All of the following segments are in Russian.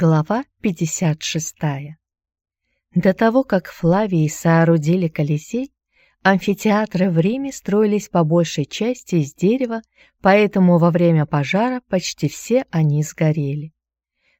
Глава 56. До того, как Флавии соорудили Колизей, амфитеатры в Риме строились по большей части из дерева, поэтому во время пожара почти все они сгорели.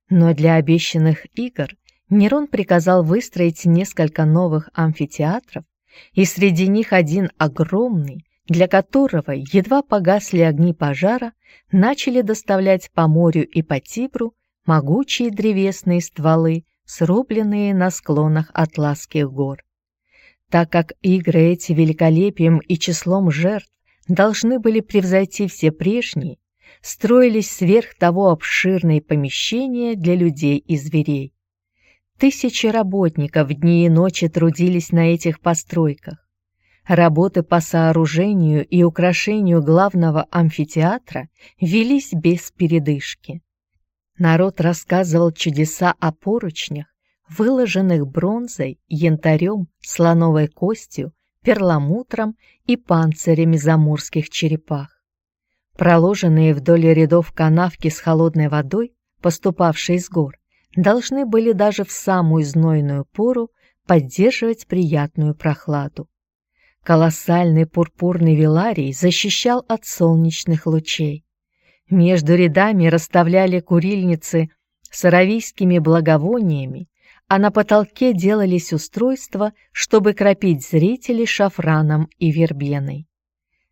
Но для обещанных игр Нерон приказал выстроить несколько новых амфитеатров, и среди них один огромный, для которого едва погасли огни пожара, начали доставлять по морю и по Тибру могучие древесные стволы, срубленные на склонах Атласских гор. Так как игры эти великолепием и числом жертв должны были превзойти все прежние, строились сверх того обширные помещения для людей и зверей. Тысячи работников дни и ночи трудились на этих постройках. Работы по сооружению и украшению главного амфитеатра велись без передышки. Народ рассказывал чудеса о поручнях, выложенных бронзой, янтарем, слоновой костью, перламутром и панцирями заморских черепах. Проложенные вдоль рядов канавки с холодной водой, поступавшей из гор, должны были даже в самую знойную пору поддерживать приятную прохладу. Колоссальный пурпурный веларий защищал от солнечных лучей. Между рядами расставляли курильницы с аравийскими благовониями, а на потолке делались устройства, чтобы кропить зрителей шафраном и вербеной.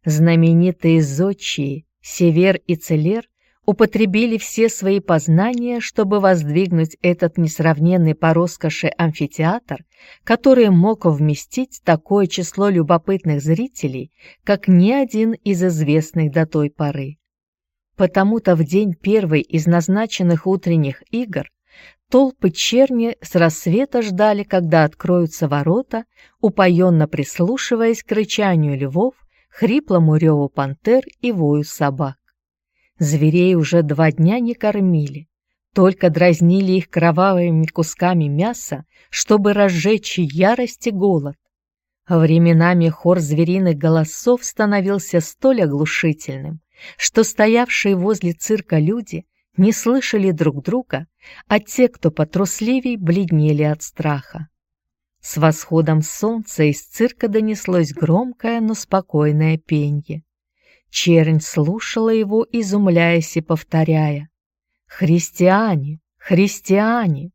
Знаменитые зодчие Север и Целер употребили все свои познания, чтобы воздвигнуть этот несравненный по роскоши амфитеатр, который мог вместить такое число любопытных зрителей, как ни один из известных до той поры. Потому-то в день первой из назначенных утренних игр толпы черни с рассвета ждали, когда откроются ворота, упоенно прислушиваясь к рычанию львов, хриплому реву пантер и вою собак. Зверей уже два дня не кормили, только дразнили их кровавыми кусками мяса, чтобы разжечь ярость и голод. Временами хор звериных голосов становился столь оглушительным, что стоявшие возле цирка люди не слышали друг друга, а те, кто потрусливей, бледнели от страха. С восходом солнца из цирка донеслось громкое, но спокойное пенье. Чернь слушала его, изумляясь и повторяя «Христиане! Христиане!»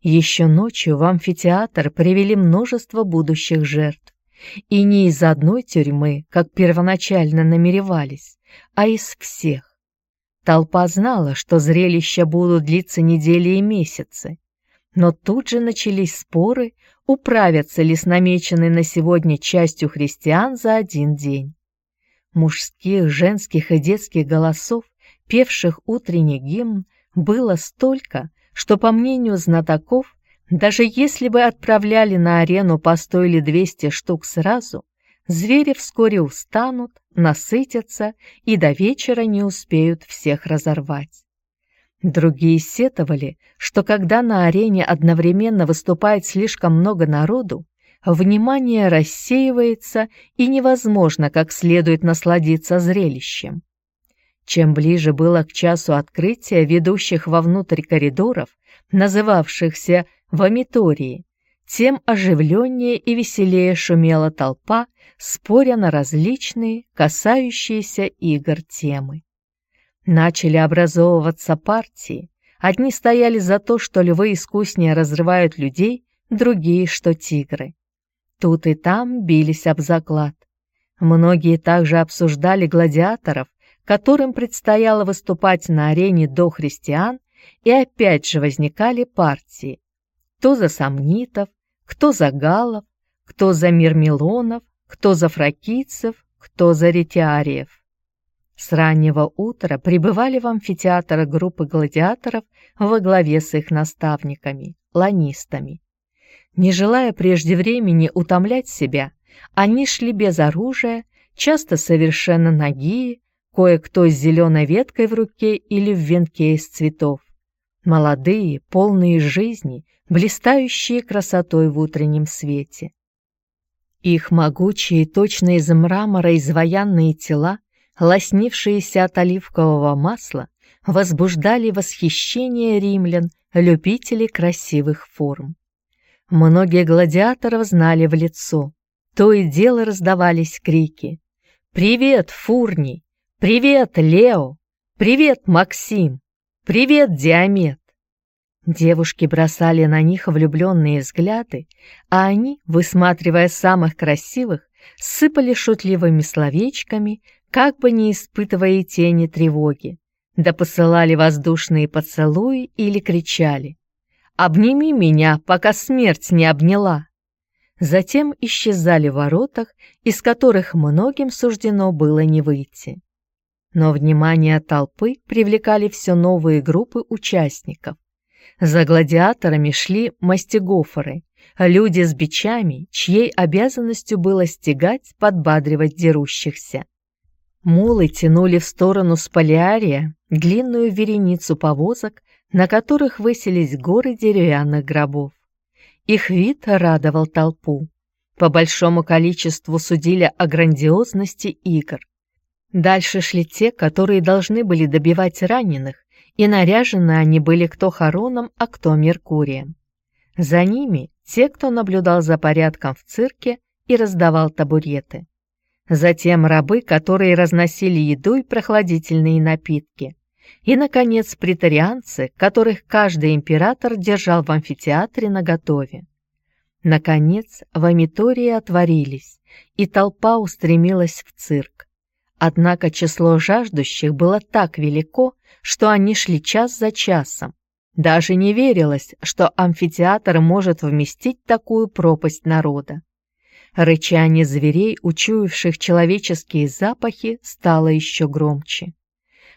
Еще ночью в амфитеатр привели множество будущих жертв, и не из одной тюрьмы, как первоначально намеревались, а из всех. Толпа знала, что зрелища будут длиться недели и месяцы, но тут же начались споры, управятся ли с намеченной на сегодня частью христиан за один день. Мужских, женских и детских голосов, певших утренний гимн, было столько, что, по мнению знатоков, даже если бы отправляли на арену по сто или двести штук сразу, звери вскоре устанут, насытятся и до вечера не успеют всех разорвать. Другие сетовали, что когда на арене одновременно выступает слишком много народу, внимание рассеивается и невозможно как следует насладиться зрелищем. Чем ближе было к часу открытия ведущих вовнутрь коридоров, называвшихся вомитории, тем оживленнее и веселее шумела толпа, споря на различные, касающиеся игр темы. Начали образовываться партии. Одни стояли за то, что львы искуснее разрывают людей, другие, что тигры. Тут и там бились об заклад. Многие также обсуждали гладиаторов, которым предстояло выступать на арене до христиан, и опять же возникали партии. Кто за сомнитов, кто за галлов, кто за мирмелонов, кто за фракийцев, кто за ретиариев. С раннего утра прибывали в амфитеатр группы гладиаторов во главе с их наставниками, ланистами. Не желая прежде времени утомлять себя, они шли без оружия, часто совершенно нагие, кое-кто с зеленой веткой в руке или в венке из цветов. Молодые, полные жизни, блистающие красотой в утреннем свете. Их могучие, точно из мрамора изваянные тела, лоснившиеся от оливкового масла, возбуждали восхищение римлян любители красивых форм. Многие гладиаторов знали в лицо. То и дело раздавались крики. «Привет, Фурни! Привет, Лео! Привет, Максим! Привет, Диамет!» Девушки бросали на них влюбленные взгляды, а они, высматривая самых красивых, сыпали шутливыми словечками, как бы не испытывая тени тревоги, да посылали воздушные поцелуи или кричали «Обними меня, пока смерть не обняла!» Затем исчезали в воротах, из которых многим суждено было не выйти. Но внимание толпы привлекали все новые группы участников. За гладиаторами шли мастигофоры, люди с бичами, чьей обязанностью было стегать, подбадривать дерущихся. Мулы тянули в сторону Спалиария длинную вереницу повозок, на которых высились горы деревянных гробов. Их вид радовал толпу. По большому количеству судили о грандиозности игр. Дальше шли те, которые должны были добивать раненых, и наряжены они были кто Хароном, а кто Меркурием. За ними те, кто наблюдал за порядком в цирке и раздавал табуреты. Затем рабы, которые разносили еду и прохладительные напитки. И, наконец, претарианцы, которых каждый император держал в амфитеатре наготове. Наконец, в Амитории отворились, и толпа устремилась в цирк. Однако число жаждущих было так велико, что они шли час за часом. Даже не верилось, что амфитеатр может вместить такую пропасть народа. Рычание зверей, учуявших человеческие запахи, стало еще громче.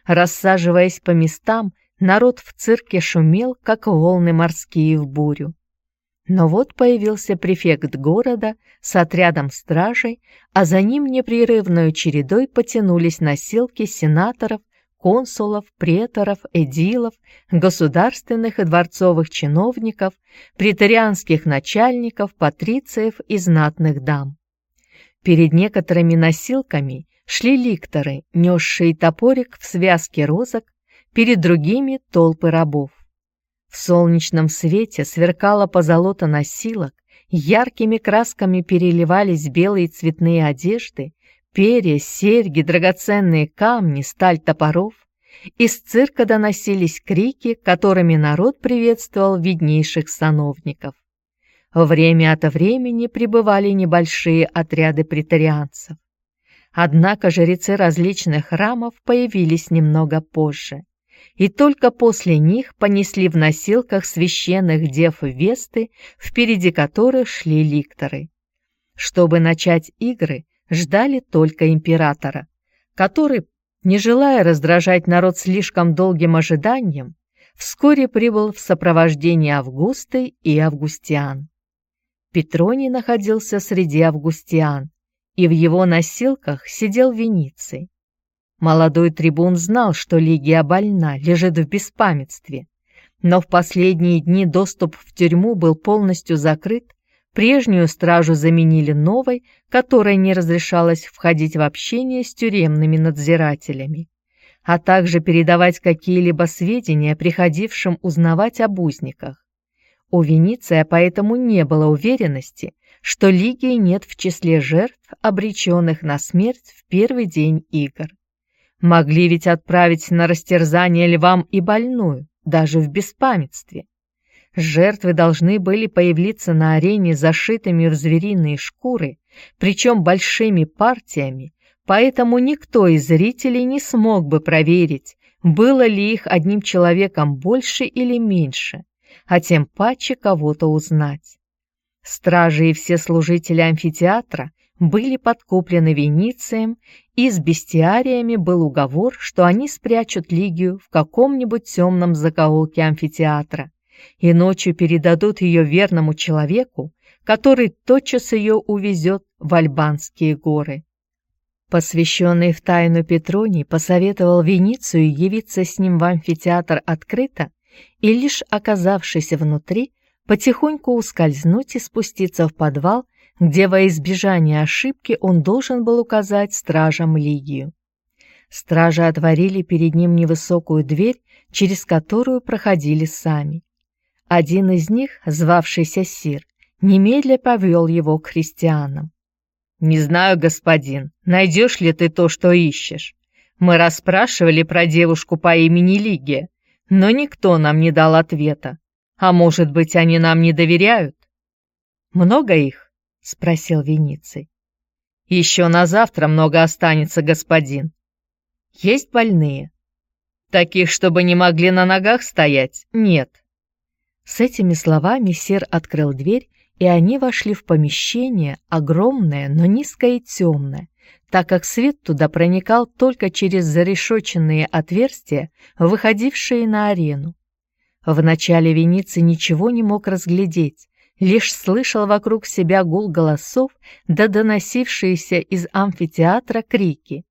Рассаживаясь по местам, народ в цирке шумел, как волны морские в бурю. Но вот появился префект города с отрядом стражей, а за ним непрерывной чередой потянулись носилки сенаторов, консулов, преторов, эдилов, государственных и дворцовых чиновников, претарианских начальников, патрициев и знатных дам. Перед некоторыми носилками шли ликторы, несшие топорик в связке розок, перед другими — толпы рабов. В солнечном свете сверкала позолота носилок, яркими красками переливались белые цветные одежды, перья, серьги, драгоценные камни, сталь топоров. Из цирка доносились крики, которыми народ приветствовал виднейших сановников. Время от времени прибывали небольшие отряды претарианцев. Однако жрецы различных храмов появились немного позже, и только после них понесли в носилках священных дев Весты, впереди которых шли ликторы. Чтобы начать игры, ждали только императора, который, не желая раздражать народ слишком долгим ожиданием, вскоре прибыл в сопровождении Августы и Августиан. Петроний находился среди августиан, и в его носилках сидел Вениций. Молодой трибун знал, что Лигия больна, лежит в беспамятстве, но в последние дни доступ в тюрьму был полностью закрыт, Прежнюю стражу заменили новой, которой не разрешалось входить в общение с тюремными надзирателями, а также передавать какие-либо сведения приходившим узнавать об узниках. У Вениция поэтому не было уверенности, что Лигии нет в числе жертв, обреченных на смерть в первый день игр. Могли ведь отправить на растерзание львам и больную, даже в беспамятстве. Жертвы должны были появиться на арене зашитыми в звериные шкуры, причем большими партиями, поэтому никто из зрителей не смог бы проверить, было ли их одним человеком больше или меньше, а тем паче кого-то узнать. Стражи и все служители амфитеатра были подкуплены Веницием, и с бестиариями был уговор, что они спрячут Лигию в каком-нибудь темном закоулке амфитеатра, и ночью передадут ее верному человеку, который тотчас ее увезет в Альбанские горы. Посвященный в тайну Петроний посоветовал Веницию явиться с ним в амфитеатр открыто и, лишь оказавшись внутри, потихоньку ускользнуть и спуститься в подвал, где во избежание ошибки он должен был указать стражам Лигию. Стражи отворили перед ним невысокую дверь, через которую проходили сами. Один из них, звавшийся Сир, немедля повел его к христианам. «Не знаю, господин, найдешь ли ты то, что ищешь. Мы расспрашивали про девушку по имени Лигия, но никто нам не дал ответа. А может быть, они нам не доверяют?» «Много их?» — спросил Вениций. «Еще на завтра много останется, господин. Есть больные?» «Таких, чтобы не могли на ногах стоять, нет». С этими словами сер открыл дверь, и они вошли в помещение, огромное, но низкое и темное, так как свет туда проникал только через зарешоченные отверстия, выходившие на арену. Вначале Вениций ничего не мог разглядеть, лишь слышал вокруг себя гул голосов да доносившиеся из амфитеатра крики.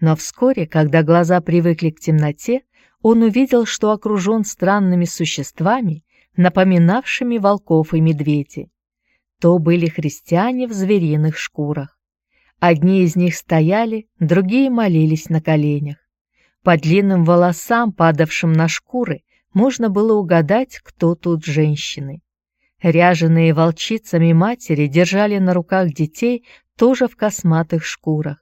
Но вскоре, когда глаза привыкли к темноте, он увидел, что окружен странными существами, напоминавшими волков и медведей. То были христиане в звериных шкурах. Одни из них стояли, другие молились на коленях. По длинным волосам, падавшим на шкуры, можно было угадать, кто тут женщины. Ряженые волчицами матери держали на руках детей тоже в косматых шкурах.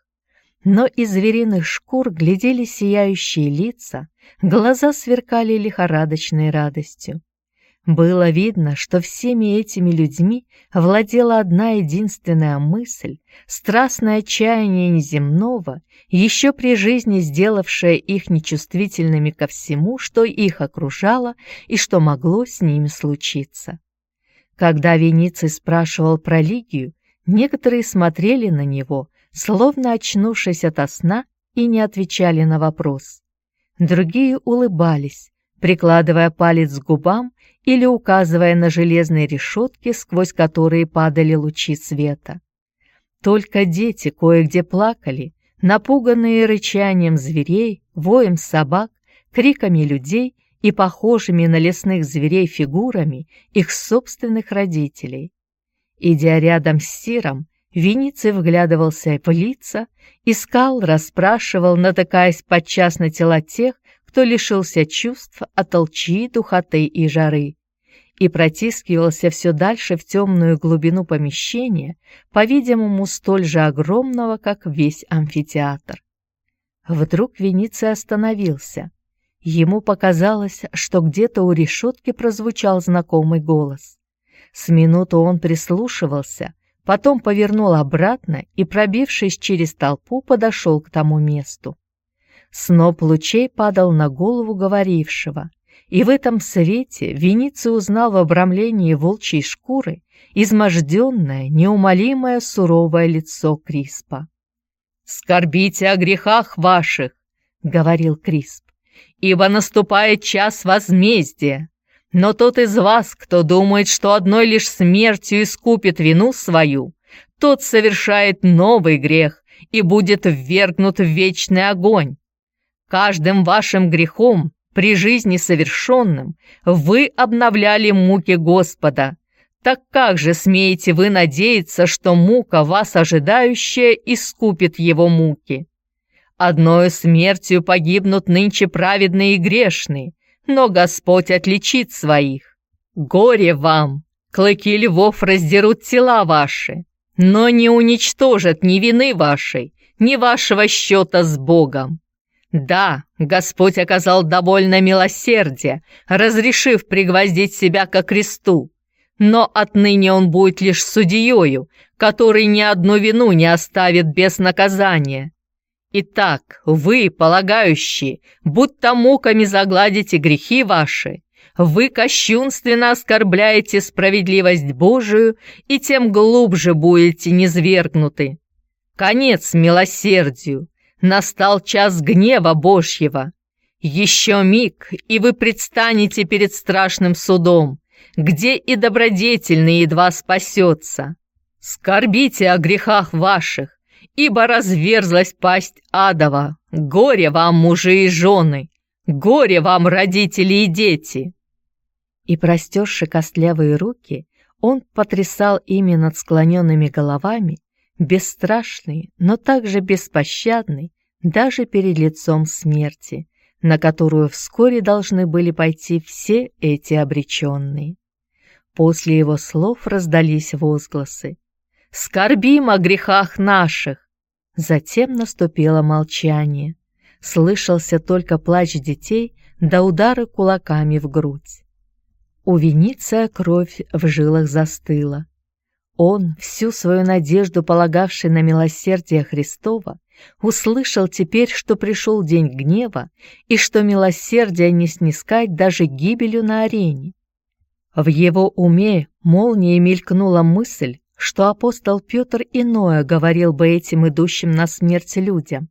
Но из звериных шкур глядели сияющие лица, глаза сверкали лихорадочной радостью. Было видно, что всеми этими людьми владела одна единственная мысль, страстное отчаяние неземного, еще при жизни сделавшее их нечувствительными ко всему, что их окружало и что могло с ними случиться. Когда Вениций спрашивал про Лигию, некоторые смотрели на него, словно очнувшись ото сна, и не отвечали на вопрос. Другие улыбались, прикладывая палец к губам или указывая на железные решетки, сквозь которые падали лучи света. Только дети кое-где плакали, напуганные рычанием зверей, воем собак, криками людей и похожими на лесных зверей фигурами их собственных родителей. Идя рядом с Сиром, Вениций вглядывался в лица, искал, расспрашивал, натыкаясь подчас на тела тех, кто лишился чувств от толчи, духоты и жары, и протискивался все дальше в темную глубину помещения, по-видимому, столь же огромного, как весь амфитеатр. Вдруг Вениций остановился. Ему показалось, что где-то у решетки прозвучал знакомый голос. С минуту он прислушивался, потом повернул обратно и, пробившись через толпу, подошел к тому месту. Сноп лучей падал на голову говорившего, и в этом свете Вениций узнал в обрамлении волчьей шкуры изможденное, неумолимое суровое лицо Криспа. «Скорбите о грехах ваших!» — говорил Крисп, «ибо наступает час возмездия. Но тот из вас, кто думает, что одной лишь смертью искупит вину свою, тот совершает новый грех и будет ввергнут в вечный огонь. Каждым вашим грехом, при жизни совершенным, вы обновляли муки Господа. Так как же смеете вы надеяться, что мука, вас ожидающая, искупит его муки? Одною смертью погибнут нынче праведные и грешные, но Господь отличит своих. Горе вам! Клыки львов раздерут тела ваши, но не уничтожат ни вины вашей, ни вашего счета с Богом. Да, Господь оказал довольно милосердие, разрешив пригвоздить себя ко кресту, но отныне он будет лишь судьею, который ни одну вину не оставит без наказания. Итак, вы, полагающие, будто муками загладите грехи ваши, вы кощунственно оскорбляете справедливость Божию и тем глубже будете низвергнуты. Конец милосердию, Настал час гнева Божьего. Еще миг, и вы предстанете перед страшным судом, где и добродетельный едва спасется. Скорбите о грехах ваших, ибо разверзлась пасть адова. Горе вам, мужи и жены, горе вам, родители и дети. И, простерши костлявые руки, он потрясал ими над склоненными головами, бесстрашный, но также беспощадный, даже перед лицом смерти, на которую вскоре должны были пойти все эти обреченные. После его слов раздались возгласы. «Скорбим о грехах наших!» Затем наступило молчание. Слышался только плач детей да удары кулаками в грудь. У Вениция кровь в жилах застыла. Он, всю свою надежду полагавший на милосердие Христова, услышал теперь, что пришел день гнева и что милосердие не снискать даже гибелью на арене. В его уме молнией мелькнула мысль, что апостол Петр иное говорил бы этим идущим на смерть людям.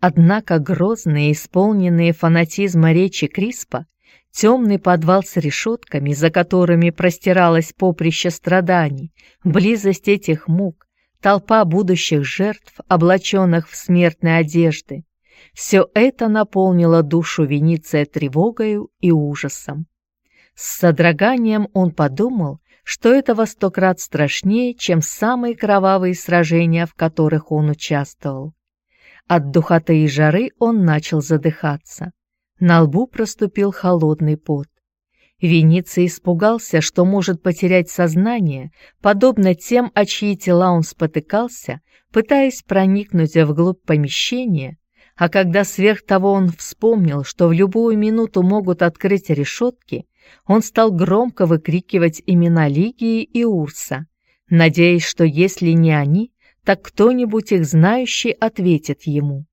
Однако грозные, исполненные фанатизма речи Криспа темный подвал с решетками, за которыми простиралось поприще страданий, близость этих мук, толпа будущих жертв, облаченных в смертные одежды. Все это наполнило душу Вениция тревогою и ужасом. С содроганием он подумал, что это во сто крат страшнее, чем самые кровавые сражения, в которых он участвовал. От духоты и жары он начал задыхаться. На лбу проступил холодный пот. Вениций испугался, что может потерять сознание, подобно тем, о чьи тела он спотыкался, пытаясь проникнуть вглубь помещения, а когда сверх того он вспомнил, что в любую минуту могут открыть решетки, он стал громко выкрикивать имена Лигии и Урса, надеясь, что если не они, так кто-нибудь их знающий ответит ему.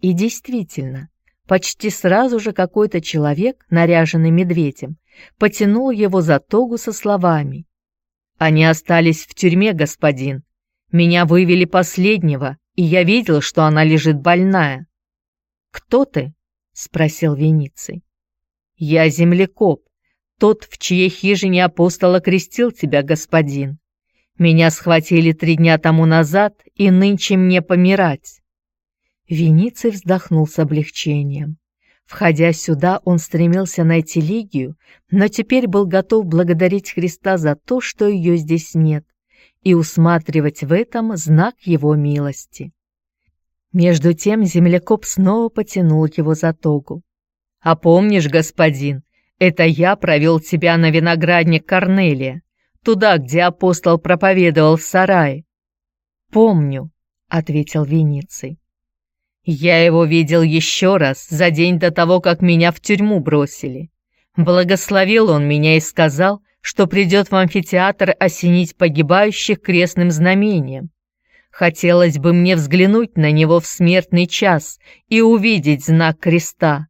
И действительно, Почти сразу же какой-то человек, наряженный медведем, потянул его за тогу со словами. «Они остались в тюрьме, господин. Меня вывели последнего, и я видел, что она лежит больная». «Кто ты?» — спросил Вениций. «Я землекоп, тот, в чьей хижине апостол окрестил тебя, господин. Меня схватили три дня тому назад, и нынче мне помирать. Вениций вздохнул с облегчением. Входя сюда, он стремился найти Лигию, но теперь был готов благодарить Христа за то, что ее здесь нет, и усматривать в этом знак его милости. Между тем землекоп снова потянул его за тогу. «А помнишь, господин, это я провел тебя на виноградник Корнелия, туда, где апостол проповедовал в сарае». «Помню», — ответил Вениций. Я его видел еще раз за день до того, как меня в тюрьму бросили. Благословил он меня и сказал, что придет в амфитеатр осенить погибающих крестным знамением. Хотелось бы мне взглянуть на него в смертный час и увидеть знак креста.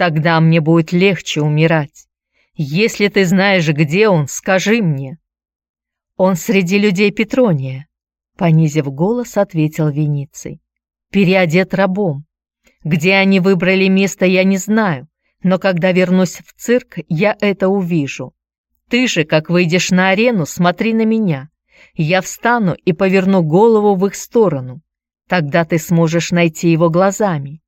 Тогда мне будет легче умирать. Если ты знаешь, где он, скажи мне. Он среди людей Петрония, понизив голос, ответил Вениций переодет рабом. Где они выбрали место, я не знаю, но когда вернусь в цирк, я это увижу. Ты же, как выйдешь на арену, смотри на меня. Я встану и поверну голову в их сторону. Тогда ты сможешь найти его глазами.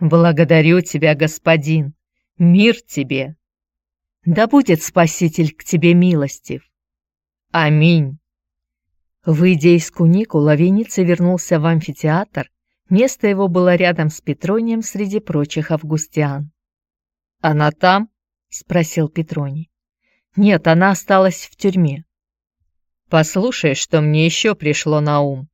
Благодарю тебя, господин. Мир тебе. Да будет Спаситель к тебе милостив. Аминь. Выйдя из куникула, Вениций вернулся в амфитеатр. Место его было рядом с Петронием среди прочих августиан. «Она там?» — спросил Петроний. «Нет, она осталась в тюрьме». «Послушай, что мне еще пришло на ум.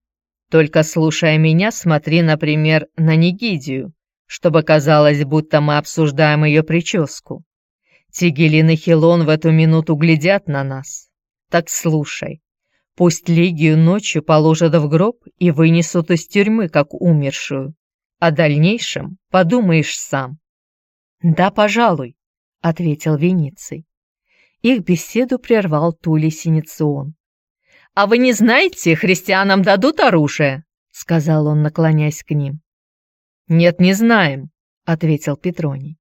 Только слушая меня, смотри, например, на Нигидию, чтобы казалось, будто мы обсуждаем ее прическу. Тигелин и Хилон в эту минуту глядят на нас. Так слушай, Пусть Лигию ночью положат в гроб и вынесут из тюрьмы, как умершую. О дальнейшем подумаешь сам». «Да, пожалуй», — ответил Вениций. Их беседу прервал Тули Синицион. «А вы не знаете, христианам дадут оружие?» — сказал он, наклоняясь к ним. «Нет, не знаем», — ответил Петроний.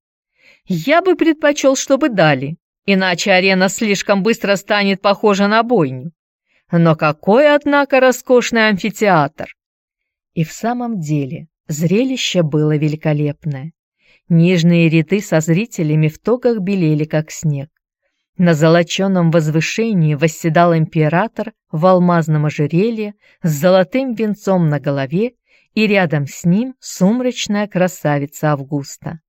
«Я бы предпочел, чтобы дали, иначе арена слишком быстро станет похожа на бойню. Но какой, однако, роскошный амфитеатр! И в самом деле зрелище было великолепное. Нижние ряды со зрителями в тогах белели, как снег. На золоченном возвышении восседал император в алмазном ожерелье с золотым венцом на голове и рядом с ним сумрачная красавица Августа.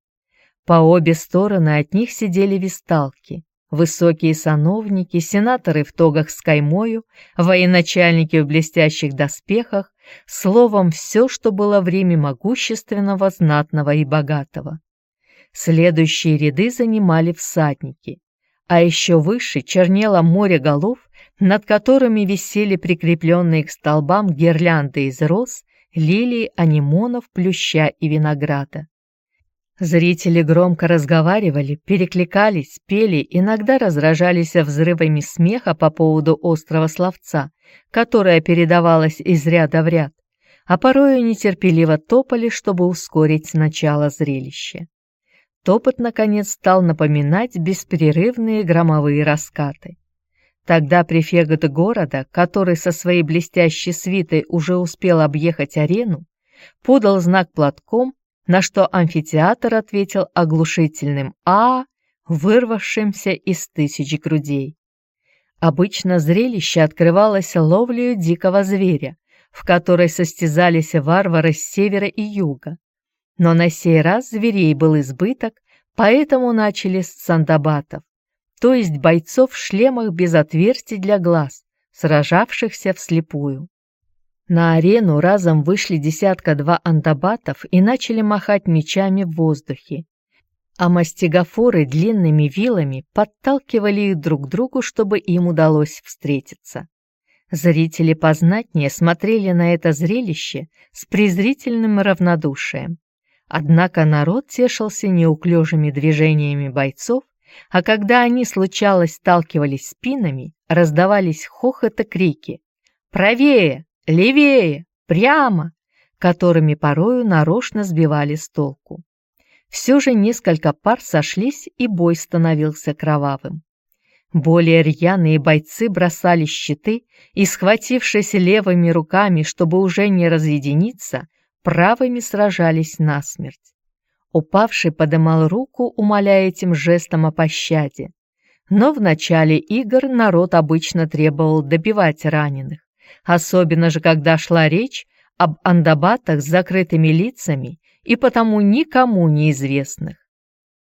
По обе стороны от них сидели висталки, высокие сановники, сенаторы в тогах с каймою, военачальники в блестящих доспехах, словом, все, что было время могущественного, знатного и богатого. Следующие ряды занимали всадники, а еще выше чернело море голов, над которыми висели прикрепленные к столбам гирлянды из роз, лилий, анимонов, плюща и винограда. Зрители громко разговаривали, перекликались, пели, иногда разражались взрывами смеха по поводу острого словца, которое передавалось из ряда в ряд, а порою нетерпеливо топали, чтобы ускорить начало зрелища. Топот, наконец, стал напоминать беспрерывные громовые раскаты. Тогда префект города, который со своей блестящей свитой уже успел объехать арену, подал знак платком, на что амфитеатр ответил оглушительным «А», вырвавшимся из тысяч грудей. Обычно зрелище открывалось ловлею дикого зверя, в которой состязались варвары с севера и юга. Но на сей раз зверей был избыток, поэтому начали с сандабатов, то есть бойцов в шлемах без отверстий для глаз, сражавшихся вслепую. На арену разом вышли десятка-два андабатов и начали махать мечами в воздухе. А мастигофоры длинными вилами подталкивали их друг к другу, чтобы им удалось встретиться. Зрители познатнее смотрели на это зрелище с презрительным равнодушием. Однако народ тешился неуклюжими движениями бойцов, а когда они, случалось, сталкивались спинами, раздавались хохот и крики «Правее! левее, прямо, которыми порою нарочно сбивали с толку. Все же несколько пар сошлись, и бой становился кровавым. Более рьяные бойцы бросали щиты и, схватившись левыми руками, чтобы уже не разъединиться, правыми сражались насмерть. Упавший подымал руку, умоляя этим жестом о пощаде. Но в начале игр народ обычно требовал добивать раненых особенно же когда шла речь об андабатах с закрытыми лицами и потому никому неизвестных.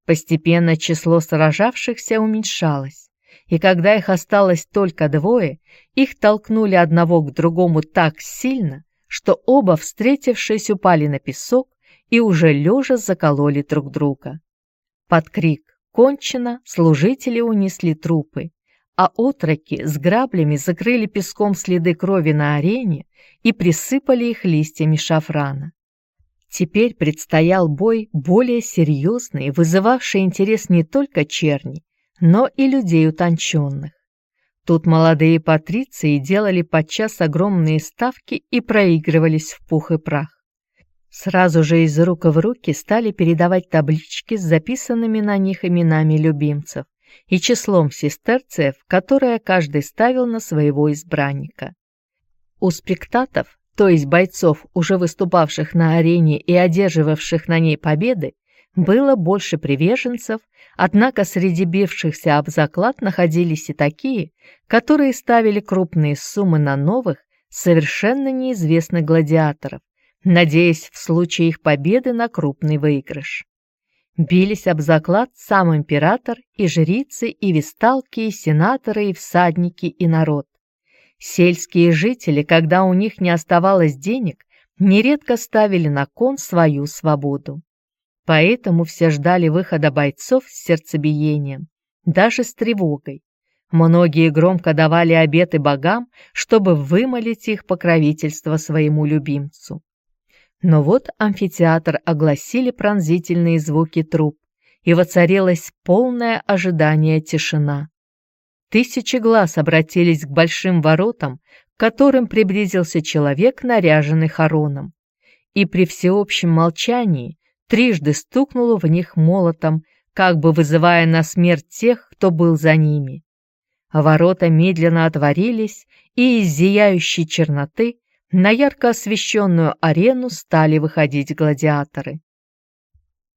Постепенно число сражавшихся уменьшалось, и когда их осталось только двое, их толкнули одного к другому так сильно, что оба, встретившись, упали на песок и уже лежа закололи друг друга. Под крик «Кончено!» служители унесли трупы, а отроки с граблями закрыли песком следы крови на арене и присыпали их листьями шафрана. Теперь предстоял бой более серьезный, вызывавший интерес не только черни, но и людей утонченных. Тут молодые патриции делали подчас огромные ставки и проигрывались в пух и прах. Сразу же из рук в руки стали передавать таблички с записанными на них именами любимцев, и числом сестерцев, которое каждый ставил на своего избранника. У спектатов, то есть бойцов, уже выступавших на арене и одерживавших на ней победы, было больше приверженцев, однако среди бившихся об заклад находились и такие, которые ставили крупные суммы на новых, совершенно неизвестных гладиаторов, надеясь в случае их победы на крупный выигрыш. Бились об заклад сам император, и жрицы, и весталки, и сенаторы, и всадники, и народ. Сельские жители, когда у них не оставалось денег, нередко ставили на кон свою свободу. Поэтому все ждали выхода бойцов с сердцебиением, даже с тревогой. Многие громко давали обеты богам, чтобы вымолить их покровительство своему любимцу. Но вот амфитеатр огласили пронзительные звуки труб, и воцарилось полное ожидание тишина. Тысячи глаз обратились к большим воротам, к которым приблизился человек, наряженный хороном. И при всеобщем молчании трижды стукнуло в них молотом, как бы вызывая на смерть тех, кто был за ними. Ворота медленно отворились, и из зияющей черноты на ярко освещенную арену стали выходить гладиаторы.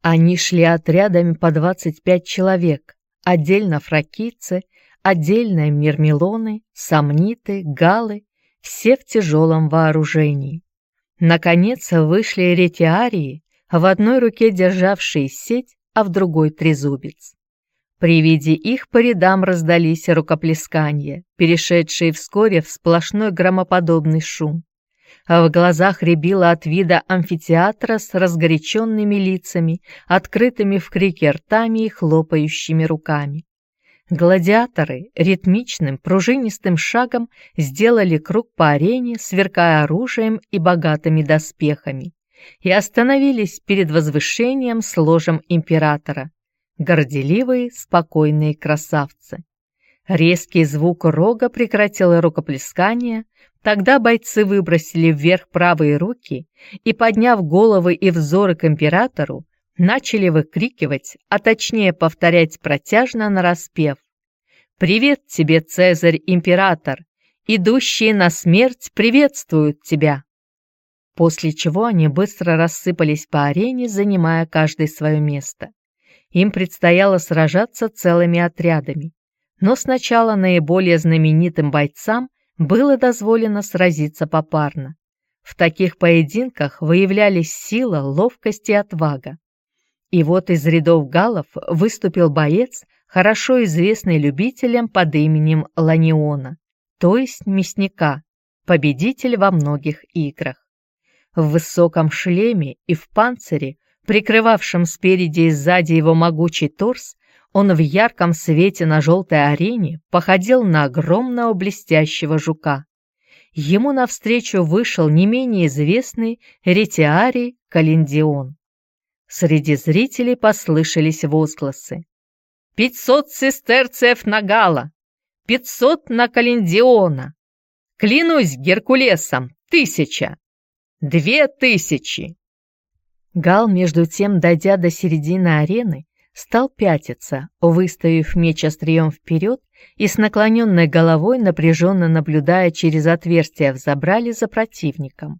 Они шли отрядами по 25 человек, отдельно фракийцы, отдельно мирмелоны, сомниты, галы, все в тяжелом вооружении. Наконец вышли ретиарии, в одной руке державшие сеть, а в другой трезубец. При виде их по рядам раздались рукоплескания, перешедшие вскоре в сплошной громоподобный шум. А в глазах рябило от вида амфитеатра с разгоряченными лицами, открытыми в крике ртами и хлопающими руками. Гладиаторы ритмичным пружинистым шагом сделали круг по арене, сверкая оружием и богатыми доспехами, и остановились перед возвышением с ложем императора, горделивые, спокойные красавцы. Резкий звук рога прекратил рукоплескание, тогда бойцы выбросили вверх правые руки и, подняв головы и взоры к императору, начали выкрикивать, а точнее повторять протяжно нараспев. «Привет тебе, Цезарь-император! Идущие на смерть приветствуют тебя!» После чего они быстро рассыпались по арене, занимая каждый свое место. Им предстояло сражаться целыми отрядами. Но сначала наиболее знаменитым бойцам было дозволено сразиться попарно. В таких поединках выявлялись сила, ловкость и отвага. И вот из рядов галов выступил боец, хорошо известный любителям под именем Ланиона, то есть мясника, победитель во многих играх. В высоком шлеме и в панцире прикрывавшим спереди и сзади его могучий торс, он в ярком свете на желтой арене походил на огромного блестящего жука. Ему навстречу вышел не менее известный ретиарий Калиндион. Среди зрителей послышались возгласы. «Пятьсот сестерцев на Гала! Пятьсот на Калиндиона! Клянусь Геркулесом, тысяча! Две тысячи!» Гал, между тем, дойдя до середины арены, стал пятиться, выставив меч острием вперед и с наклоненной головой, напряженно наблюдая через отверстие в забрале за противником.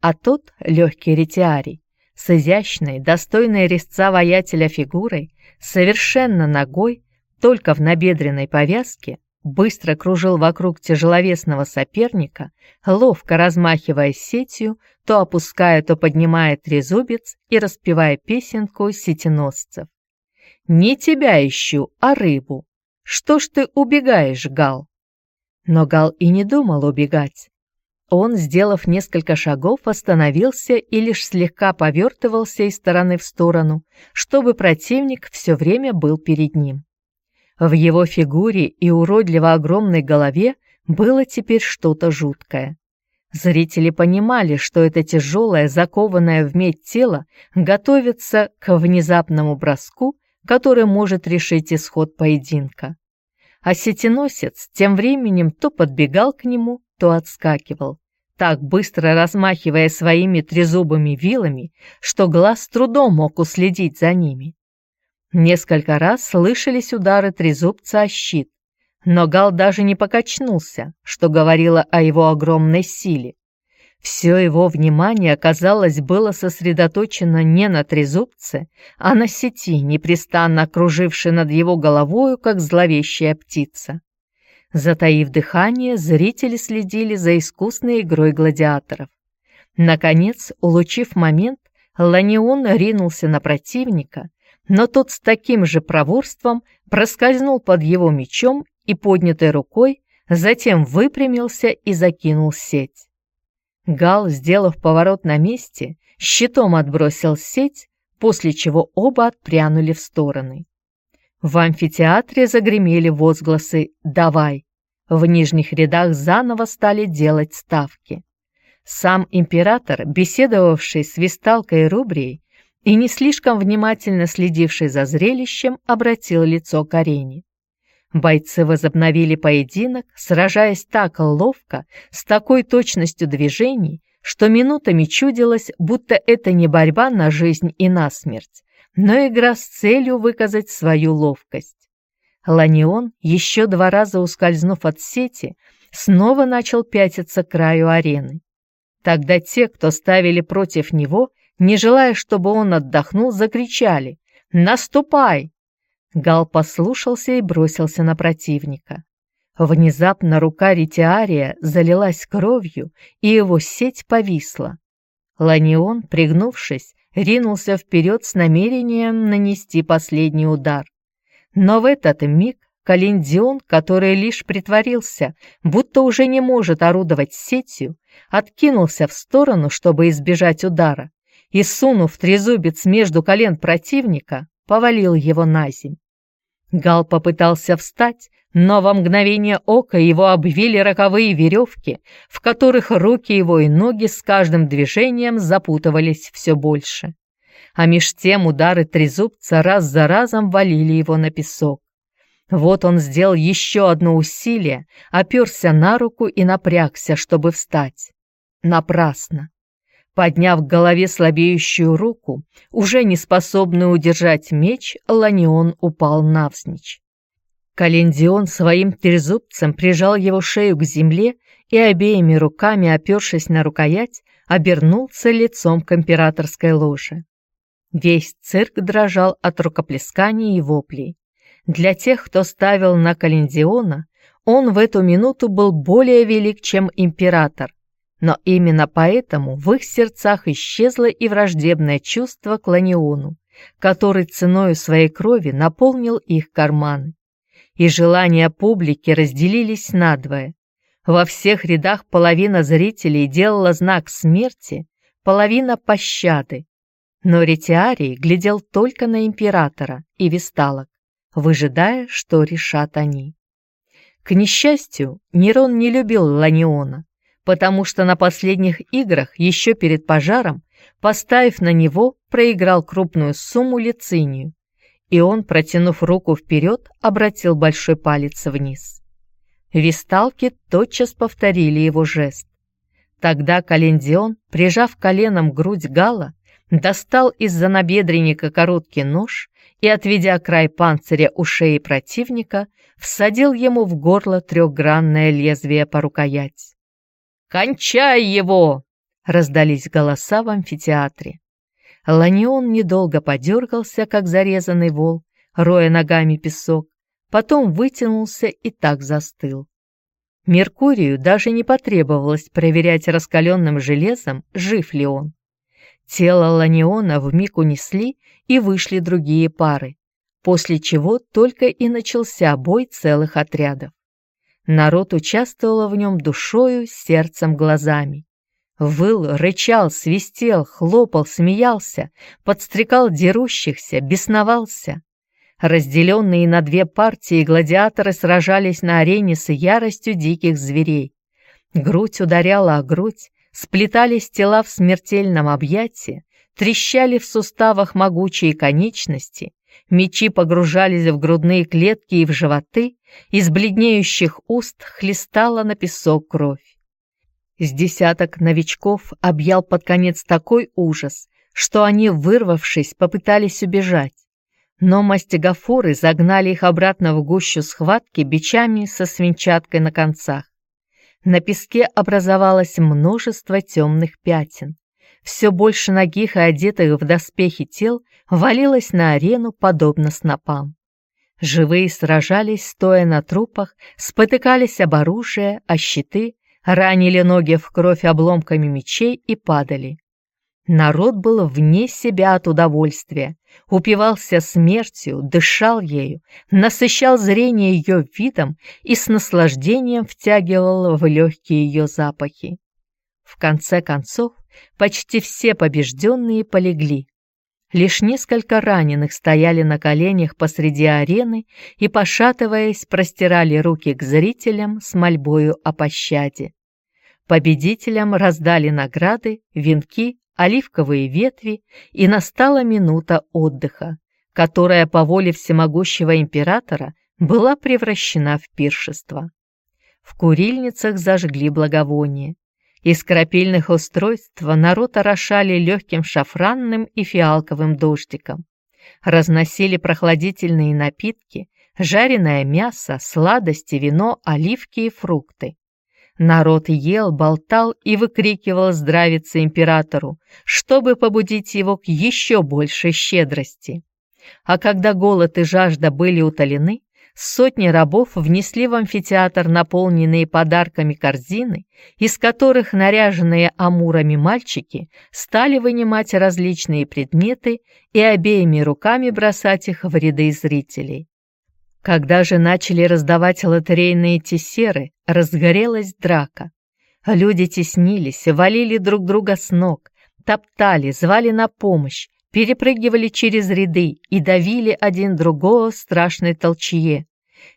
А тот, легкий ретиарий, с изящной, достойной резца воятеля фигурой, совершенно ногой, только в набедренной повязке, быстро кружил вокруг тяжеловесного соперника, ловко размахивая сетью, то опуская, то поднимая трезубец и распевая песенку сетеносцев. «Не тебя ищу, а рыбу. Что ж ты убегаешь, Гал?» Но Гал и не думал убегать. Он, сделав несколько шагов, остановился и лишь слегка повертывался из стороны в сторону, чтобы противник все время был перед ним. В его фигуре и уродливо огромной голове было теперь что-то жуткое. Зрители понимали, что это тяжелое, закованное в медь тело готовится к внезапному броску, который может решить исход поединка. А сетеносец тем временем то подбегал к нему, то отскакивал, так быстро размахивая своими трезубыми вилами, что глаз с трудом мог уследить за ними. Несколько раз слышались удары трезубца о щит, но Гал даже не покачнулся, что говорило о его огромной силе. Все его внимание, казалось, было сосредоточено не на трезубце, а на сети, непрестанно окружившей над его головою, как зловещая птица. Затаив дыхание, зрители следили за искусной игрой гладиаторов. Наконец, улучив момент, Ланион ринулся на противника, но тот с таким же проворством проскользнул под его мечом и поднятой рукой, затем выпрямился и закинул сеть. Гал, сделав поворот на месте, щитом отбросил сеть, после чего оба отпрянули в стороны. В амфитеатре загремели возгласы «Давай!». В нижних рядах заново стали делать ставки. Сам император, беседовавший с Висталкой Рубрией, и не слишком внимательно следивший за зрелищем, обратил лицо к арене. Бойцы возобновили поединок, сражаясь так ловко, с такой точностью движений, что минутами чудилось, будто это не борьба на жизнь и на смерть, но игра с целью выказать свою ловкость. Ланион, еще два раза ускользнув от сети, снова начал пятиться к краю арены. Тогда те, кто ставили против него, не желая, чтобы он отдохнул, закричали «Наступай!». Гал послушался и бросился на противника. Внезапно рука Ритиария залилась кровью, и его сеть повисла. Ланион, пригнувшись, ринулся вперед с намерением нанести последний удар. Но в этот миг Калиндион, который лишь притворился, будто уже не может орудовать сетью, откинулся в сторону, чтобы избежать удара, и, сунув трезубец между колен противника, повалил его на земь. Гал попытался встать, но во мгновение ока его обвили роковые веревки, в которых руки его и ноги с каждым движением запутывались все больше. А меж тем удары трезубца раз за разом валили его на песок. Вот он сделал еще одно усилие, оперся на руку и напрягся, чтобы встать. Напрасно. Подняв к голове слабеющую руку, уже не способный удержать меч, Ланион упал навзничь. Календион своим трезубцем прижал его шею к земле и обеими руками, опершись на рукоять, обернулся лицом к императорской ложе. Весь цирк дрожал от рукоплесканий и воплей. Для тех, кто ставил на Календиона, он в эту минуту был более велик, чем император, но именно поэтому в их сердцах исчезло и враждебное чувство к Ланиону, который ценою своей крови наполнил их карманы. И желания публики разделились надвое. Во всех рядах половина зрителей делала знак смерти, половина пощады. Но Ретиарий глядел только на императора и висталок, выжидая, что решат они. К несчастью, Нерон не любил Ланиона, потому что на последних играх, еще перед пожаром, поставив на него, проиграл крупную сумму лицинию, и он, протянув руку вперед, обратил большой палец вниз. Висталки тотчас повторили его жест. Тогда Календион, прижав коленом грудь Гала, достал из-за набедренника короткий нож и, отведя край панциря у шеи противника, всадил ему в горло трехгранное лезвие по рукоять. «Кончай его!» — раздались голоса в амфитеатре. Ланион недолго подергался, как зарезанный вол, роя ногами песок, потом вытянулся и так застыл. Меркурию даже не потребовалось проверять раскаленным железом, жив ли он. Тело Ланиона вмиг унесли, и вышли другие пары, после чего только и начался бой целых отрядов. Народ участвовал в нем душою, сердцем, глазами. Выл, рычал, свистел, хлопал, смеялся, подстрекал дерущихся, бесновался. Разделенные на две партии гладиаторы сражались на арене с яростью диких зверей. Грудь ударяла о грудь, сплетались тела в смертельном объятии, трещали в суставах могучие конечности, мечи погружались в грудные клетки и в животы, из бледнеющих уст хлестала на песок кровь. С десяток новичков объял под конец такой ужас, что они, вырвавшись, попытались убежать. Но мастигофоры загнали их обратно в гущу схватки бичами со свинчаткой на концах. На песке образовалось множество темных пятен. Все больше ногих и одетых в доспехи тел валилось на арену, подобно снопам. Живые сражались, стоя на трупах, спотыкались об оружие, о щиты, ранили ноги в кровь обломками мечей и падали. Народ был вне себя от удовольствия, упивался смертью, дышал ею, насыщал зрение ее видом и с наслаждением втягивал в легкие ее запахи. В конце концов, почти все побежденные полегли, Лишь несколько раненых стояли на коленях посреди арены и, пошатываясь, простирали руки к зрителям с мольбою о пощаде. Победителям раздали награды, венки, оливковые ветви, и настала минута отдыха, которая по воле всемогущего императора была превращена в пиршество. В курильницах зажгли благовоние. Из крапильных устройств народ орошали легким шафранным и фиалковым дождиком. Разносили прохладительные напитки, жареное мясо, сладости, вино, оливки и фрукты. Народ ел, болтал и выкрикивал здравицы императору, чтобы побудить его к еще большей щедрости. А когда голод и жажда были утолены, сотни рабов внесли в амфитеатр наполненные подарками корзины, из которых наряженные амурами мальчики стали вынимать различные предметы и обеими руками бросать их в ряды зрителей. Когда же начали раздавать лотерейные тессеры, разгорелась драка. Люди теснились, валили друг друга с ног, топтали, звали на помощь, перепрыгивали через ряды и давили один другого страшной толчье.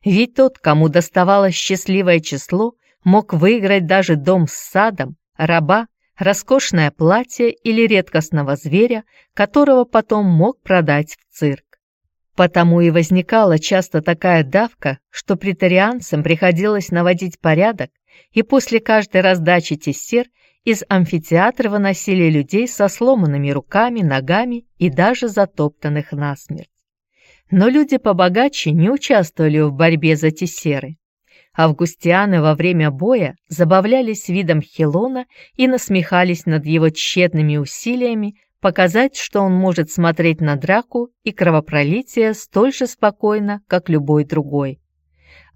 Ведь тот, кому доставалось счастливое число, мог выиграть даже дом с садом, раба, роскошное платье или редкостного зверя, которого потом мог продать в цирк. Потому и возникала часто такая давка, что претарианцам приходилось наводить порядок, и после каждой раздачи тессер из амфитеатра выносили людей со сломанными руками, ногами и даже затоптанных насмерть. Но люди побогаче не участвовали в борьбе за тессеры. Августианы во время боя забавлялись видом Хилона и насмехались над его тщетными усилиями показать, что он может смотреть на драку и кровопролитие столь же спокойно, как любой другой.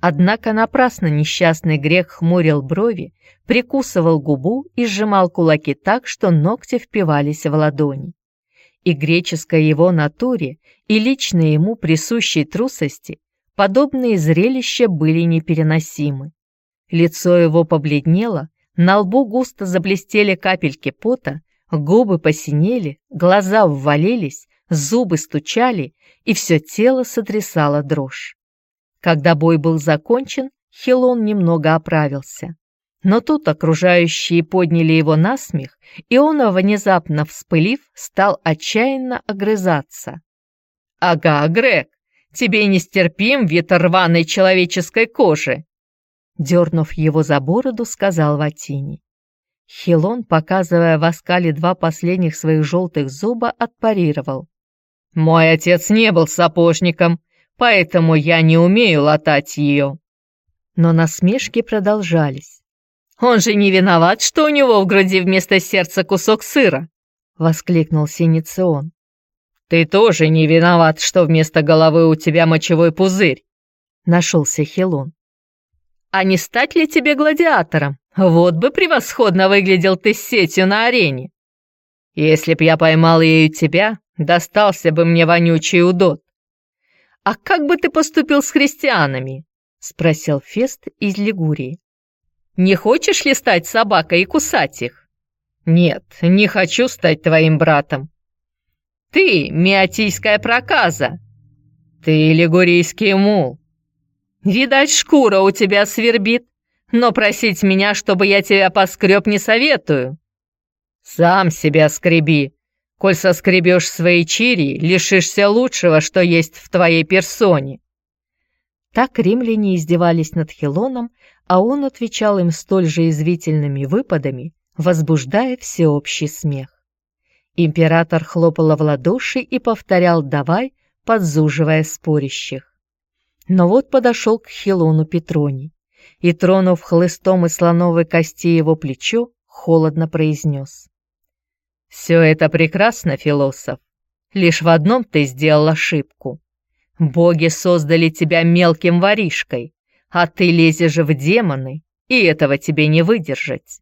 Однако напрасно несчастный грех хмурил брови, прикусывал губу и сжимал кулаки так, что ногти впивались в ладони. И греческой его натуре, и лично ему присущей трусости подобные зрелища были непереносимы. Лицо его побледнело, на лбу густо заблестели капельки пота, губы посинели, глаза ввалились, зубы стучали, и все тело сотрясало дрожь. Когда бой был закончен, Хилон немного оправился. Но тут окружающие подняли его на смех, и он, внезапно вспылив, стал отчаянно огрызаться. «Ага, Грег, тебе нестерпим вид рваной человеческой кожи!» Дернув его за бороду, сказал Ватини. Хилон, показывая в оскале два последних своих желтых зуба, отпарировал. «Мой отец не был сапожником, поэтому я не умею латать ее». Но насмешки продолжались. «Он же не виноват, что у него в груди вместо сердца кусок сыра!» — воскликнул Синицион. «Ты тоже не виноват, что вместо головы у тебя мочевой пузырь!» — нашелся Хилон. «А не стать ли тебе гладиатором? Вот бы превосходно выглядел ты с сетью на арене! Если б я поймал ею тебя, достался бы мне вонючий удот. «А как бы ты поступил с христианами?» — спросил Фест из Лигурии. «Не хочешь ли стать собакой и кусать их?» «Нет, не хочу стать твоим братом». «Ты — миотийская проказа!» «Ты — лигурийский мул!» «Видать, шкура у тебя свербит, но просить меня, чтобы я тебя поскреб, не советую». «Сам себя скреби, Коль соскребешь свои чири, лишишься лучшего, что есть в твоей персоне». Так римляне издевались над Хилоном, а он отвечал им столь же извительными выпадами, возбуждая всеобщий смех. Император хлопал в ладоши и повторял «давай», подзуживая спорящих. Но вот подошел к Хилону Петроний и, тронув хлыстом и слоновой кости его плечо, холодно произнес. «Все это прекрасно, философ. Лишь в одном ты сделал ошибку. Боги создали тебя мелким воришкой, а ты лезешь в демоны, и этого тебе не выдержать».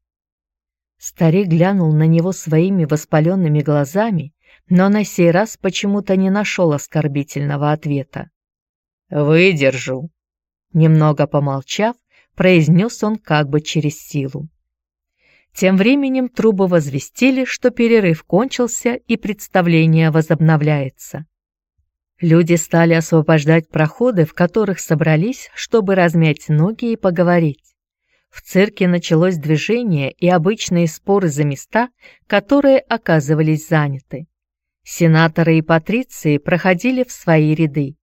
Старик глянул на него своими воспаленными глазами, но на сей раз почему-то не нашел оскорбительного ответа. «Выдержу», — немного помолчав, произнес он как бы через силу. Тем временем трубы возвестили, что перерыв кончился и представление возобновляется. Люди стали освобождать проходы, в которых собрались, чтобы размять ноги и поговорить. В цирке началось движение и обычные споры за места, которые оказывались заняты. Сенаторы и патриции проходили в свои ряды.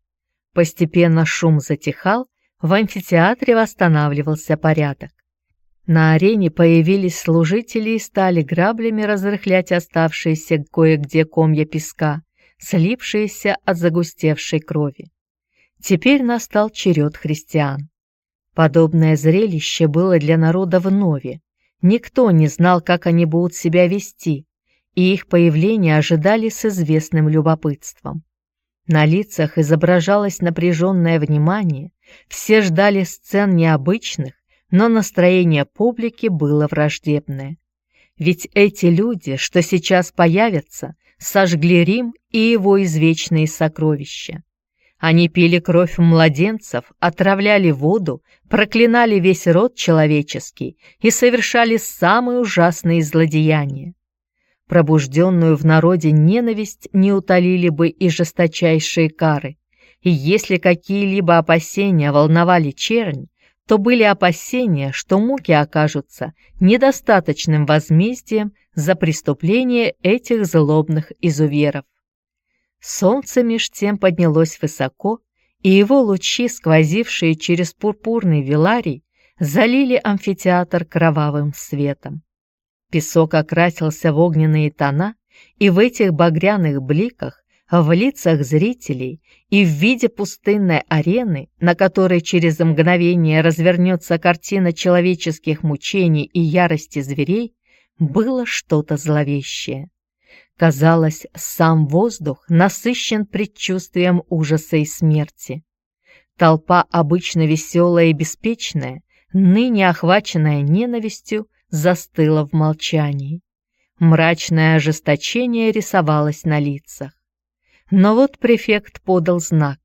Постепенно шум затихал, в амфитеатре восстанавливался порядок. На арене появились служители и стали граблями разрыхлять оставшиеся кое-где комья песка, слипшиеся от загустевшей крови. Теперь настал черед христиан. Подобное зрелище было для народа вновь. Никто не знал, как они будут себя вести, и их появление ожидали с известным любопытством. На лицах изображалось напряженное внимание, все ждали сцен необычных, но настроение публики было враждебное. Ведь эти люди, что сейчас появятся, сожгли Рим и его извечные сокровища. Они пили кровь младенцев, отравляли воду, проклинали весь род человеческий и совершали самые ужасные злодеяния. Пробужденную в народе ненависть не утолили бы и жесточайшие кары. И если какие-либо опасения волновали чернь, то были опасения, что муки окажутся недостаточным возмездием за преступление этих злобных изуверов. Солнце меж тем поднялось высоко, и его лучи, сквозившие через пурпурный веларий, залили амфитеатр кровавым светом. Песок окрасился в огненные тона, и в этих багряных бликах, в лицах зрителей и в виде пустынной арены, на которой через мгновение развернется картина человеческих мучений и ярости зверей, было что-то зловещее. Казалось, сам воздух насыщен предчувствием ужаса и смерти. Толпа, обычно веселая и беспечная, ныне охваченная ненавистью, застыла в молчании. Мрачное ожесточение рисовалось на лицах. Но вот префект подал знак.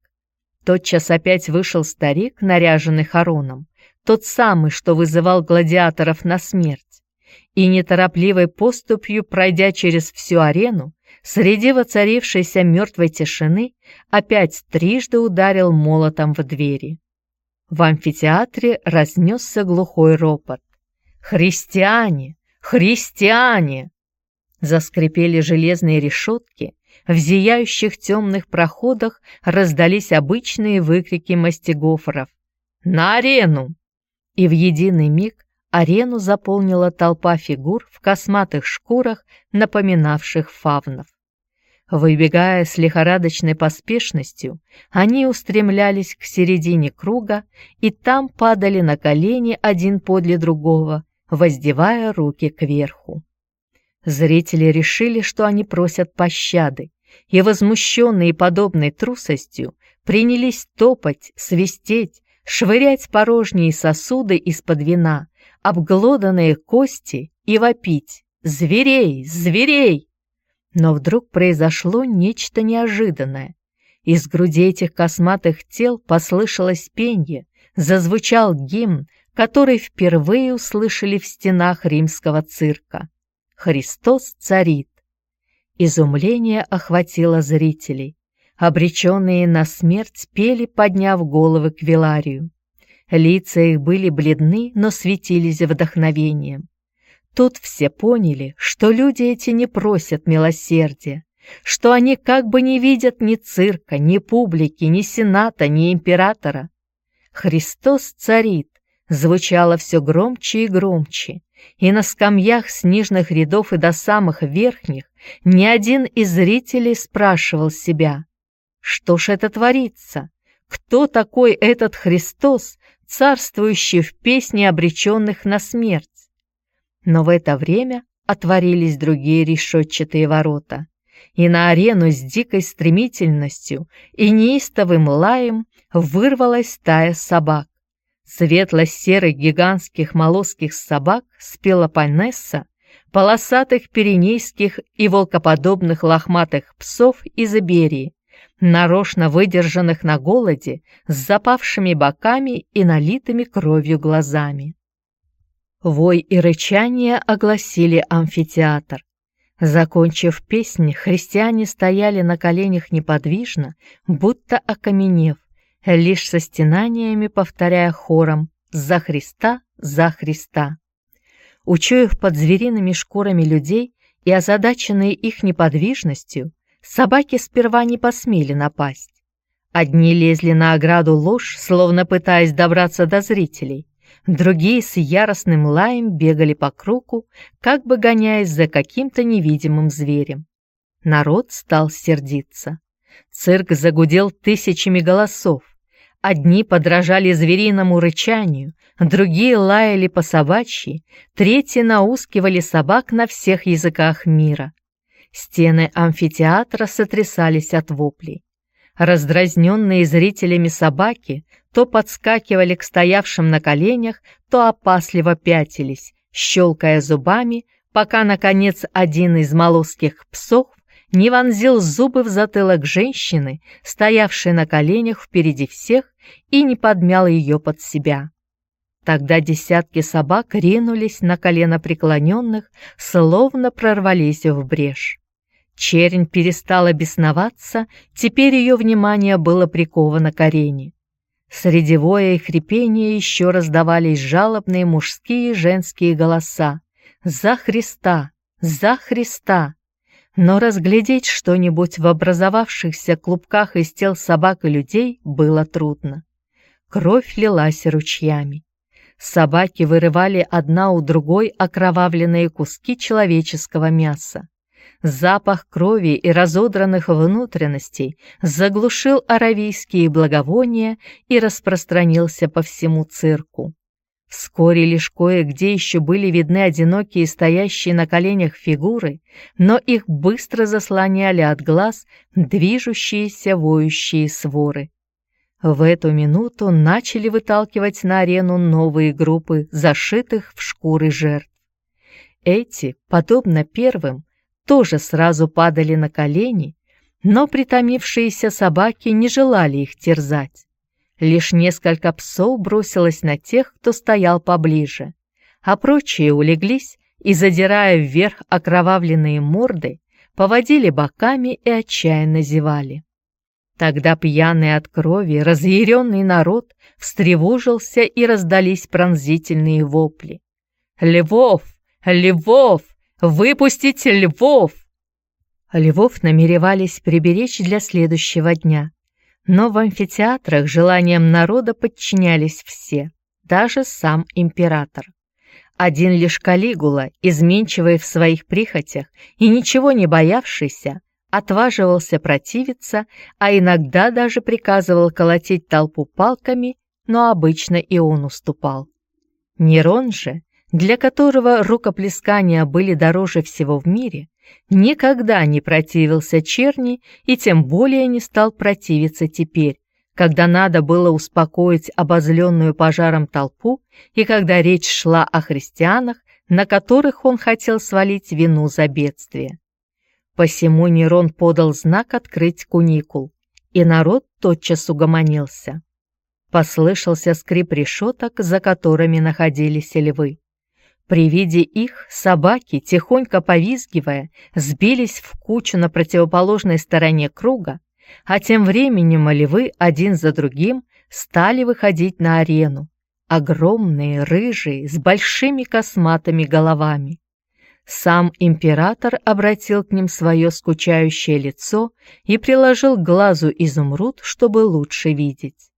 Тотчас опять вышел старик, наряженный хороном, тот самый, что вызывал гладиаторов на смерть и неторопливой поступью, пройдя через всю арену, среди воцарившейся мертвой тишины, опять трижды ударил молотом в двери. В амфитеатре разнесся глухой ропот. «Христиане! Христиане!» Заскрипели железные решетки, в зияющих темных проходах раздались обычные выкрики мастигофоров. «На арену!» И в единый миг Арену заполнила толпа фигур в косматых шкурах, напоминавших фавнов. Выбегая с лихорадочной поспешностью, они устремлялись к середине круга и там падали на колени один подле другого, воздевая руки кверху. Зрители решили, что они просят пощады, и, возмущенные подобной трусостью, принялись топать, свистеть, швырять порожние сосуды из-под вина, обглоданные кости и вопить «Зверей! Зверей!». Но вдруг произошло нечто неожиданное. Из груди этих косматых тел послышалось пенье, зазвучал гимн, который впервые услышали в стенах римского цирка. «Христос царит!» Изумление охватило зрителей. Обреченные на смерть пели, подняв головы к Виларию. Лица их были бледны, но светились вдохновением. Тут все поняли, что люди эти не просят милосердия, что они как бы не видят ни цирка, ни публики, ни сената, ни императора. «Христос царит!» звучало все громче и громче, и на скамьях с нижних рядов и до самых верхних ни один из зрителей спрашивал себя, что ж это творится? Кто такой этот Христос, царствующий в песне обреченных на смерть. Но в это время отворились другие решетчатые ворота, и на арену с дикой стремительностью и неистовым лаем вырвалась стая собак. Светло-серых гигантских молосских собак с Пелопоннеса, полосатых пиренейских и волкоподобных лохматых псов из Иберии, нарочно выдержанных на голоде, с запавшими боками и налитыми кровью глазами. Вой и рычание огласили амфитеатр. Закончив песнь, христиане стояли на коленях неподвижно, будто окаменев, лишь со стенаниями повторяя хором «За Христа! За Христа!». Учуяв под звериными шкурами людей и озадаченные их неподвижностью, собаки сперва не посмели напасть. Одни лезли на ограду ложь, словно пытаясь добраться до зрителей, другие с яростным лаем бегали по кругу, как бы гоняясь за каким-то невидимым зверем. Народ стал сердиться. Цирк загудел тысячами голосов. Одни подражали звериному рычанию, другие лаяли по собачьи, третьи наускивали собак на всех языках мира. Стены амфитеатра сотрясались от воплей. Раздразненные зрителями собаки то подскакивали к стоявшим на коленях, то опасливо пятились, щелкая зубами, пока, наконец, один из молосских псов не вонзил зубы в затылок женщины, стоявшей на коленях впереди всех, и не подмял ее под себя. Тогда десятки собак ринулись на колено преклоненных, словно прорвались в брешь. Чернь перестала бесноваться, теперь ее внимание было приковано к арене. Среди воя и хрипения еще раздавались жалобные мужские и женские голоса. «За Христа! За Христа!» Но разглядеть что-нибудь в образовавшихся клубках из тел собак и людей было трудно. Кровь лилась ручьями. Собаки вырывали одна у другой окровавленные куски человеческого мяса. Запах крови и разодранных внутренностей заглушил аравийские благовония и распространился по всему цирку. Вскоре лишь кое-где еще были видны одинокие стоящие на коленях фигуры, но их быстро заслоняли от глаз движущиеся воющие своры. В эту минуту начали выталкивать на арену новые группы зашитых в шкуры жертв. Эти, подобно первым, тоже сразу падали на колени, но притомившиеся собаки не желали их терзать. Лишь несколько псов бросилось на тех, кто стоял поближе, а прочие улеглись и, задирая вверх окровавленные морды, поводили боками и отчаянно зевали. Тогда пьяный от крови, разъяренный народ встревожился и раздались пронзительные вопли. «Львов! Львов! Выпустить львов!» Львов намеревались приберечь для следующего дня. Но в амфитеатрах желаниям народа подчинялись все, даже сам император. Один лишь Калигула, изменчивый в своих прихотях и ничего не боявшийся, отваживался противиться, а иногда даже приказывал колотить толпу палками, но обычно и он уступал. Нерон же, для которого рукоплескания были дороже всего в мире, никогда не противился черни и тем более не стал противиться теперь, когда надо было успокоить обозленную пожаром толпу и когда речь шла о христианах, на которых он хотел свалить вину за бедствие. Посему Нерон подал знак открыть куникул, и народ тотчас угомонился. Послышался скрип решеток, за которыми находились львы. При виде их собаки, тихонько повизгивая, сбились в кучу на противоположной стороне круга, а тем временем львы один за другим стали выходить на арену, огромные, рыжие, с большими косматыми головами. Сам император обратил к ним свое скучающее лицо и приложил к глазу изумруд, чтобы лучше видеть.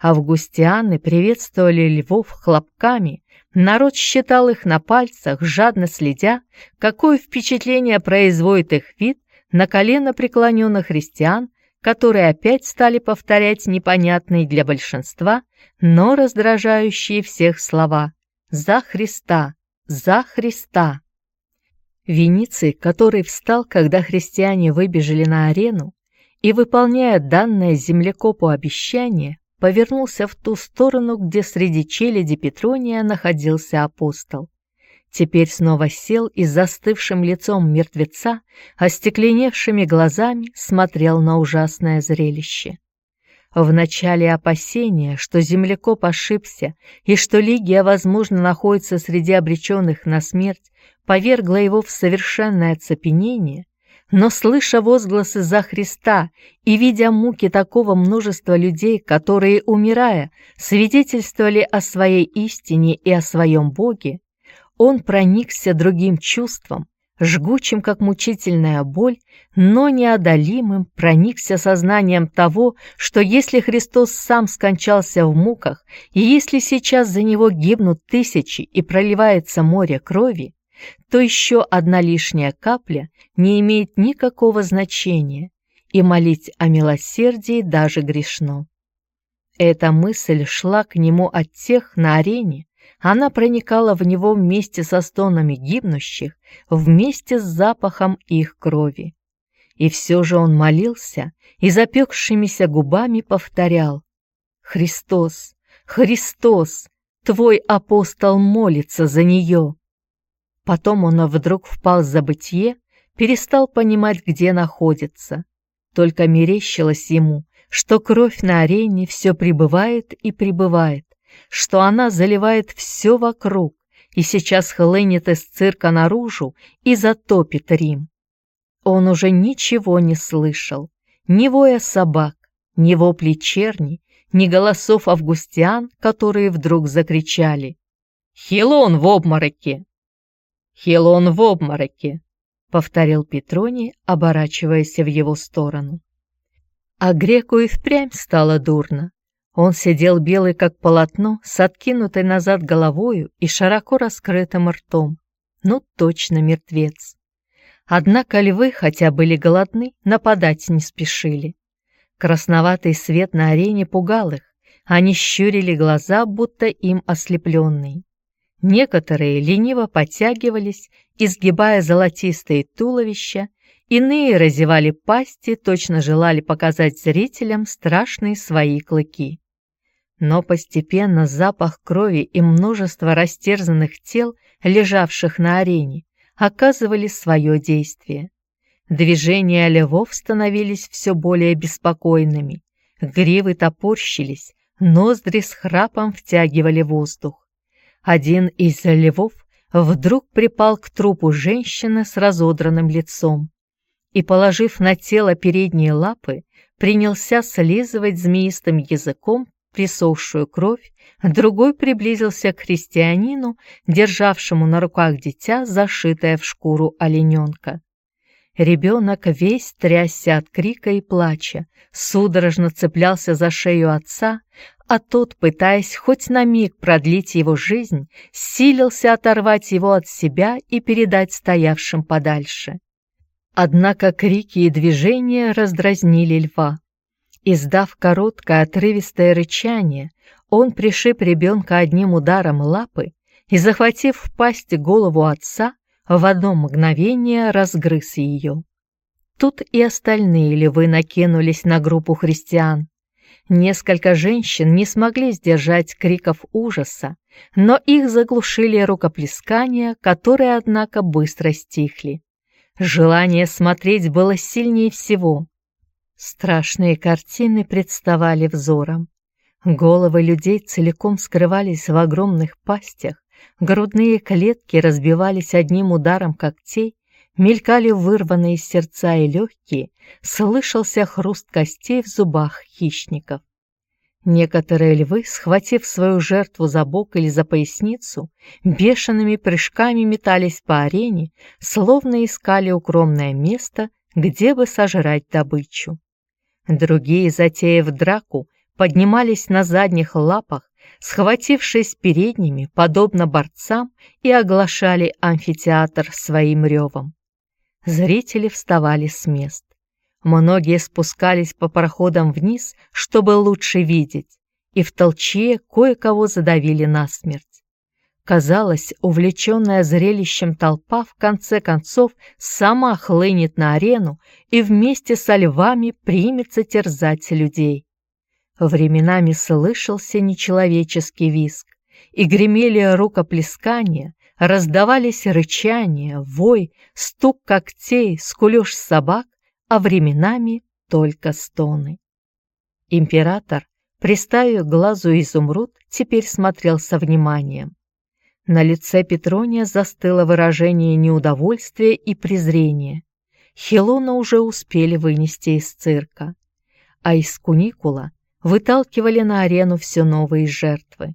Августианы приветствовали львов хлопками, Народ считал их на пальцах, жадно следя, какое впечатление производит их вид на колено преклоненных христиан, которые опять стали повторять непонятные для большинства, но раздражающие всех слова «За Христа! За Христа!». Вениций, который встал, когда христиане выбежали на арену, и, выполняя данное землекопу обещание, повернулся в ту сторону, где среди челяди Петрония находился апостол. Теперь снова сел и застывшим лицом мертвеца, остекленевшими глазами смотрел на ужасное зрелище. В начале опасения, что землекоп ошибся и что Лигия, возможно, находится среди обреченных на смерть, повергло его в совершенное оцепенение, но слыша возгласы за Христа и видя муки такого множества людей, которые, умирая, свидетельствовали о своей истине и о своем Боге, он проникся другим чувством, жгучим, как мучительная боль, но неодолимым, проникся сознанием того, что если Христос сам скончался в муках, и если сейчас за него гибнут тысячи и проливается море крови, то еще одна лишняя капля не имеет никакого значения, и молить о милосердии даже грешно. Эта мысль шла к нему от тех на арене, она проникала в него вместе со стонами гибнущих, вместе с запахом их крови. И все же он молился и запекшимися губами повторял «Христос, Христос, твой апостол молится за нее». Потом он вдруг впал в забытье, перестал понимать, где находится. Только мерещилось ему, что кровь на арене все прибывает и прибывает, что она заливает все вокруг и сейчас хлынет из цирка наружу и затопит Рим. Он уже ничего не слышал, ни воя собак, ни вопли черни, ни голосов августиан, которые вдруг закричали «Хилон в обмороке!» «Хилон в обмороке!» — повторил Петроний, оборачиваясь в его сторону. А греку и впрямь стало дурно. Он сидел белый как полотно, с откинутой назад головою и широко раскрытым ртом. Ну, точно мертвец. Однако львы, хотя были голодны, нападать не спешили. Красноватый свет на арене пугал их, они щурили глаза, будто им ослепленные. Некоторые лениво подтягивались, изгибая золотистые туловища, иные разевали пасти, точно желали показать зрителям страшные свои клыки. Но постепенно запах крови и множество растерзанных тел, лежавших на арене, оказывали свое действие. Движения львов становились все более беспокойными, гривы топорщились, ноздри с храпом втягивали воздух. Один из львов вдруг припал к трупу женщины с разодранным лицом и, положив на тело передние лапы, принялся слизывать змеистым языком присохшую кровь, другой приблизился к христианину, державшему на руках дитя, зашитое в шкуру олененка. Ребенок весь трясся от крика и плача, судорожно цеплялся за шею отца, а тот, пытаясь хоть на миг продлить его жизнь, силился оторвать его от себя и передать стоявшим подальше. Однако крики и движения раздразнили льва. Издав короткое отрывистое рычание, он пришиб ребенка одним ударом лапы и, захватив в пасть голову отца, в одно мгновение разгрыз ее. Тут и остальные львы накинулись на группу христиан. Несколько женщин не смогли сдержать криков ужаса, но их заглушили рукоплескания, которые, однако, быстро стихли. Желание смотреть было сильнее всего. Страшные картины представали взором. Головы людей целиком скрывались в огромных пастях, грудные клетки разбивались одним ударом когтей, мелькали вырванные сердца и легкие, слышался хруст костей в зубах хищников. Некоторые львы, схватив свою жертву за бок или за поясницу, бешеными прыжками метались по арене, словно искали укромное место, где бы сожрать добычу. Другие, затеяв драку, поднимались на задних лапах, схватившись передними, подобно борцам, и оглашали амфитеатр своим ревом. Зрители вставали с мест. Многие спускались по проходам вниз, чтобы лучше видеть, и в толчье кое-кого задавили насмерть. Казалось, увлеченная зрелищем толпа в конце концов сама хлынет на арену и вместе со львами примется терзать людей. Временами слышался нечеловеческий визг, и гремели рукоплескания, раздавались рычания, вой, стук когтей, скулёж собак, а временами только стоны. Император, приставив глазу изумруд, теперь смотрел со вниманием. На лице Петрония застыло выражение неудовольствия и презрения. Хелона уже успели вынести из цирка, а из куникула выталкивали на арену все новые жертвы.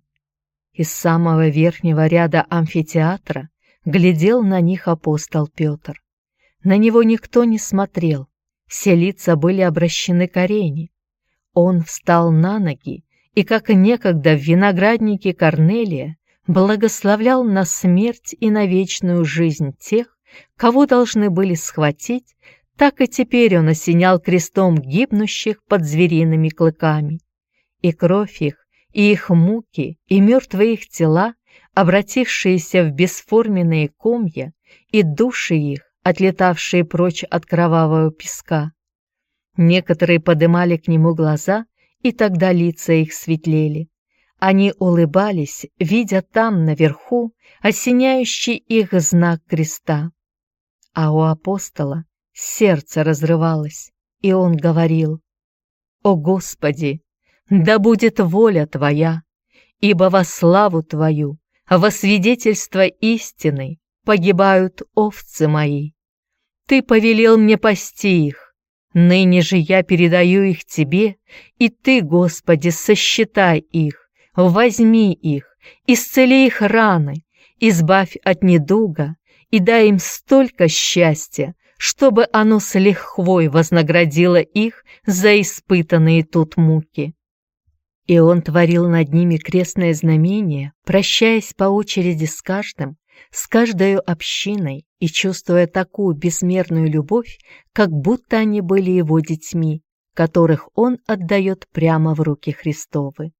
Из самого верхнего ряда амфитеатра глядел на них апостол Петр. На него никто не смотрел, все лица были обращены к арене. Он встал на ноги и, как некогда в винограднике Корнелия, благословлял на смерть и на вечную жизнь тех, кого должны были схватить, так и теперь он осенял крестом гибнущих под звериными клыками. И кровь их, и их муки, и мертвые их тела, обратившиеся в бесформенные комья, и души их, отлетавшие прочь от кровавого песка. Некоторые подымали к нему глаза, и тогда лица их светлели. Они улыбались, видя там, наверху, осеняющий их знак креста. А у апостола сердце разрывалось, и он говорил, «О Господи, да будет воля Твоя, ибо во славу Твою, во свидетельство истины погибают овцы мои. Ты повелел мне пасти их, ныне же я передаю их Тебе, и Ты, Господи, сосчитай их, возьми их, исцели их раны, избавь от недуга и дай им столько счастья, чтобы оно с лихвой вознаградило их за испытанные тут муки. И он творил над ними крестное знамение, прощаясь по очереди с каждым, с каждой общиной и чувствуя такую безмерную любовь, как будто они были его детьми, которых он отдает прямо в руки Христовы.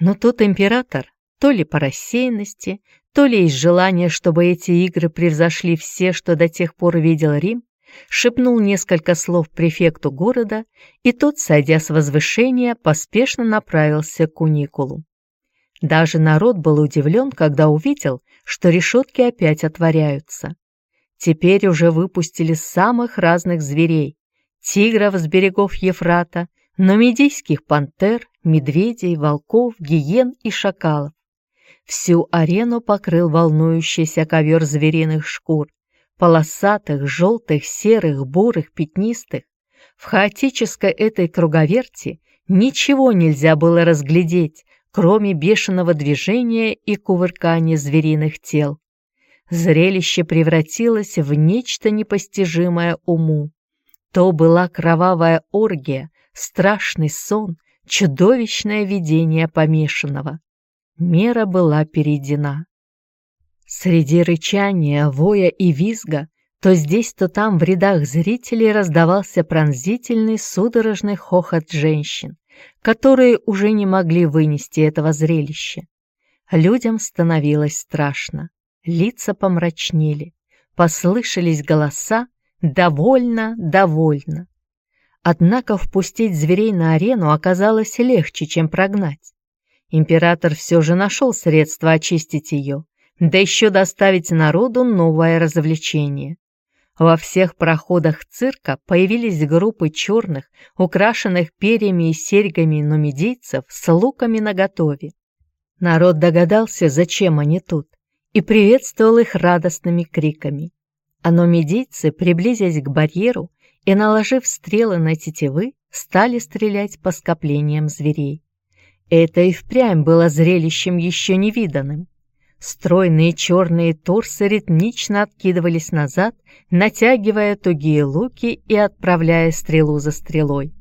Но тот император, то ли по рассеянности, то ли из желания, чтобы эти игры превзошли все, что до тех пор видел Рим, шепнул несколько слов префекту города, и тот, сойдя с возвышения, поспешно направился к куникулу. Даже народ был удивлен, когда увидел, что решетки опять отворяются. Теперь уже выпустили самых разных зверей, тигров с берегов Ефрата, номидийских пантер, медведей, волков, гиен и шакалов. Всю арену покрыл волнующийся ковер звериных шкур, полосатых, желтых, серых, бурых, пятнистых. В хаотической этой круговерти ничего нельзя было разглядеть, кроме бешеного движения и кувыркания звериных тел. Зрелище превратилось в нечто непостижимое уму. То была кровавая оргия, страшный сон, чудовищное видение помешанного. Мера была перейдена. Среди рычания, воя и визга то здесь, то там в рядах зрителей раздавался пронзительный судорожный хохот женщин, которые уже не могли вынести этого зрелища. Людям становилось страшно, лица помрачнели, послышались голоса «довольно, довольно». Однако впустить зверей на арену оказалось легче, чем прогнать. Император все же нашел средства очистить ее, да еще доставить народу новое развлечение. Во всех проходах цирка появились группы черных, украшенных перьями и серьгами нумидийцев с луками наготове. Народ догадался, зачем они тут, и приветствовал их радостными криками. А нумидийцы, приблизясь к барьеру и наложив стрелы на тетивы, стали стрелять по скоплениям зверей. Это и впрямь было зрелищем еще невиданным. Стройные черные торсы ритмично откидывались назад, натягивая тугие луки и отправляя стрелу за стрелой.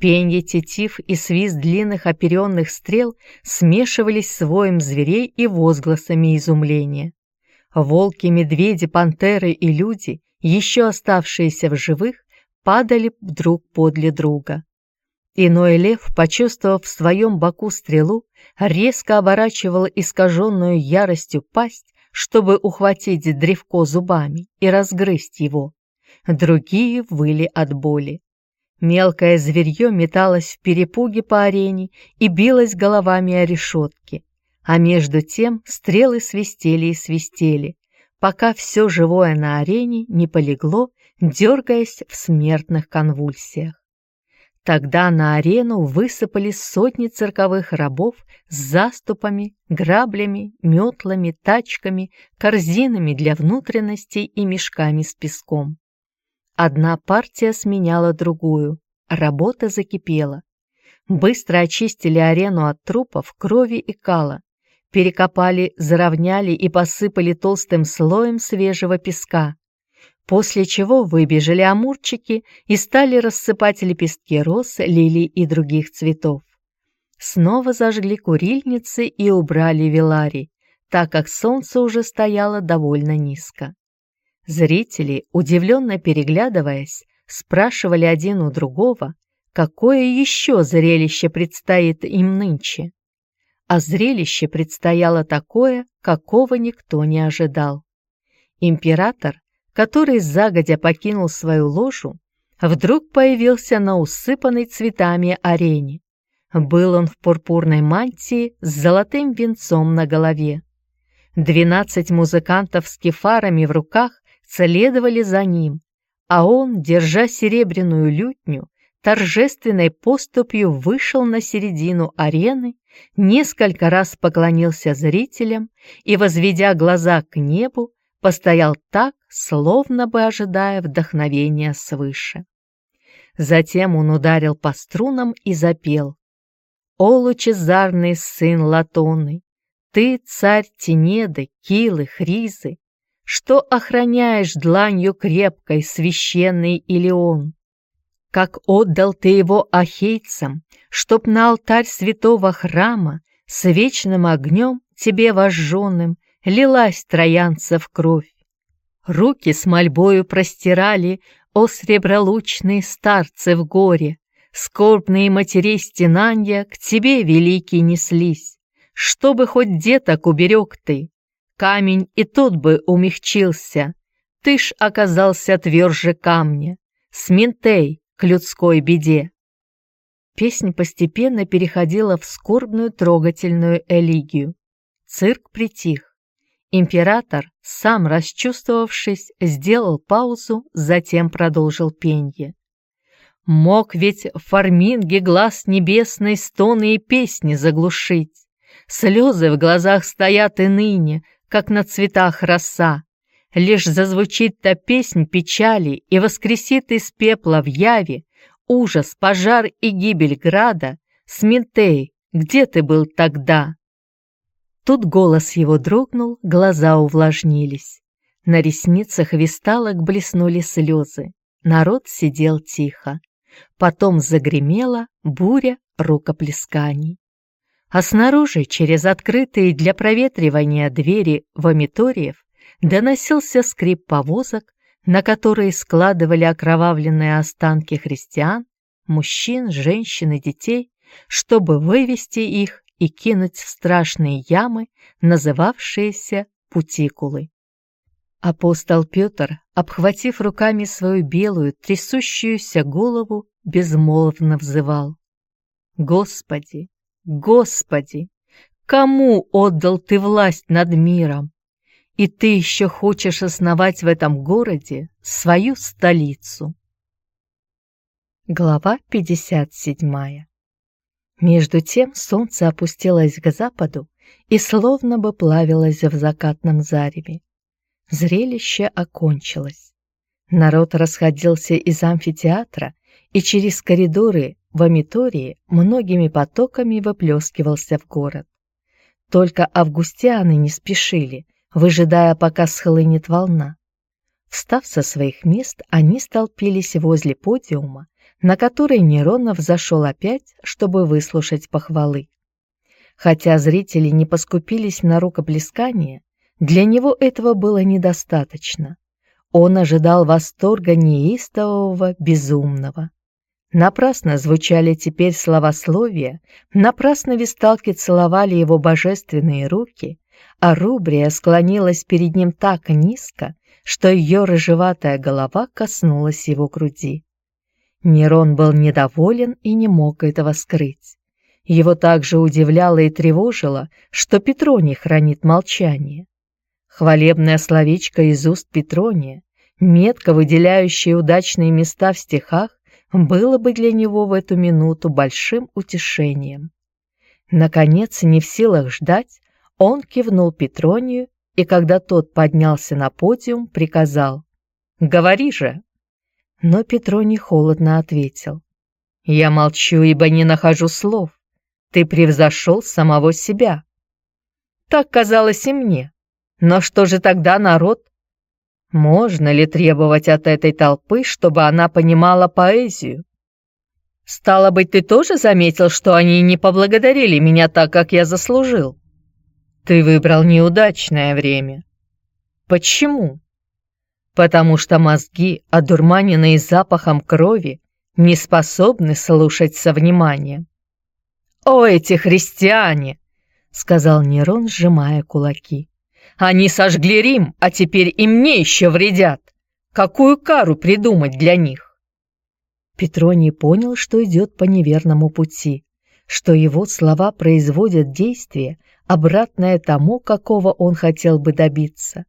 Пенье тетив и свист длинных оперенных стрел смешивались с воем зверей и возгласами изумления. Волки, медведи, пантеры и люди, еще оставшиеся в живых, падали друг подле друга. Иной лев, почувствовав в своем боку стрелу, резко оборачивал искаженную яростью пасть, чтобы ухватить древко зубами и разгрызть его. Другие выли от боли. Мелкое зверье металось в перепуге по арене и билось головами о решетки, а между тем стрелы свистели и свистели, пока все живое на арене не полегло, дергаясь в смертных конвульсиях. Тогда на арену высыпали сотни цирковых рабов с заступами, граблями, метлами, тачками, корзинами для внутренностей и мешками с песком. Одна партия сменяла другую, работа закипела. Быстро очистили арену от трупов, крови и кала, перекопали, заровняли и посыпали толстым слоем свежего песка, после чего выбежали амурчики и стали рассыпать лепестки роз, лилий и других цветов. Снова зажгли курильницы и убрали велари, так как солнце уже стояло довольно низко. Зрители, удивленно переглядываясь, спрашивали один у другого, какое еще зрелище предстоит им нынче. А зрелище предстояло такое, какого никто не ожидал. Император который загодя покинул свою ложу, вдруг появился на усыпанной цветами арене. Был он в пурпурной мантии с золотым венцом на голове. Двенадцать музыкантов с кефарами в руках следовали за ним, а он, держа серебряную лютню, торжественной поступью вышел на середину арены, несколько раз поклонился зрителям и, возведя глаза к небу, постоял так, словно бы ожидая вдохновения свыше. Затем он ударил по струнам и запел. «О, лучезарный сын Латоны, ты, царь Тенеды, Килы, Хризы, что охраняешь дланью крепкой священный Илеон? Как отдал ты его ахейцам, чтоб на алтарь святого храма с вечным огнем тебе вожженным лилась троянцев кровь. Руки с мольбою простирали, о сребролучные старцы в горе, скорбные матерей стенанья к тебе, великий, неслись. Чтобы хоть деток уберег ты, камень и тот бы умягчился, ты ж оказался тверже камня, сминтей к людской беде. Песня постепенно переходила в скорбную трогательную элегию. Цирк притих. Император, сам расчувствовавшись, сделал паузу, затем продолжил пенье. Мог ведь фарминге глаз небесный стоны и песни заглушить. Слезы в глазах стоят и ныне, как на цветах роса. Лишь зазвучит та песнь печали и воскресит из пепла в яве ужас, пожар и гибель града. Сминтей, где ты был тогда? Тут голос его дрогнул, глаза увлажнились. На ресницах висталок блеснули слезы. Народ сидел тихо. Потом загремела буря рукоплесканий а снаружи, через открытые для проветривания двери вомиториев, доносился скрип повозок, на которые складывали окровавленные останки христиан, мужчин, женщин и детей, чтобы вывести их и кинуть в страшные ямы, называвшиеся путикулы. Апостол Петр, обхватив руками свою белую, трясущуюся голову, безмолвно взывал. «Господи, Господи, кому отдал ты власть над миром? И ты еще хочешь основать в этом городе свою столицу. Глава 57 Между тем солнце опустилось к западу и словно бы плавилось в закатном зареве. Зрелище окончилось. Народ расходился из амфитеатра и через коридоры в Амитории многими потоками выплескивался в город. Только августианы не спешили, выжидая, пока схлынет волна. Встав со своих мест, они столпились возле подиума, на который Неронов зашел опять, чтобы выслушать похвалы. Хотя зрители не поскупились на рукоплескание, для него этого было недостаточно. Он ожидал восторга неистового, безумного. Напрасно звучали теперь словословия, напрасно висталки целовали его божественные руки, а Рубрия склонилась перед ним так низко, что ее рыжеватая голова коснулась его груди. Нерон был недоволен и не мог этого скрыть. Его также удивляло и тревожило, что Петроний хранит молчание. Хвалебное словечко из уст Петрония, метко выделяющее удачные места в стихах, было бы для него в эту минуту большим утешением. Наконец, не в силах ждать, он кивнул Петронию и, когда тот поднялся на подиум, приказал «Говори же!» Но Петроний холодно ответил «Я молчу, ибо не нахожу слов. Ты превзошел самого себя». Так казалось и мне. Но что же тогда народ можно ли требовать от этой толпы, чтобы она понимала поэзию? Стало быть, ты тоже заметил, что они не поблагодарили меня так, как я заслужил? Ты выбрал неудачное время. Почему? Потому что мозги, одурманенные запахом крови, не способны слушать со вниманием. «О, эти христиане!» — сказал Нерон, сжимая кулаки. Они сожгли Рим, а теперь и мне еще вредят. Какую кару придумать для них? Петроний понял, что идет по неверному пути, что его слова производят действие, обратное тому, какого он хотел бы добиться,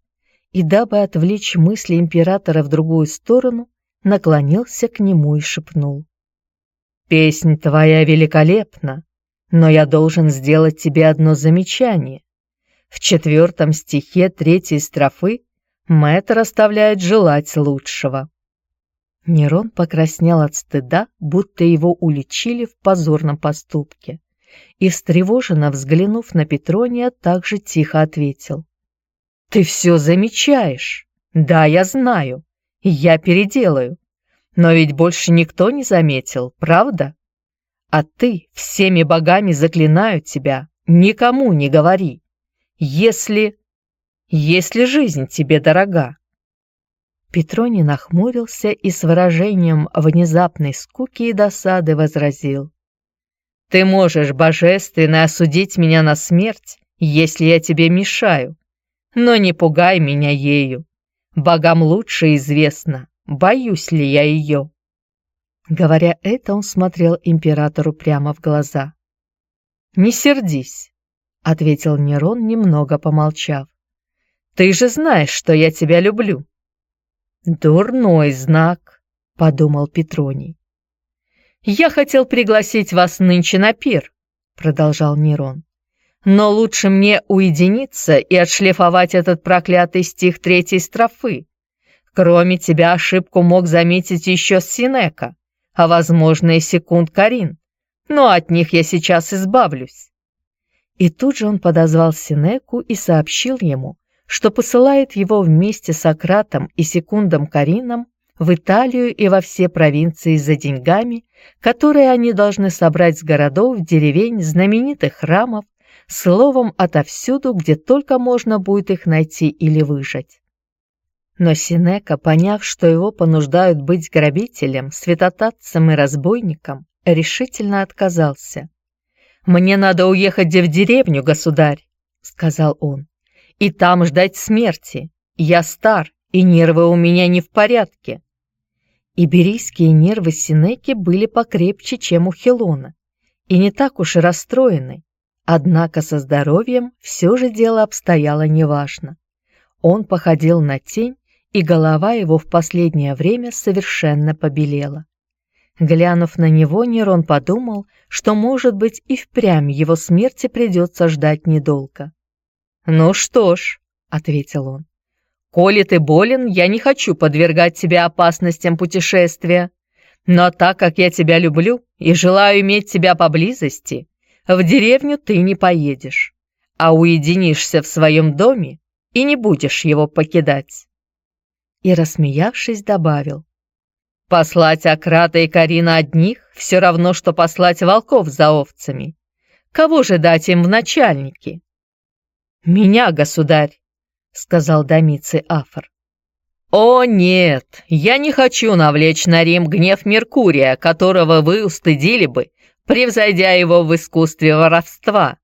и дабы отвлечь мысли императора в другую сторону, наклонился к нему и шепнул. «Песнь твоя великолепна, но я должен сделать тебе одно замечание. В четвертом стихе третьей строфы мэтр оставляет желать лучшего». Нерон покраснел от стыда, будто его уличили в позорном поступке, и, встревоженно взглянув на Петрония, также тихо ответил. «Ты все замечаешь. Да, я знаю. Я переделаю. Но ведь больше никто не заметил, правда? А ты, всеми богами заклинаю тебя, никому не говори. Если... если жизнь тебе дорога, Петроний нахмурился и с выражением внезапной скуки и досады возразил. «Ты можешь божественно осудить меня на смерть, если я тебе мешаю, но не пугай меня ею. Богам лучше известно, боюсь ли я ее». Говоря это, он смотрел императору прямо в глаза. «Не сердись», — ответил Нерон, немного помолчав. «Ты же знаешь, что я тебя люблю». «Дурной знак», — подумал Петроний. «Я хотел пригласить вас нынче на пир», — продолжал Нерон. «Но лучше мне уединиться и отшлифовать этот проклятый стих третьей строфы. Кроме тебя ошибку мог заметить еще Синека, а, возможно, и секунд Карин, но от них я сейчас избавлюсь». И тут же он подозвал Синеку и сообщил ему, что посылает его вместе с Сократом и Секундом Карином в Италию и во все провинции за деньгами, которые они должны собрать с городов, деревень, знаменитых храмов, словом, отовсюду, где только можно будет их найти или выжать. Но Синека, поняв, что его понуждают быть грабителем, святотатцем и разбойником, решительно отказался. «Мне надо уехать в деревню, государь», — сказал он и там ждать смерти. Я стар, и нервы у меня не в порядке. Иберийские нервы Синеки были покрепче, чем у Хелона, и не так уж и расстроены. Однако со здоровьем все же дело обстояло неважно. Он походил на тень, и голова его в последнее время совершенно побелела. Глянув на него, Нерон подумал, что, может быть, и впрямь его смерти придется ждать недолго. «Ну что ж», — ответил он, — «коли ты болен, я не хочу подвергать тебя опасностям путешествия. Но так как я тебя люблю и желаю иметь тебя поблизости, в деревню ты не поедешь, а уединишься в своем доме и не будешь его покидать». И, рассмеявшись, добавил, «Послать Акрата и Карина одних все равно, что послать волков за овцами. Кого же дать им в начальники?» «Меня, государь!» — сказал Домиций Афор. «О, нет! Я не хочу навлечь на Рим гнев Меркурия, которого вы устыдили бы, превзойдя его в искусстве воровства.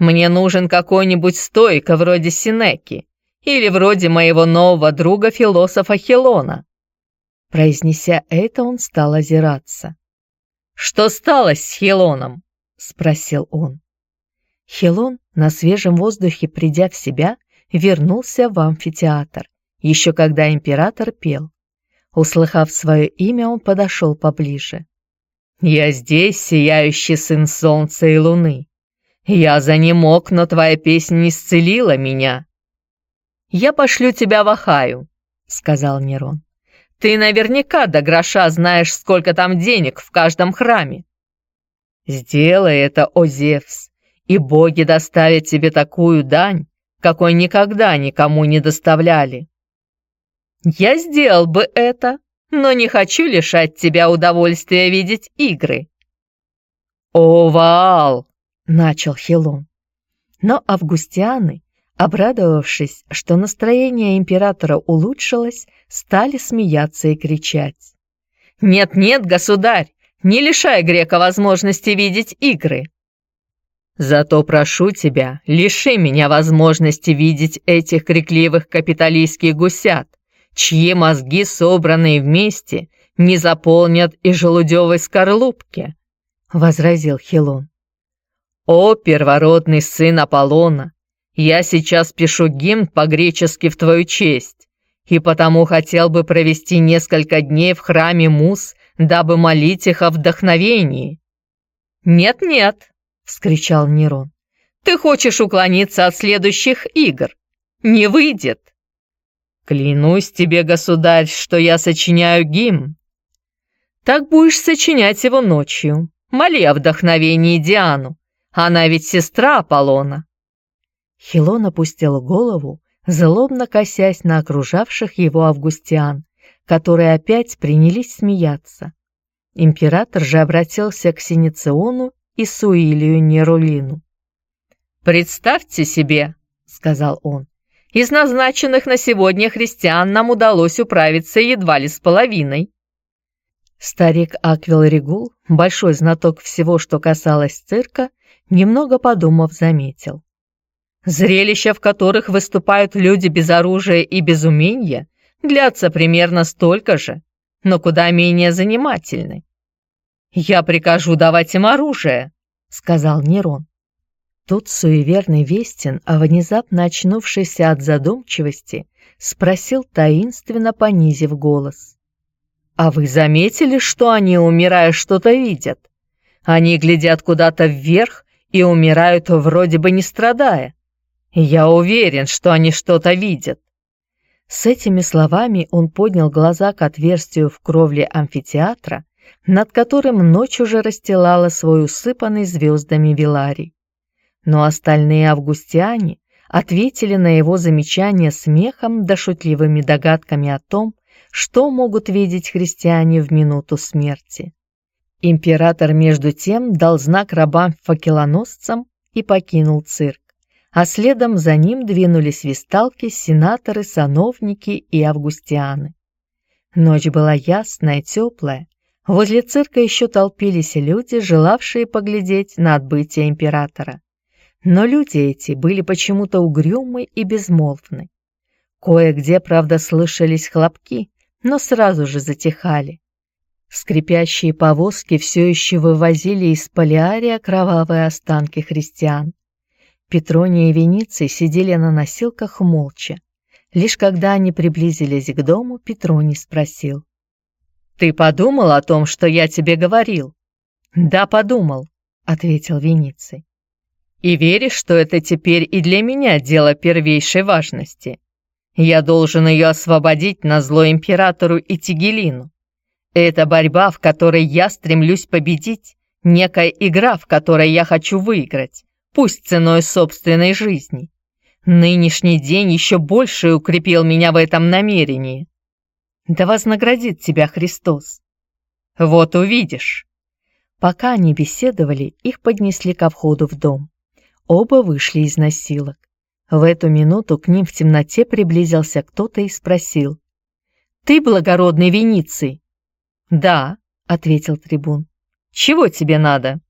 Мне нужен какой-нибудь стойка вроде Синеки или вроде моего нового друга-философа Хилона». Произнеся это, он стал озираться. «Что стало с Хилоном?» — спросил он. Хилон, на свежем воздухе придя в себя, вернулся в амфитеатр, еще когда император пел. Услыхав свое имя, он подошел поближе. «Я здесь, сияющий сын солнца и луны. Я за ним мог, но твоя песня исцелила меня». «Я пошлю тебя в Ахаю», — сказал Нерон. «Ты наверняка до гроша знаешь, сколько там денег в каждом храме». «Сделай это, о Зевс, и боги доставят тебе такую дань, какой никогда никому не доставляли. Я сделал бы это, но не хочу лишать тебя удовольствия видеть игры. О, Ваал! начал Хилон. Но августианы, обрадовавшись, что настроение императора улучшилось, стали смеяться и кричать. «Нет-нет, государь, не лишай грека возможности видеть игры!» Зато прошу тебя, лиши меня возможности видеть этих крикливых капиталистских гусят, чьи мозги, собранные вместе, не заполнят и желудевой скорлупки», — возразил Хилон. «О, первородный сын Аполлона, я сейчас пишу гимн по-гречески в твою честь, и потому хотел бы провести несколько дней в храме Мус, дабы молить их о вдохновении». «Нет-нет», — вскричал Нерон, — «ты хочешь уклониться от следующих игр. Не выйдет». «Клянусь тебе, государь, что я сочиняю гимн». «Так будешь сочинять его ночью. Моли о вдохновении Диану. Она ведь сестра Аполлона». Хилон опустил голову, злобно косясь на окружавших его августиан, которые опять принялись смеяться. Император же обратился к Синициону и Суилию Нерулину. «Представьте себе», — сказал он, — «из назначенных на сегодня христиан нам удалось управиться едва ли с половиной». Старик Аквил Регул, большой знаток всего, что касалось цирка, немного подумав, заметил. Зрелища, в которых выступают люди без оружия и без умения, длятся примерно столько же, но куда менее занимательны. «Я прикажу давать им оружие», — сказал Нерон. Тут суеверный Вестин, а внезапно очнувшийся от задумчивости, спросил таинственно, понизив голос. «А вы заметили, что они, умирая, что-то видят? Они глядят куда-то вверх и умирают вроде бы не страдая. Я уверен, что они что-то видят». С этими словами он поднял глаза к отверстию в кровле амфитеатра над которым ночь уже расстилала свой усыпанный звездами Виларий. Но остальные августиане ответили на его замечание смехом да шутливыми догадками о том, что могут видеть христиане в минуту смерти. Император, между тем, дал знак рабам-факелоносцам и покинул цирк, а следом за ним двинулись висталки, сенаторы, сановники и августианы. Ночь была ясная, теплая, Возле цирка еще толпились люди, желавшие поглядеть на отбытие императора. Но люди эти были почему-то угрюмы и безмолвны. Кое-где, правда, слышались хлопки, но сразу же затихали. Скрипящие повозки все еще вывозили из Полиария кровавые останки христиан. Петрония и Вениций сидели на носилках молча. Лишь когда они приблизились к дому, Петроний спросил. «Ты подумал о том, что я тебе говорил?» «Да, подумал», — ответил Вениций. «И веришь, что это теперь и для меня дело первейшей важности? Я должен ее освободить на зло императору и Тигелину. Это борьба, в которой я стремлюсь победить, некая игра, в которой я хочу выиграть, пусть ценой собственной жизни. Нынешний день еще больше укрепил меня в этом намерении. Да вознаградит тебя Христос. Вот увидишь. Пока они беседовали, их поднесли ко входу в дом. Оба вышли из носилок. В эту минуту к ним в темноте приблизился кто-то и спросил. «Ты благородный Вениций?» «Да», — ответил трибун. «Чего тебе надо?»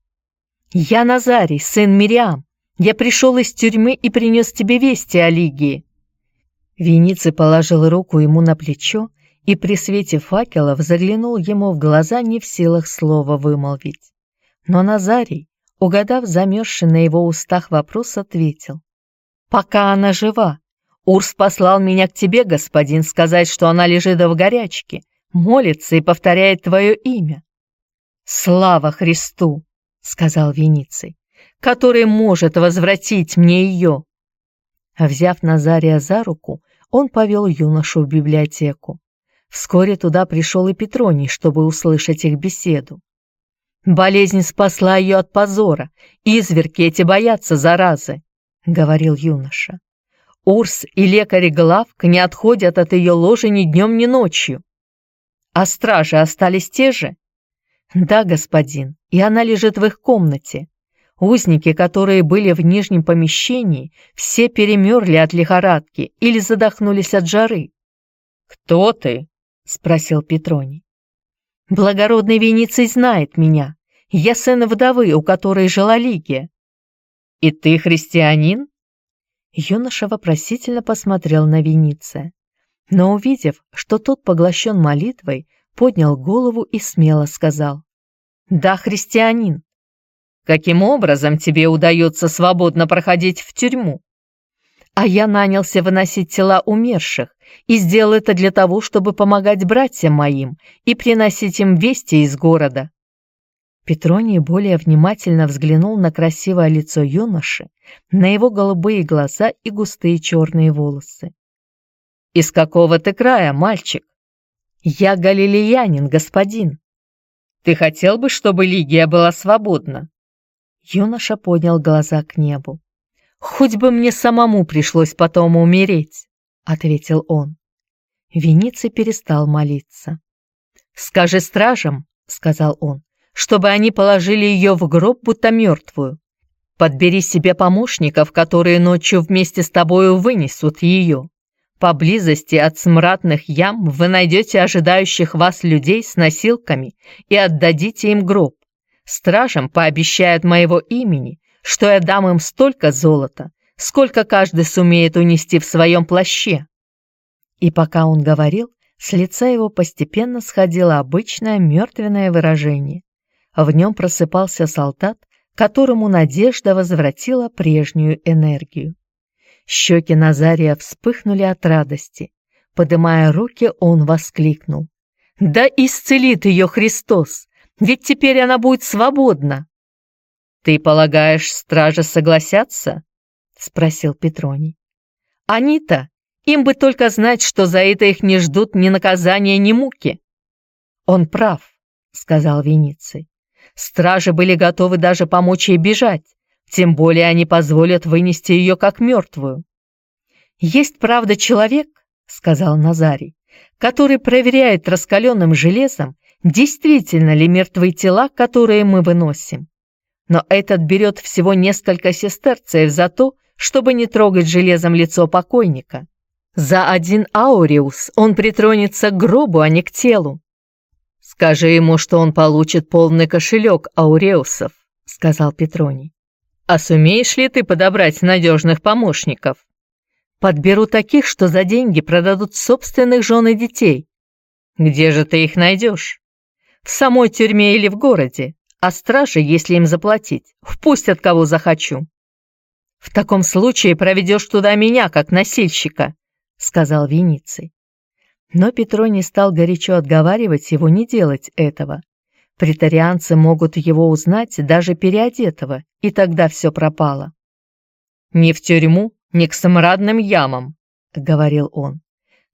«Я Назарий, сын Мириам. Я пришел из тюрьмы и принес тебе вести о Лигии». Вениций положил руку ему на плечо и при свете факелов заглянул ему в глаза не в силах слова вымолвить. Но Назарий, угадав замерзший на его устах вопрос, ответил. «Пока она жива. Урс послал меня к тебе, господин, сказать, что она лежит в горячке, молится и повторяет твое имя». «Слава Христу!» — сказал Вениций, «который может возвратить мне ее». Взяв Назария за руку, он повел юношу в библиотеку. Вскоре туда пришел и Петроний, чтобы услышать их беседу. «Болезнь спасла ее от позора, изверки эти боятся заразы», — говорил юноша. «Урс и лекари Главк не отходят от ее ложи ни днем, ни ночью. А стражи остались те же?» «Да, господин, и она лежит в их комнате. Узники, которые были в нижнем помещении, все перемерли от лихорадки или задохнулись от жары». «Кто ты?» спросил Петроний. Благородный Вениций знает меня. Я сын вдовы, у которой жила Лигия. И ты христианин? Юноша вопросительно посмотрел на Вениция. но, увидев, что тот поглощен молитвой, поднял голову и смело сказал. «Да, христианин, каким образом тебе удается свободно проходить в тюрьму?» «А я нанялся выносить тела умерших и сделал это для того, чтобы помогать братьям моим и приносить им вести из города». Петроний более внимательно взглянул на красивое лицо юноши, на его голубые глаза и густые черные волосы. «Из какого ты края, мальчик?» «Я галилеянин, господин». «Ты хотел бы, чтобы Лигия была свободна?» Юноша поднял глаза к небу. «Хоть бы мне самому пришлось потом умереть», — ответил он. Вениций перестал молиться. «Скажи стражам», — сказал он, — «чтобы они положили ее в гроб, будто мертвую. Подбери себе помощников, которые ночью вместе с тобою вынесут ее. Поблизости от смрадных ям вы найдете ожидающих вас людей с носилками и отдадите им гроб. Стражам пообещают моего имени, что я дам им столько золота, сколько каждый сумеет унести в своем плаще». И пока он говорил, с лица его постепенно сходило обычное мертвенное выражение. В нем просыпался солдат, которому надежда возвратила прежнюю энергию. Щеки Назария вспыхнули от радости. Подымая руки, он воскликнул. «Да исцелит ее Христос! Ведь теперь она будет свободна!» «Ты полагаешь, стражи согласятся?» — спросил Петроний. «Они-то, им бы только знать, что за это их не ждут ни наказания, ни муки». «Он прав», — сказал Вениций. «Стражи были готовы даже помочь ей бежать, тем более они позволят вынести ее как мертвую. «Есть, правда, человек, — сказал Назарий, — который проверяет раскаленным железом, действительно ли мертвые тела, которые мы выносим. Но этот берет всего несколько сестерцев за то, чтобы не трогать железом лицо покойника. За один ауреус он притронется к гробу, а не к телу. «Скажи ему, что он получит полный кошелек ауреусов», — сказал Петроний. А сумеешь ли ты подобрать надежных помощников? Подберу таких, что за деньги продадут собственных жен и детей. Где же ты их найдешь? В самой тюрьме или в городе, а стражи, если им заплатить, впустят кого захочу. В таком случае проведешь туда меня, как носильщика, сказал Вениций. Но Петро не стал горячо отговаривать его не делать этого. Притарианцы могут его узнать даже переодетого, и тогда все пропало. «Не в тюрьму, не к саморадным ямам», — говорил он.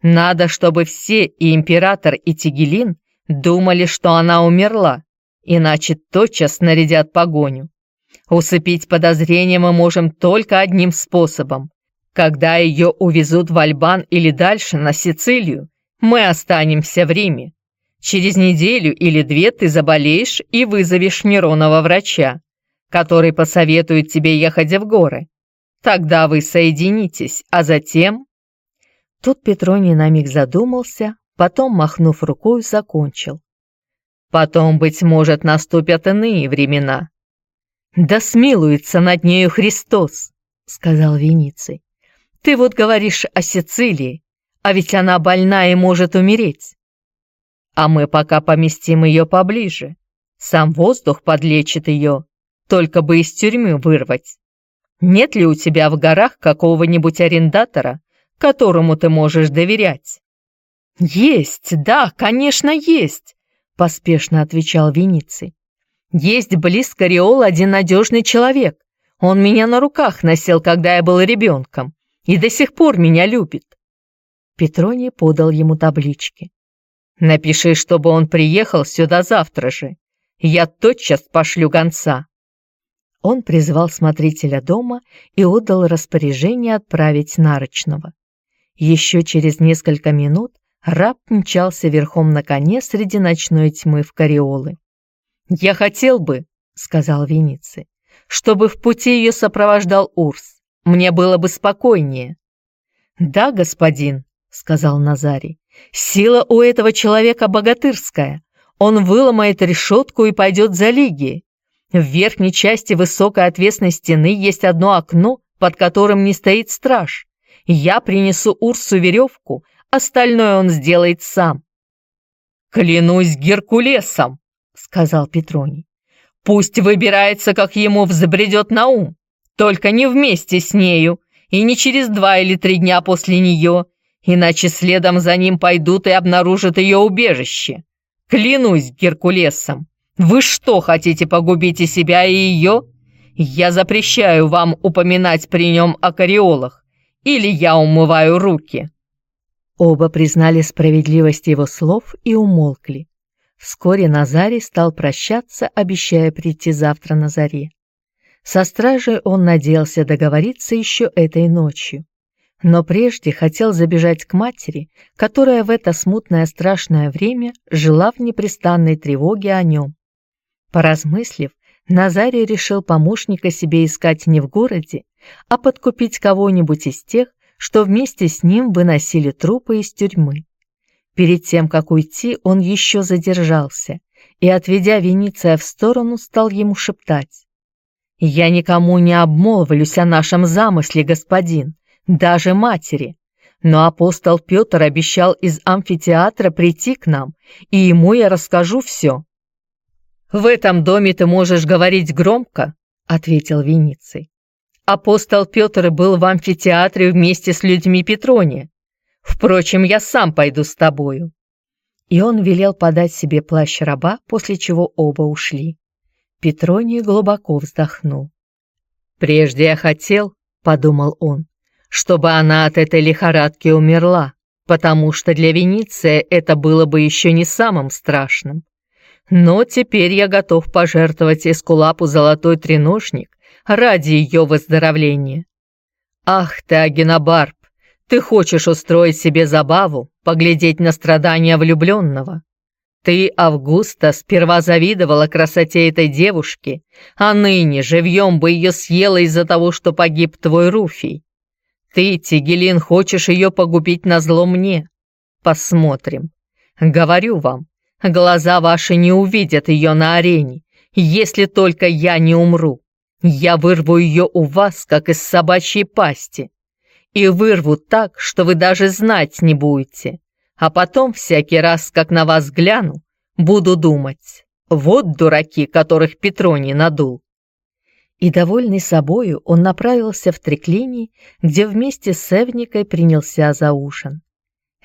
«Надо, чтобы все, и император, и Тигелин, думали, что она умерла, иначе тотчас снарядят погоню. Усыпить подозрения мы можем только одним способом. Когда ее увезут в Альбан или дальше, на Сицилию, мы останемся в Риме. Через неделю или две ты заболеешь и вызовешь Неронова врача, который посоветует тебе ехать в горы. Тогда вы соединитесь, а затем...» Тут Петроний на миг задумался, потом, махнув рукой, закончил. «Потом, быть может, наступят иные времена». «Да смилуется над нею Христос», — сказал Вениций. «Ты вот говоришь о Сицилии, а ведь она больна и может умереть а мы пока поместим ее поближе. Сам воздух подлечит ее, только бы из тюрьмы вырвать. Нет ли у тебя в горах какого-нибудь арендатора, которому ты можешь доверять?» «Есть, да, конечно, есть», — поспешно отвечал Вениций. «Есть близ Кариол один надежный человек. Он меня на руках носил, когда я был ребенком, и до сих пор меня любит». Петроний подал ему таблички. Напиши, чтобы он приехал сюда завтра же. Я тотчас пошлю гонца». Он призвал смотрителя дома и отдал распоряжение отправить нарочного. Еще через несколько минут раб мчался верхом на коне среди ночной тьмы в кариолы. «Я хотел бы», — сказал Веницы, — «чтобы в пути ее сопровождал Урс. Мне было бы спокойнее». «Да, господин», — сказал Назарий, Сила у этого человека богатырская. Он выломает решетку и пойдет за Лигией. В верхней части высокой отвесной стены есть одно окно, под которым не стоит страж. Я принесу Урсу веревку, Остальное он сделает сам. «Клянусь Геркулесом!» — сказал Петроний. «Пусть выбирается, как ему взбредет на ум, только не вместе с нею и не через два или три дня после нее, иначе следом за ним пойдут и обнаружат ее убежище. Клянусь Геркулесом, вы что, хотите погубить и себя, и ее? Я запрещаю вам упоминать при нем о кариолах, или я умываю руки». Оба признали справедливость его слов и умолкли. Вскоре Назарий стал прощаться, обещая прийти завтра на заре. Со стражей он надеялся договориться еще этой ночью. Но прежде хотел забежать к матери, которая в это смутное страшное время жила в непрестанной тревоге о нем. Поразмыслив, Назарий решил помощника себе искать не в городе, а подкупить кого-нибудь из тех, что вместе с ним выносили трупы из тюрьмы. Перед тем, как уйти, он еще задержался и, отведя Вениция в сторону, стал ему шептать. «Я никому не обмолвлюсь о нашем замысле, господин, даже матери, но апостол Петр обещал из амфитеатра прийти к нам, и ему я расскажу все». «В этом доме ты можешь говорить громко», — ответил Вениций. Апостол Петр был в амфитеатре вместе с людьми Петрония. Впрочем, я сам пойду с тобою». И он велел подать себе плащ раба, после чего оба ушли. Петроний глубоко вздохнул. «Прежде я хотел, — подумал он, — чтобы она от этой лихорадки умерла, потому что для Венеции это было бы еще не самым страшным. Но теперь я готов пожертвовать Эскулапу золотой треножник ради ее выздоровления. Ах ты, Агенобарб, ты хочешь устроить себе забаву, поглядеть на страдания влюбленного. Ты, Августа, сперва завидовала красоте этой девушки, а ныне живьем бы ее съела из-за того, что погиб твой Руфий. Ты, Тигелин, хочешь ее погубить на зло мне. Посмотрим. Говорю вам, глаза ваши не увидят ее на арене, если только я не умру. Я вырву ее у вас, как из собачьей пасти. И вырву так, что вы даже знать не будете. А потом, всякий раз, как на вас гляну, буду думать. Вот дураки, которых Петроний надул. И, довольный собою, он направился в треклиний, где вместе с Эвникой принялся за ужин.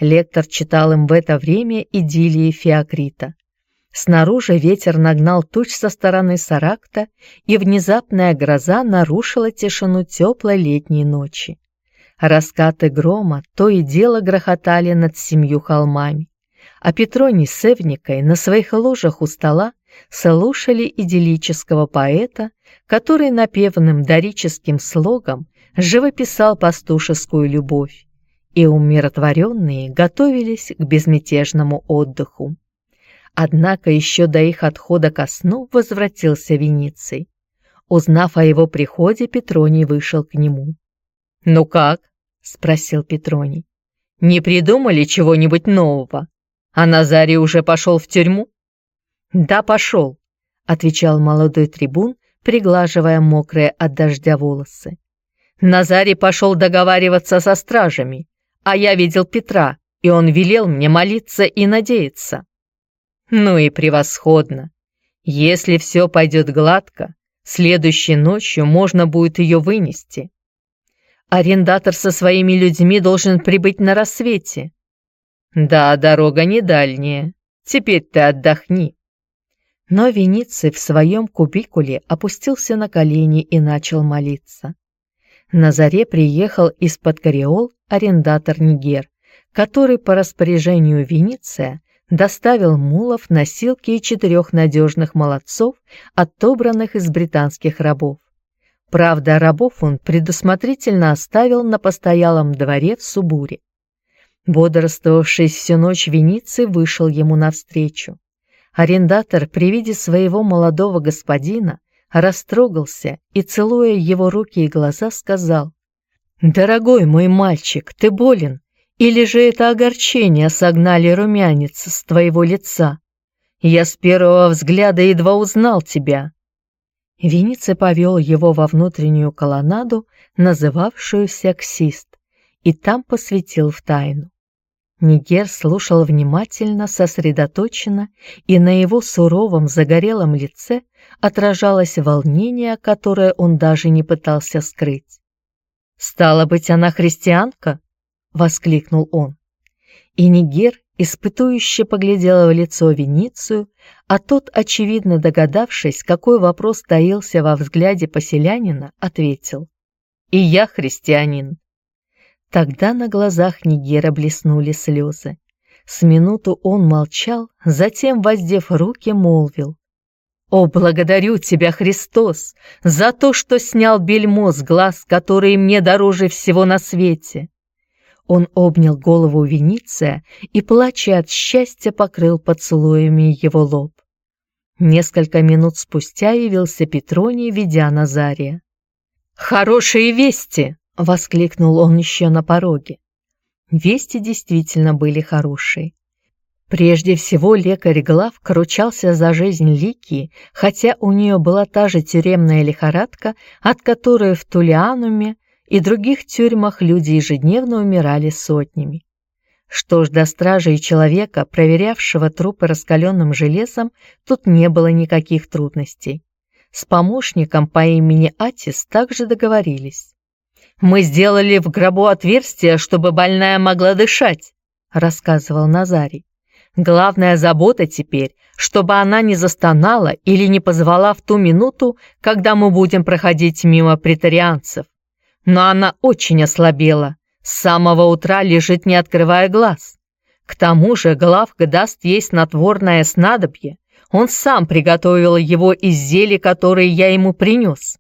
Лектор читал им в это время идиллии Феокрита. Снаружи ветер нагнал туч со стороны Саракта, и внезапная гроза нарушила тишину теплой летней ночи. Раскаты грома то и дело грохотали над семью холмами, а Петроний с Эвникой на своих ложах у стола слушали идиллического поэта, который напевным дорическим слогом живописал пастушескую любовь, и умиротворенные готовились к безмятежному отдыху. Однако еще до их отхода ко сну возвратился Вениций. Узнав о его приходе, Петроний вышел к нему. «Ну как?» — спросил Петроний. «Не придумали чего-нибудь нового? А Назарий уже пошел в тюрьму?» «Да, пошел», — отвечал молодой трибун, приглаживая мокрые от дождя волосы. «Назарий пошел договариваться со стражами, а я видел Петра, и он велел мне молиться и надеяться». Ну и превосходно. Если все пойдет гладко, следующей ночью можно будет ее вынести. Арендатор со своими людьми должен прибыть на рассвете. Да, дорога не дальняя. Теперь ты отдохни. Но Вениций в своем кубикуле опустился на колени и начал молиться. На заре приехал из-под Кориол арендатор Нигер, который по распоряжению Венеция доставил мулов, носилки и четырех надежных молодцов, отобранных из британских рабов. Правда, рабов он предусмотрительно оставил на постоялом дворе в Субуре. Бодрствовавший всю ночь Вениций вышел ему навстречу. Арендатор при виде своего молодого господина растрогался и, целуя его руки и глаза, сказал, «Дорогой мой мальчик, ты болен, или же это огорчение согнали румянец с твоего лица? Я с первого взгляда едва узнал тебя». Вениций повел его во внутреннюю колоннаду, называвшуюся Ксист, и там посвятил в тайну. Нигер слушал внимательно, сосредоточенно, и на его суровом загорелом лице отражалось волнение, которое он даже не пытался скрыть. «Стало быть, она христианка?» — воскликнул он. И Нигер испытующе поглядела в лицо Веницию, а тот, очевидно догадавшись, какой вопрос таился во взгляде поселянина, ответил. «И я христианин». Тогда на глазах Нигера блеснули слезы. С минуту он молчал, затем, воздев руки, молвил. «О, благодарю тебя, Христос, за то, что снял бельмо с глаз, которые мне дороже всего на свете!» Он обнял голову Вениция и, плача от счастья, покрыл поцелуями его лоб. Несколько минут спустя явился Петроний, ведя Назария. «Хорошие вести!» — воскликнул он еще на пороге. Вести действительно были хорошие. Прежде всего лекарь Глав кручался за жизнь Лики, хотя у нее была та же тюремная лихорадка, от которой в Тулиануме и других тюрьмах люди ежедневно умирали сотнями. Что ж, до стражи и человека, проверявшего трупы раскаленным железом, тут не было никаких трудностей. С помощником по имени Атис также договорились. «Мы сделали в гробу отверстие, чтобы больная могла дышать», — рассказывал Назарий. «Главная забота теперь, чтобы она не застонала или не позвала в ту минуту, когда мы будем проходить мимо претарианцев. Но она очень ослабела, с самого утра лежит, не открывая глаз. К тому же Главка даст ей снотворное снадобье, он сам приготовил его из зелий, которые я ему принес.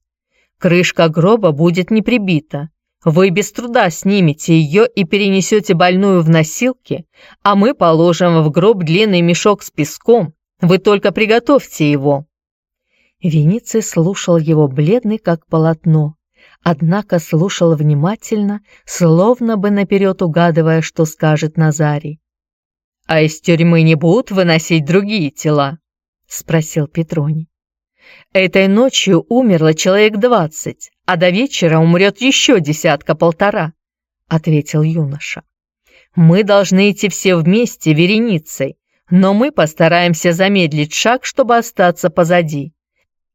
Крышка гроба будет не прибита. Вы без труда снимете ее и перенесете больную в носилки, а мы положим в гроб длинный мешок с песком. Вы только приготовьте его». Вениций слушал его бледный, как полотно, однако слушал внимательно, словно бы наперед угадывая, что скажет Назарий. «А из тюрьмы не будут выносить другие тела?» — спросил Петроний. Этой ночью умерло человек двадцать, а до вечера умрет еще десятка-полтора», — ответил юноша. «Мы должны идти все вместе, вереницей, но мы постараемся замедлить шаг, чтобы остаться позади.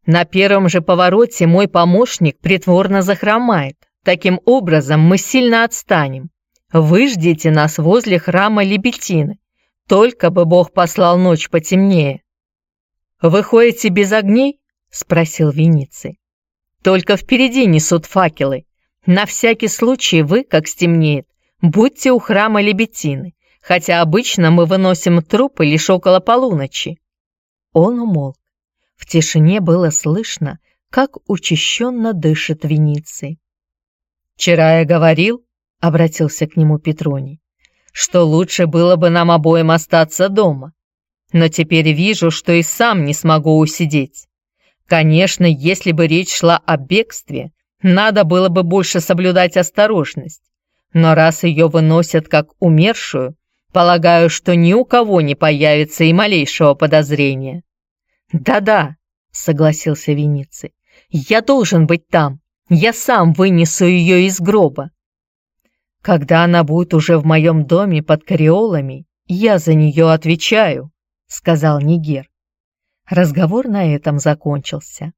На первом же повороте мой помощник притворно захромает. Таким образом мы сильно отстанем. Вы ждите нас возле храма Лебетины. Только бы Бог послал ночь потемнее. Вы ходите без огней? спросил Вениций. Только впереди несут факелы. На всякий случай вы, как стемнеет, будьте у храма Лебетины, хотя обычно мы выносим трупы лишь около полуночи. Он умолк. В тишине было слышно, как учащенно дышит Вениций. «Вчера я говорил», — обратился к нему Петроний, «что лучше было бы нам обоим остаться дома, но теперь вижу, что и сам не смогу усидеть. Конечно, если бы речь шла о бегстве, надо было бы больше соблюдать осторожность. Но раз ее выносят как умершую, полагаю, что ни у кого не появится и малейшего подозрения. «Да-да», — согласился Вениций, — «я должен быть там. Я сам вынесу ее из гроба. Когда она будет уже в моем доме под кариолами, я за нее отвечаю», — сказал Нигер. Разговор на этом закончился.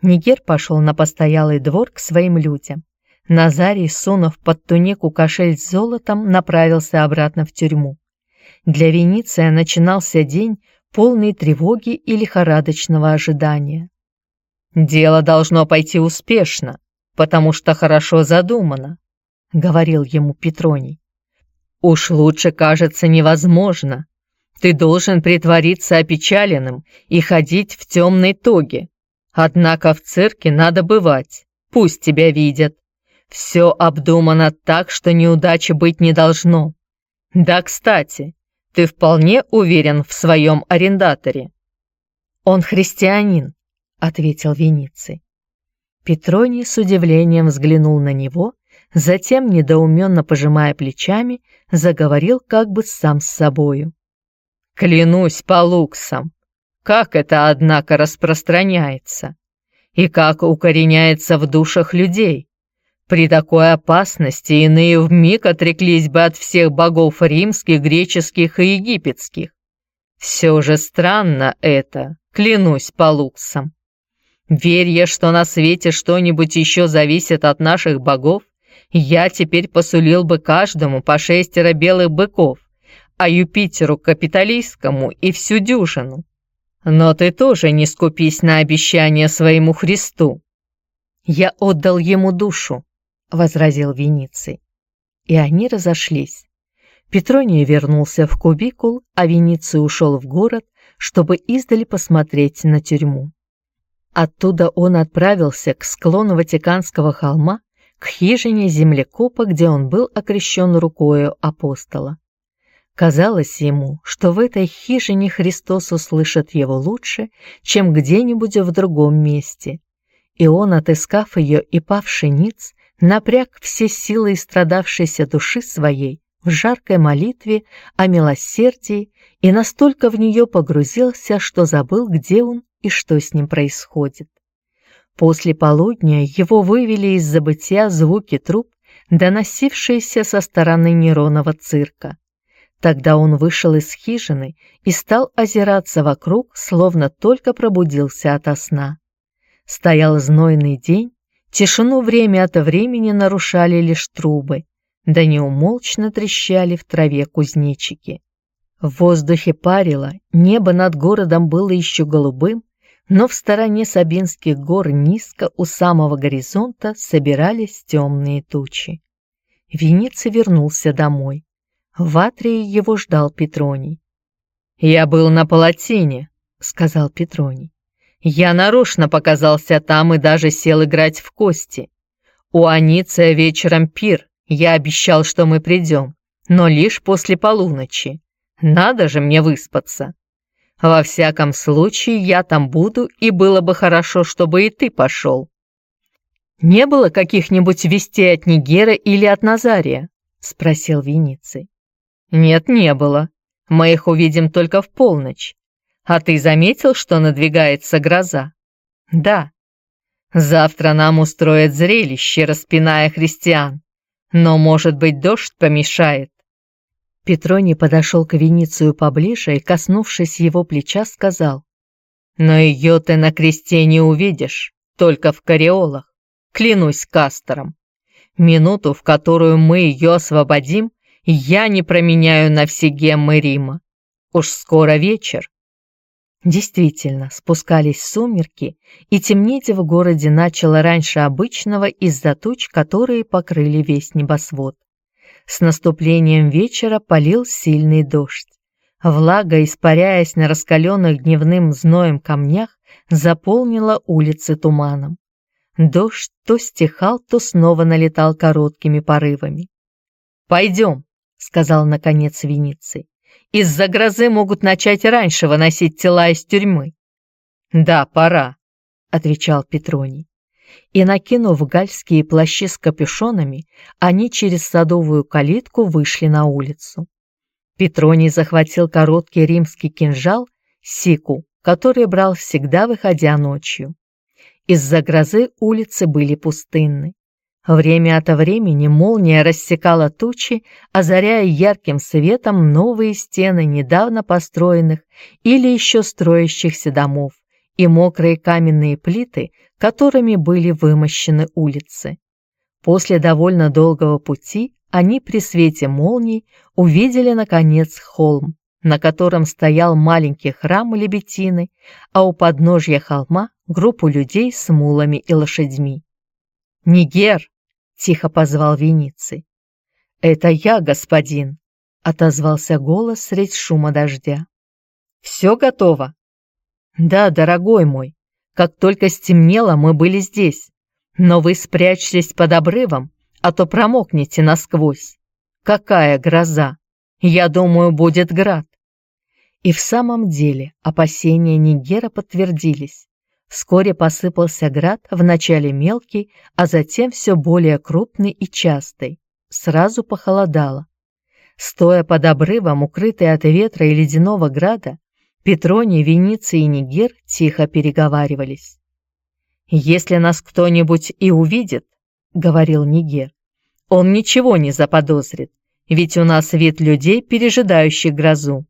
Нигер пошел на постоялый двор к своим людям. Назарий, сунув под тунику кошель с золотом, направился обратно в тюрьму. Для Вениция начинался день, полный тревоги и лихорадочного ожидания. «Дело должно пойти успешно, потому что хорошо задумано», — говорил ему Петроний. «Уж лучше, кажется, невозможно, ты должен притвориться опечаленным и ходить в темной тоге. Однако в цирке надо бывать, пусть тебя видят. Все обдумано так, что неудачи быть не должно. Да, кстати, ты вполне уверен в своем арендаторе?» «Он христианин», — ответил Вениций. Петроний с удивлением взглянул на него, затем, недоуменно пожимая плечами, заговорил как бы сам с собою. Клянусь по луксам, как это, однако, распространяется и как укореняется в душах людей. При такой опасности иные вмиг отреклись бы от всех богов римских, греческих и египетских. Все же странно это, клянусь полуксом. Верь я, что на свете что-нибудь еще зависит от наших богов, я теперь посулил бы каждому по шестеро белых быков, а Юпитеру капиталистскому и всю дюжину. Но ты тоже не скупись на обещание своему Христу. Я отдал ему душу, возразил Вениций. И они разошлись. Петроний вернулся в кубикул, а Вениций ушел в город, чтобы издали посмотреть на тюрьму. Оттуда он отправился к склону Ватиканского холма, к хижине землекопа, где он был окрещен рукою апостола. Казалось ему, что в этой хижине Христос услышит его лучше, чем где-нибудь в другом месте. И он, отыскав ее и павший ниц, напряг все силы истрадавшейся души своей в жаркой молитве о милосердии и настолько в нее погрузился, что забыл, где он и что с ним происходит. После полудня его вывели из забытия звуки труб, доносившиеся со стороны Неронова цирка. Тогда он вышел из хижины и стал озираться вокруг, словно только пробудился ото сна. Стоял знойный день, тишину время от времени нарушали лишь трубы, да неумолчно трещали в траве кузнечики. В воздухе парило, небо над городом было еще голубым, но в стороне Сабинских гор низко у самого горизонта собирались темные тучи. Вениций вернулся домой. В Атрии его ждал Петроний. «Я был на палатине», — сказал Петроний. «Я нарочно показался там и даже сел играть в кости. У Аниция вечером пир, я обещал, что мы придем, но лишь после полуночи. Надо же мне выспаться. Во всяком случае, я там буду, и было бы хорошо, чтобы и ты пошел». «Не было каких-нибудь вестей от Нигера или от Назария?» — спросил Вениций. «Нет, не было. Мы их увидим только в полночь. А ты заметил, что надвигается гроза?» «Да». «Завтра нам устроят зрелище, распиная христиан. Но, может быть, дождь помешает». Петроний подошел к Веницию поближе и, коснувшись его плеча, сказал. «Но ее ты на кресте не увидишь, только в кариолах. Клянусь Кастером. Минуту, в которую мы ее освободим, я не променяю на все геммы Рима. Уж скоро вечер. Действительно, спускались сумерки, и темнеть в городе начало раньше обычного из-за туч, которые покрыли весь небосвод. С наступлением вечера полил сильный дождь. Влага, испаряясь на раскаленных дневным зноем камнях, заполнила улицы туманом. Дождь то стихал, то снова налетал короткими порывами. «Пойдем», сказал наконец Вениций. Из-за грозы могут начать раньше выносить тела из тюрьмы. Да, пора, отвечал Петроний. И накинув гальские плащи с капюшонами, они через садовую калитку вышли на улицу. Петроний захватил короткий римский кинжал, сику, который брал всегда, выходя ночью. Из-за грозы улицы были пустынны. Время от времени молния рассекала тучи, озаряя ярким светом новые стены недавно построенных или еще строящихся домов и мокрые каменные плиты, которыми были вымощены улицы. После довольно долгого пути они при свете молний увидели, наконец, холм, на котором стоял маленький храм Лебетины, а у подножья холма группу людей с мулами и лошадьми. «Нигер!» — тихо позвал Вениций. «Это я, господин!» — отозвался голос средь шума дождя. «Все готово?» «Да, дорогой мой, как только стемнело, мы были здесь. Но вы спрячьтесь под обрывом, а то промокнете насквозь. Какая гроза! Я думаю, будет град!» И в самом деле опасения Нигера подтвердились. Вскоре посыпался град, вначале мелкий, а затем все более крупный и частый. Сразу похолодало. Стоя под обрывом, укрытый от ветра и ледяного града, Петроний, Вениций и Нигер тихо переговаривались. «Если нас кто-нибудь и увидит, — говорил Нигер. «Он ничего не заподозрит, ведь у нас вид людей, пережидающих грозу.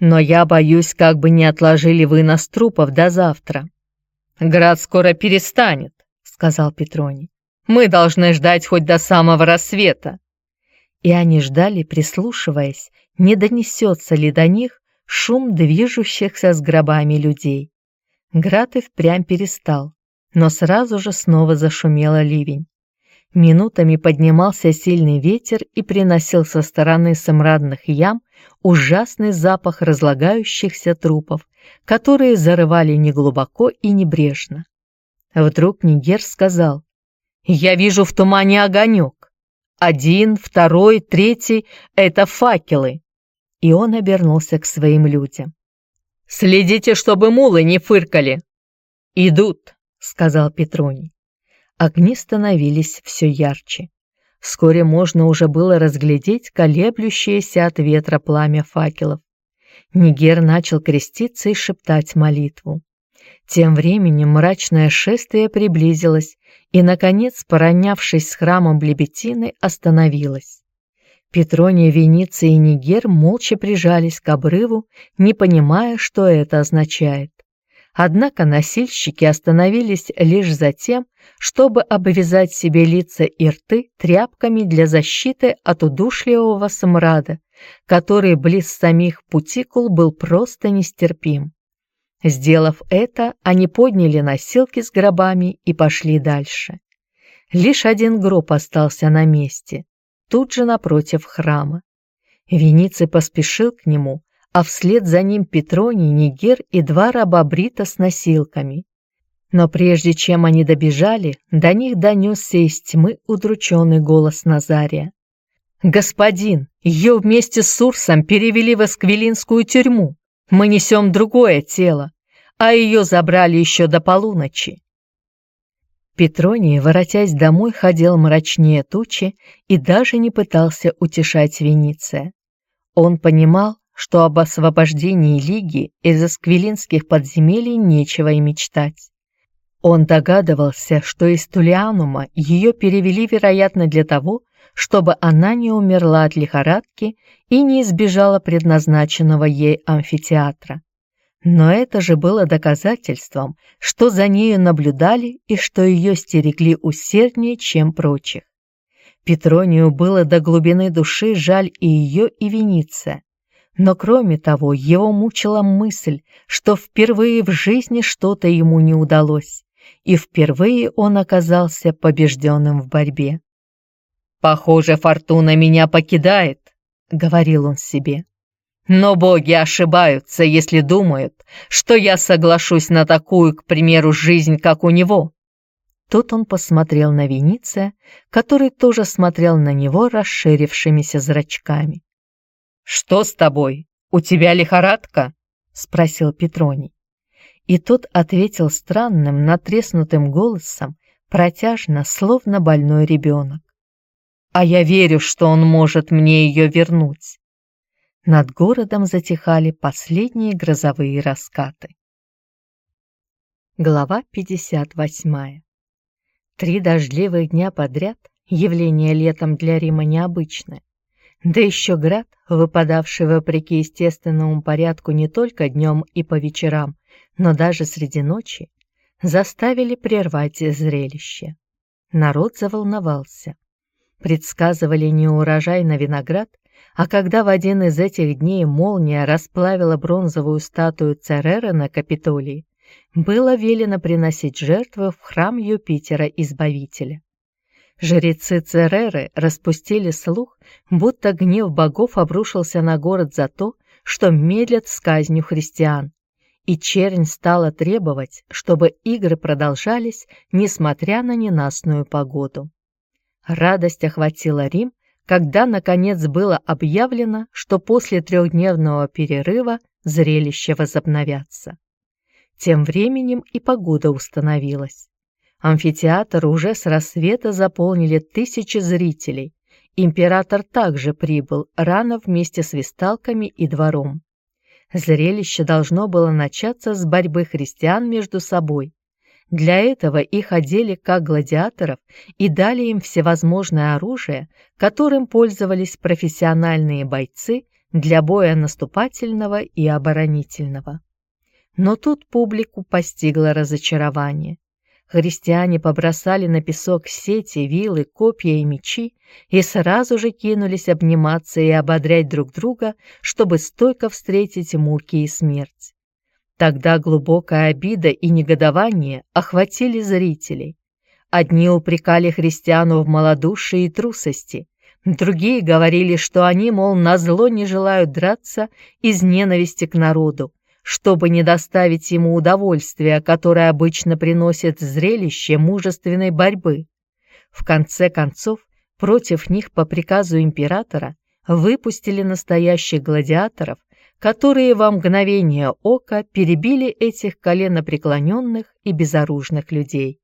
Но я боюсь, как бы не отложили вынос трупов до завтра». «Град скоро перестанет», — сказал Петроний. «Мы должны ждать хоть до самого рассвета». И они ждали, прислушиваясь, не донесется ли до них шум движущихся с гробами людей. Град и впрямь перестал, но сразу же снова зашумела ливень. Минутами поднимался сильный ветер и приносил со стороны самрадных ям ужасный запах разлагающихся трупов, которые зарывали неглубоко и небрежно. Вдруг Нигер сказал, «Я вижу в тумане огонек. Один, второй, третий — это факелы». И он обернулся к своим людям. «Следите, чтобы мулы не фыркали!» «Идут!» — сказал Петроний. Огни становились все ярче. Вскоре можно уже было разглядеть колеблющееся от ветра пламя факелов. Нигер начал креститься и шептать молитву. Тем временем мрачное шествие приблизилось и, наконец, поронявшись с храмом Блебетины, остановилось. Петрония, Вениция и Нигер молча прижались к обрыву, не понимая, что это означает. Однако носильщики остановились лишь за тем, чтобы обвязать себе лица и рты тряпками для защиты от удушливого смрада, который близ самих путикул был просто нестерпим. Сделав это, они подняли носилки с гробами и пошли дальше. Лишь один гроб остался на месте, тут же напротив храма. Вениций поспешил к нему, а вслед за ним Петроний, Нигер и два раба Брита с носилками. Но прежде чем они добежали, до них донесся из тьмы удрученный голос Назария. «Господин, ее вместе с Урсом перевели в Эсквилинскую тюрьму. Мы несем другое тело, а ее забрали еще до полуночи». Петроний, воротясь домой, ходил мрачнее тучи и даже не пытался утешать Вениция. Он понимал, что об освобождении Лиги из эсквилинских подземелий нечего и мечтать. Он догадывался, что из Тулианума ее перевели, вероятно, для того, чтобы она не умерла от лихорадки и не избежала предназначенного ей амфитеатра. Но это же было доказательством, что за нею наблюдали и что ее стерегли усерднее, чем прочих. Петронию было до глубины души жаль и ее, и Вениция, но кроме того, его мучила мысль, что впервые в жизни что-то ему не удалось, и впервые он оказался побежденным в борьбе. «Похоже, фортуна меня покидает», — говорил он себе. «Но боги ошибаются, если думают, что я соглашусь на такую, к примеру, жизнь, как у него». Тут он посмотрел на Вениция, который тоже смотрел на него расширившимися зрачками. «Что с тобой? У тебя лихорадка?» — спросил Петроний. И тот ответил странным, натреснутым голосом, протяжно, словно больной ребенок. «А я верю, что он может мне ее вернуть». Над городом затихали последние грозовые раскаты. Глава 58. Три дождливых дня подряд, явление летом для Рима необычное, да еще град, выпадавший вопреки естественному порядку не только днем и по вечерам, но даже среди ночи, заставили прервать зрелище. Народ заволновался. Предсказывали неурожай на виноград, а когда в один из этих дней молния расплавила бронзовую статую Церера на Капитолии, было велено приносить жертвы в храм Юпитера-Избавителя. Жрецы Цереры распустили слух, будто гнев богов обрушился на город за то, что медлят с казнью христиан, и чернь стала требовать, чтобы игры продолжались, несмотря на ненастную погоду. Радость охватила Рим, когда, наконец, было объявлено, что после трехдневного перерыва зрелище возобновятся. Тем временем и погода установилась. Амфитеатр уже с рассвета заполнили тысячи зрителей. Император также прибыл рано вместе с висталками и двором. Зрелище должно было начаться с борьбы христиан между собой. Для этого их одели как гладиаторов и дали им всевозможное оружие, которым пользовались профессиональные бойцы для боя наступательного и оборонительного. Но тут публику постигло разочарование. Христиане побросали на песок сети, вилы, копья и мечи и сразу же кинулись обниматься и ободрять друг друга, чтобы стойко встретить муки и смерть. Тогда глубокая обида и негодование охватили зрителей. Одни упрекали христиану в малодушии и трусости, другие говорили, что они, мол, назло не желают драться из ненависти к народу, чтобы не доставить ему удовольствия, которое обычно приносит зрелище мужественной борьбы. В конце концов, против них по приказу императора выпустили настоящих гладиаторов, которые во мгновение ока перебили этих коленопреклоненных и безоружных людей.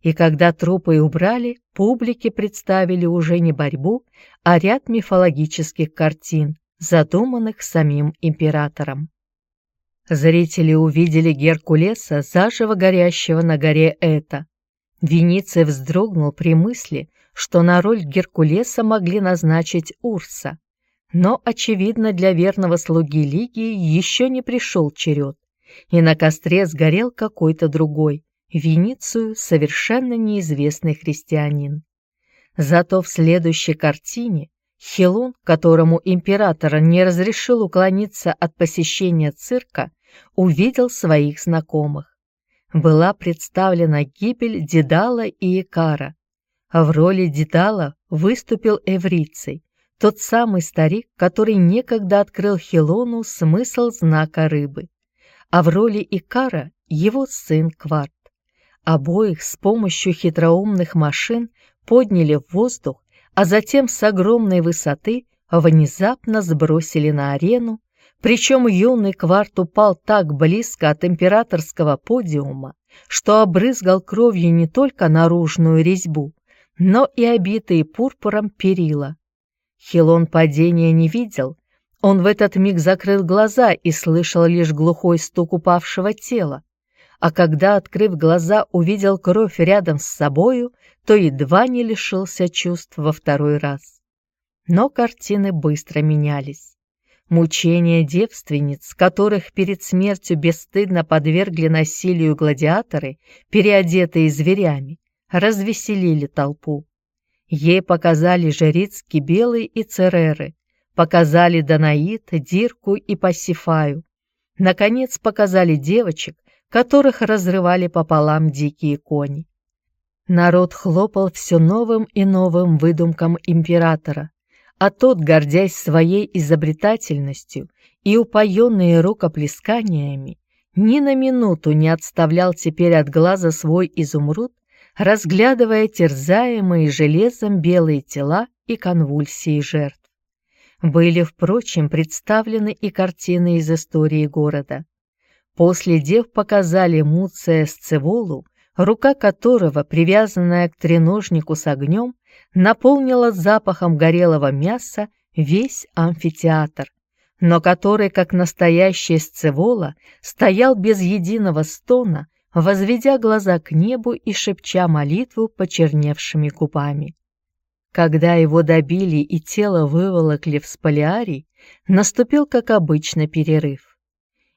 И когда трупы убрали, публике представили уже не борьбу, а ряд мифологических картин, задуманных самим императором. Зрители увидели Геркулеса, заживо горящего на горе Эта. Вениций вздрогнул при мысли, что на роль Геркулеса могли назначить Урса. Но, очевидно, для верного слуги Лигии еще не пришел черед, и на костре сгорел какой-то другой, Веницию совершенно неизвестный христианин. Зато в следующей картине Хилон, которому император не разрешил уклониться от посещения цирка, увидел своих знакомых. Была представлена гибель Дедала и Икара. В роли Дедала выступил Эврицей, тот самый старик, который некогда открыл Хилону смысл знака рыбы, а в роли Икара его сын Кварт. Обоих с помощью хитроумных машин подняли в воздух, а затем с огромной высоты внезапно сбросили на арену, причем юный Кварт упал так близко от императорского подиума, что обрызгал кровью не только наружную резьбу, но и обитые пурпуром перила. Хилон падения не видел. Он в этот миг закрыл глаза и слышал лишь глухой стук упавшего тела. А когда, открыв глаза, увидел кровь рядом с собою, то едва не лишился чувств во второй раз. Но картины быстро менялись. Мучения девственниц, которых перед смертью бесстыдно подвергли насилию гладиаторы, переодетые зверями, развеселили толпу. Ей показали жриц Кибелы и Цереры, показали Данаид, Дирку и Пассифаю. Наконец показали девочек, которых разрывали пополам дикие кони. Народ хлопал все новым и новым выдумкам императора, а тот, гордясь своей изобретательностью и упоенный рукоплесканиями, ни на минуту не отставлял теперь от глаза свой изумруд разглядывая терзаемые железом белые тела и конвульсии жертв. Были, впрочем, представлены и картины из истории города. После дев показали Муция Сцеволу, рука которого, привязанная к треножнику с огнем, наполнила запахом горелого мяса весь амфитеатр, но который, как настоящий Сцевола, стоял без единого стона, возведя глаза к небу и шепча молитву почерневшими губами. Когда его добили и тело выволокли в спалиарий, наступил, как обычно, перерыв.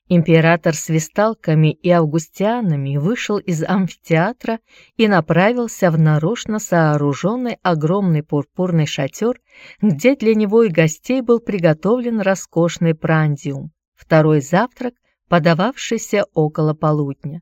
Император с висталками и августианами вышел из амфитеатра и направился в нарочно сооруженный огромный пурпурный шатер, где для него и гостей был приготовлен роскошный прандиум, второй завтрак, подававшийся около полудня.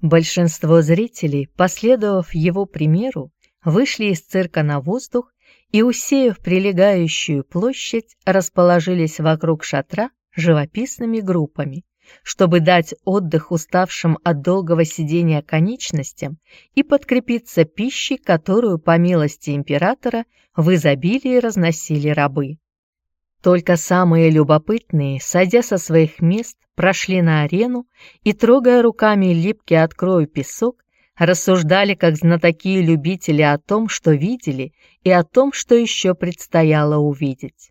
Большинство зрителей, последовав его примеру, вышли из цирка на воздух и, усеяв прилегающую площадь, расположились вокруг шатра живописными группами, чтобы дать отдых уставшим от долгого сидения конечностям и подкрепиться пищей, которую, по милости императора, в изобилии разносили рабы. Только самые любопытные, сойдя со своих мест, прошли на арену и, трогая руками липкий от крови песок, рассуждали как знатоки и любители о том, что видели, и о том, что еще предстояло увидеть.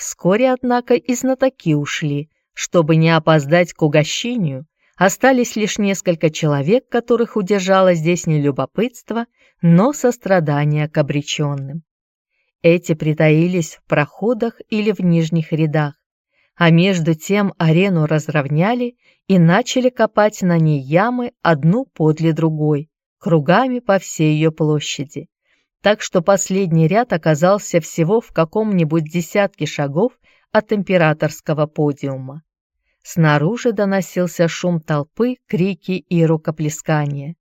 Вскоре, однако, и знатоки ушли, чтобы не опоздать к угощению, Остались лишь несколько человек, которых удержало здесь не любопытство, но сострадание к обреченным. Эти притаились в проходах или в нижних рядах, а между тем арену разровняли и начали копать на ней ямы одну подле другой, кругами по всей ее площади. Так что последний ряд оказался всего в каком-нибудь десятке шагов от императорского подиума. Снаружи доносился шум толпы, крики и рукоплескания.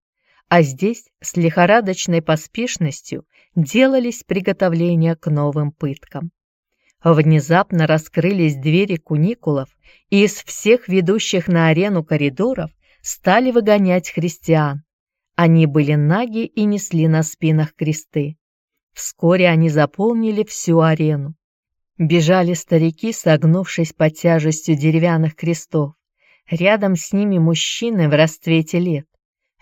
А здесь с лихорадочной поспешностью делались приготовления к новым пыткам. Внезапно раскрылись двери куникулов, и из всех ведущих на арену коридоров стали выгонять христиан. Они были наги и несли на спинах кресты. Вскоре они заполнили всю арену. Бежали старики, согнувшись под тяжестью деревянных крестов. Рядом с ними мужчины в расцвете лет.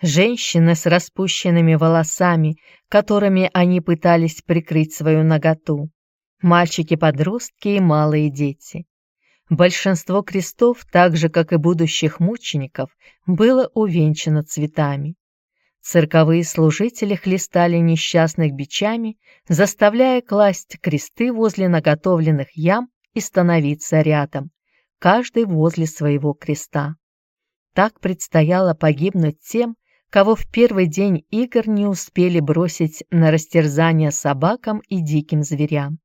Женщины с распущенными волосами, которыми они пытались прикрыть свою наготу. Мальчики-подростки и малые дети. Большинство крестов, так же, как и будущих мучеников, было увенчано цветами. Цирковые служители хлестали несчастных бичами, заставляя класть кресты возле наготовленных ям и становиться рядом, каждый возле своего креста. Так предстояло погибнуть тем, кого в первый день игр не успели бросить на растерзание собакам и диким зверям.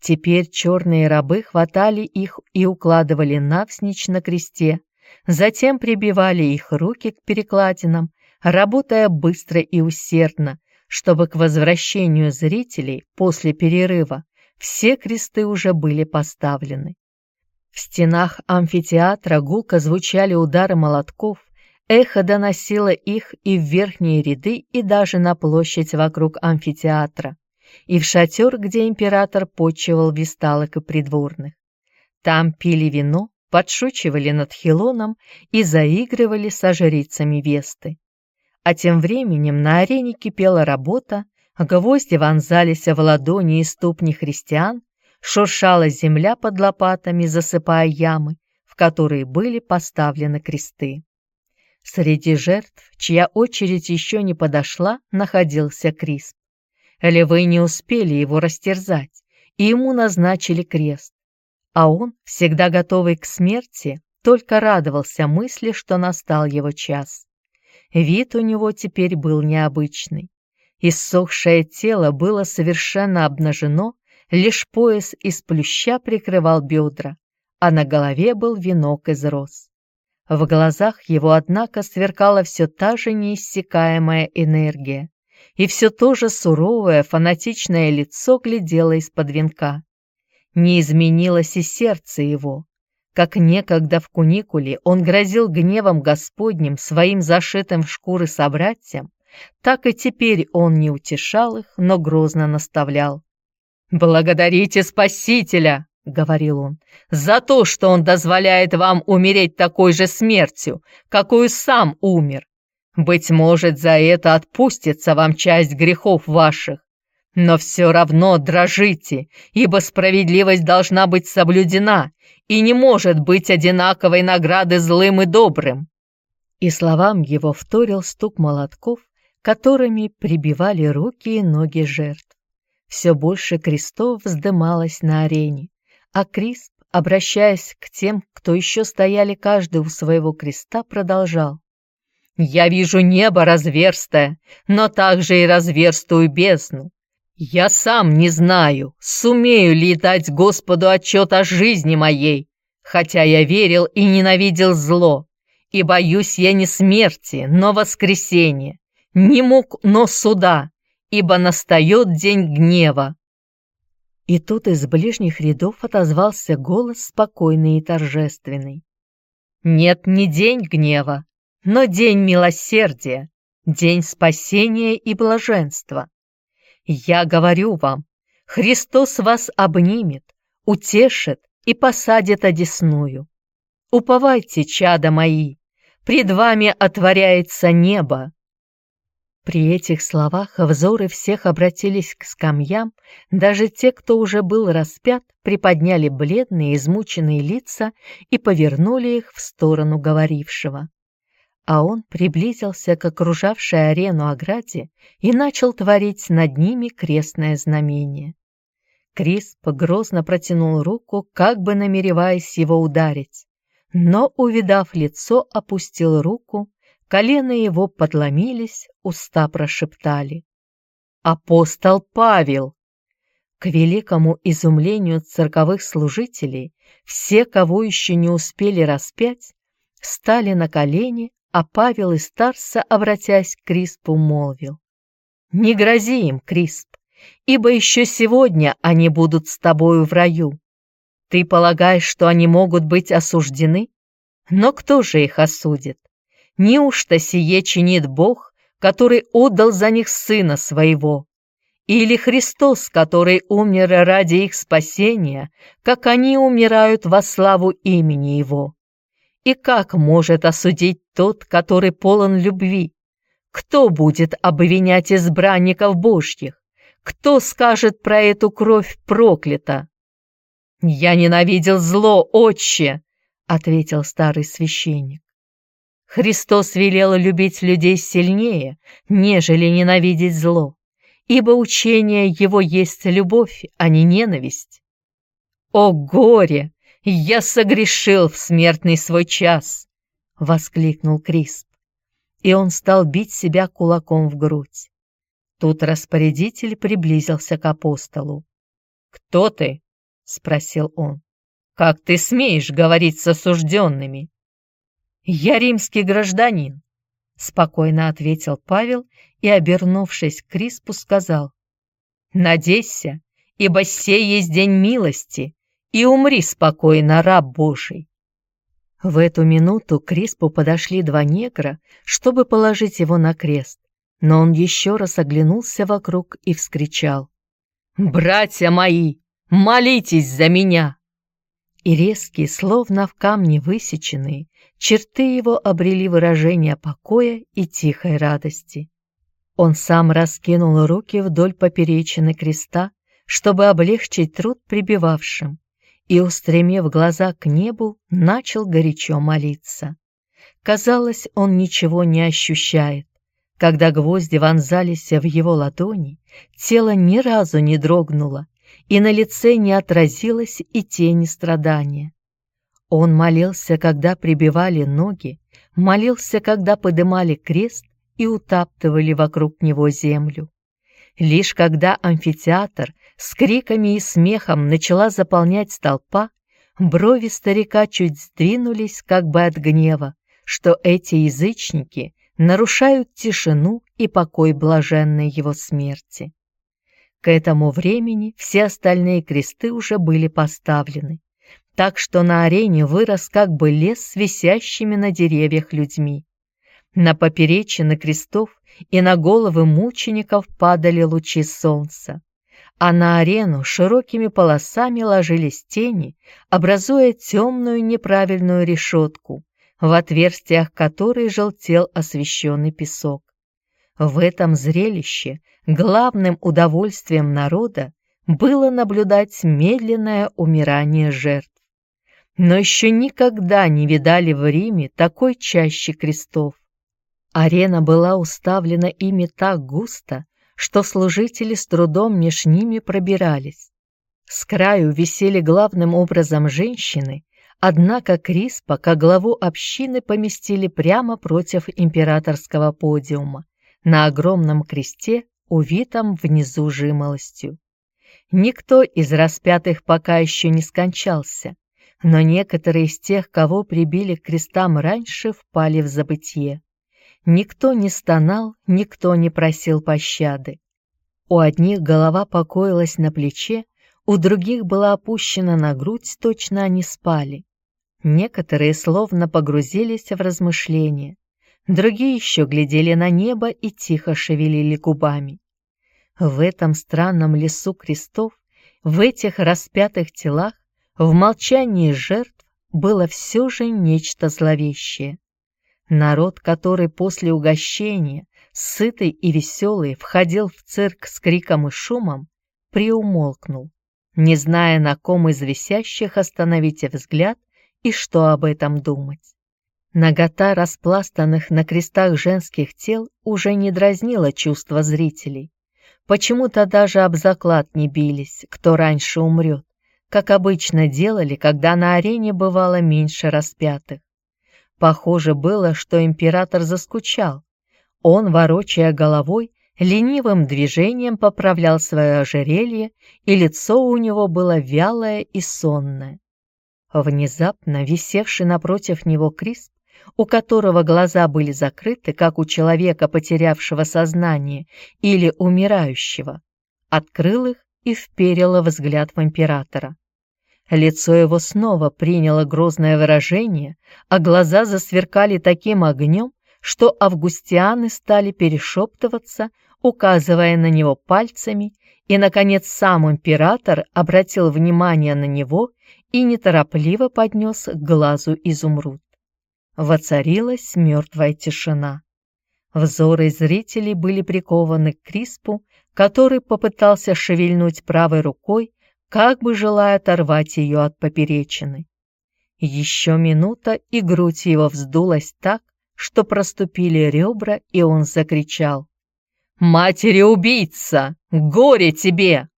Теперь черные рабы хватали их и укладывали навсничь на кресте, затем прибивали их руки к перекладинам, работая быстро и усердно, чтобы к возвращению зрителей после перерыва все кресты уже были поставлены. В стенах амфитеатра гулко звучали удары молотков, эхо доносило их и в верхние ряды, и даже на площадь вокруг амфитеатра, и в шатер, где император почивал висталок и придворных. Там пили вино, подшучивали над Хилоном и заигрывали со жрицами Весты. А тем временем на арене кипела работа, гвозди вонзались в ладони и ступни христиан, шуршала земля под лопатами, засыпая ямы, в которые были поставлены кресты. Среди жертв, чья очередь еще не подошла, находился Крисп. Львы не успели его растерзать, и ему назначили крест. А он, всегда готовый к смерти, только радовался мысли, что настал его час. Вид у него теперь был необычный. Иссохшее тело было совершенно обнажено, лишь пояс из плюща прикрывал бедра, а на голове был венок из роз. В глазах его, однако, сверкала все та же неиссякаемая энергия, и все то же суровое, фанатичное лицо глядело из-под венка. Не изменилось и сердце его, как некогда в куникуле он грозил гневом Господним своим зашитым в шкуры собратьям, так и теперь он не утешал их, но грозно наставлял. «Благодарите Спасителя!» — говорил он, — «за то, что он дозволяет вам умереть такой же смертью, какую сам умер. Быть может, за это отпустится вам часть грехов ваших. Но все равно дрожите, ибо справедливость должна быть соблюдена, и не может быть одинаковой награды злым и добрым. И словам его вторил стук молотков, которыми прибивали руки и ноги жертв. Все больше крестов вздымалось на арене, а Крисп, обращаясь к тем, кто еще стояли каждый у своего креста, продолжал. «Я вижу небо разверстое, но также и разверстую бездну. Я сам не знаю, сумею ли дать Господу отчет о жизни моей, хотя я верил и ненавидел зло, и боюсь я не смерти, но воскресения, не мук, но суда, ибо настает день гнева. И тут из ближних рядов отозвался голос спокойный и торжественный. Нет, не день гнева, но день милосердия, день спасения и блаженства. Я говорю вам, Христос вас обнимет, утешит и посадит одесную. Уповайте, чада мои, пред вами отворяется небо. При этих словах взоры всех обратились к скамьям, даже те, кто уже был распят, приподняли бледные, измученные лица и повернули их в сторону говорившего. А он приблизился к окружавшей арену ограде и начал творить над ними крестное знамение. Крисп грозно протянул руку, как бы намереваясь его ударить, но, увидав лицо, опустил руку, колено его подломились, уста прошептали. «Апостол Павел!» К великому изумлению цирковых служителей все, кого еще не успели распять, стали на колени, а Павел из Тарса, обратясь к Криспу, молвил. «Не грози им, Крисп, ибо еще сегодня они будут с тобою в раю. Ты полагаешь, что они могут быть осуждены? Но кто же их осудит? Неужто сие чинит Бог, который отдал за них Сына Своего? Или Христос, который умер ради их спасения, как они умирают во славу имени Его? И как может осудить тот, который полон любви? Кто будет обвинять избранников Божьих? Кто скажет про эту кровь проклята? «Я ненавидел зло, отче!» — ответил старый священник. Христос велел любить людей сильнее, нежели ненавидеть зло ибо учение его есть любовь, а не ненависть. «О горе! Я согрешил в смертный свой час!» — воскликнул Крисп, и он стал бить себя кулаком в грудь. Тут распорядитель приблизился к апостолу. «Кто ты?» — спросил он. «Как ты смеешь говорить с осужденными?» «Я римский гражданин», — спокойно ответил Павел и, обернувшись к Криспу, сказал, «Надейся, ибо сей есть день милости, и умри спокойно, раб Божий». В эту минуту к Криспу подошли два негра, чтобы положить его на крест, но он еще раз оглянулся вокруг и вскричал, «Братья мои, молитесь за меня!» И резкие, словно в камне высеченные, черты его обрели выражение покоя и тихой радости. Он сам раскинул руки вдоль поперечины креста, чтобы облегчить труд прибивавшим, и, устремив глаза к небу, начал горячо молиться. Казалось, он ничего не ощущает. Когда гвозди вонзались в его ладони, тело ни разу не дрогнуло, и на лице не отразилось и тени страдания. Он молился, когда прибивали ноги, молился, когда подымали крест, и утаптывали вокруг него землю. Лишь когда амфитеатр с криками и смехом начала заполнять толпа, брови старика чуть сдвинулись как бы от гнева, что эти язычники нарушают тишину и покой блаженной его смерти. К этому времени все остальные кресты уже были поставлены, так что на арене вырос как бы лес с висящими на деревьях людьми. На поперечины крестов и на головы мучеников падали лучи солнца, а на арену широкими полосами ложились тени, образуя темную неправильную решетку, в отверстиях которой желтел освещенный песок. В этом зрелище главным удовольствием народа было наблюдать медленное умирание жертв. Но еще никогда не видали в Риме такой чащи крестов. Арена была уставлена ими так густо, что служители с трудом меж ними пробирались. С краю висели главным образом женщины, однако Криспа, как главу общины, поместили прямо против императорского подиума, на огромном кресте, увитом внизу жимолостью. Никто из распятых пока еще не скончался, но некоторые из тех, кого прибили к крестам раньше, впали в забытье. Никто не стонал, никто не просил пощады. У одних голова покоилась на плече, у других была опущена на грудь, точно они спали. Некоторые словно погрузились в размышления, другие еще глядели на небо и тихо шевелили губами. В этом странном лесу крестов, в этих распятых телах, в молчании жертв было все же нечто зловещее. Народ, который после угощения, сытый и веселый, входил в цирк с криком и шумом, приумолкнул, не зная, на ком из висящих остановить взгляд и что об этом думать. Нагота распластанных на крестах женских тел уже не дразнила чувства зрителей. Почему-то даже об заклад не бились, кто раньше умрет, как обычно делали, когда на арене бывало меньше распятых. Похоже было, что император заскучал. Он, ворочая головой, ленивым движением поправлял свое ожерелье, и лицо у него было вялое и сонное. Внезапно висевший напротив него Крисп, у которого глаза были закрыты, как у человека, потерявшего сознание или умирающего, открыл их и вперил взгляд в императора. Лицо его снова приняло грозное выражение, а глаза засверкали таким огнем, что августианы стали перешептываться, указывая на него пальцами, и, наконец, сам император обратил внимание на него и неторопливо поднес к глазу изумруд. Воцарилась мертвая тишина. Взоры зрителей были прикованы к Криспу, который попытался шевельнуть правой рукой, как бы желая оторвать ее от поперечины. Еще минута, и грудь его вздулась так, что проступили ребра, и он закричал. «Матери-убийца! Горе тебе!»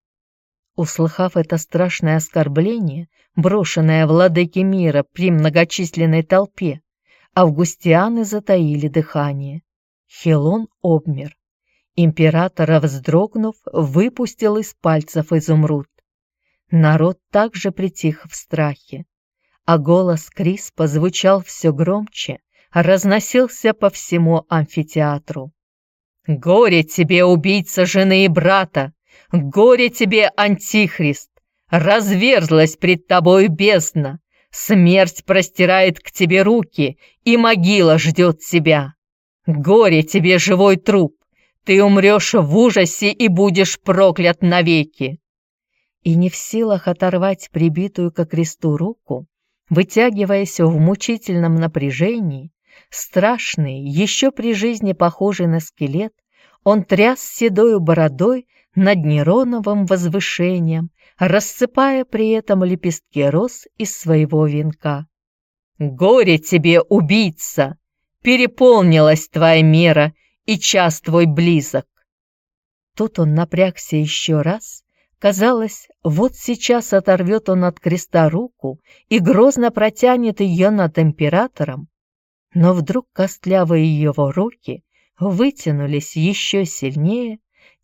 Услыхав это страшное оскорбление, брошенное владыке мира при многочисленной толпе, августианы затаили дыхание. Хелон обмер. Императора, вздрогнув, выпустил из пальцев изумруд. Народ также притих в страхе, а голос Криспа звучал все громче, разносился по всему амфитеатру. «Горе тебе, убийца жены и брата! Горе тебе, антихрист! Разверзлась пред тобой бездна! Смерть простирает к тебе руки, и могила ждет тебя! Горе тебе, живой труп! Ты умрешь в ужасе и будешь проклят навеки!» И не в силах оторвать прибитую ко кресту руку, вытягиваясь в мучительном напряжении, страшный, еще при жизни похожий на скелет, он тряс седою бородой над Нероновым возвышением, рассыпая при этом лепестки роз из своего венка. «Горе тебе, убийца! Переполнилась твоя мера, и час твой близок!» Тут он напрягся еще раз, Казалось, вот сейчас оторвет он от креста руку и грозно протянет ее над императором, но вдруг костлявые его руки вытянулись еще сильнее,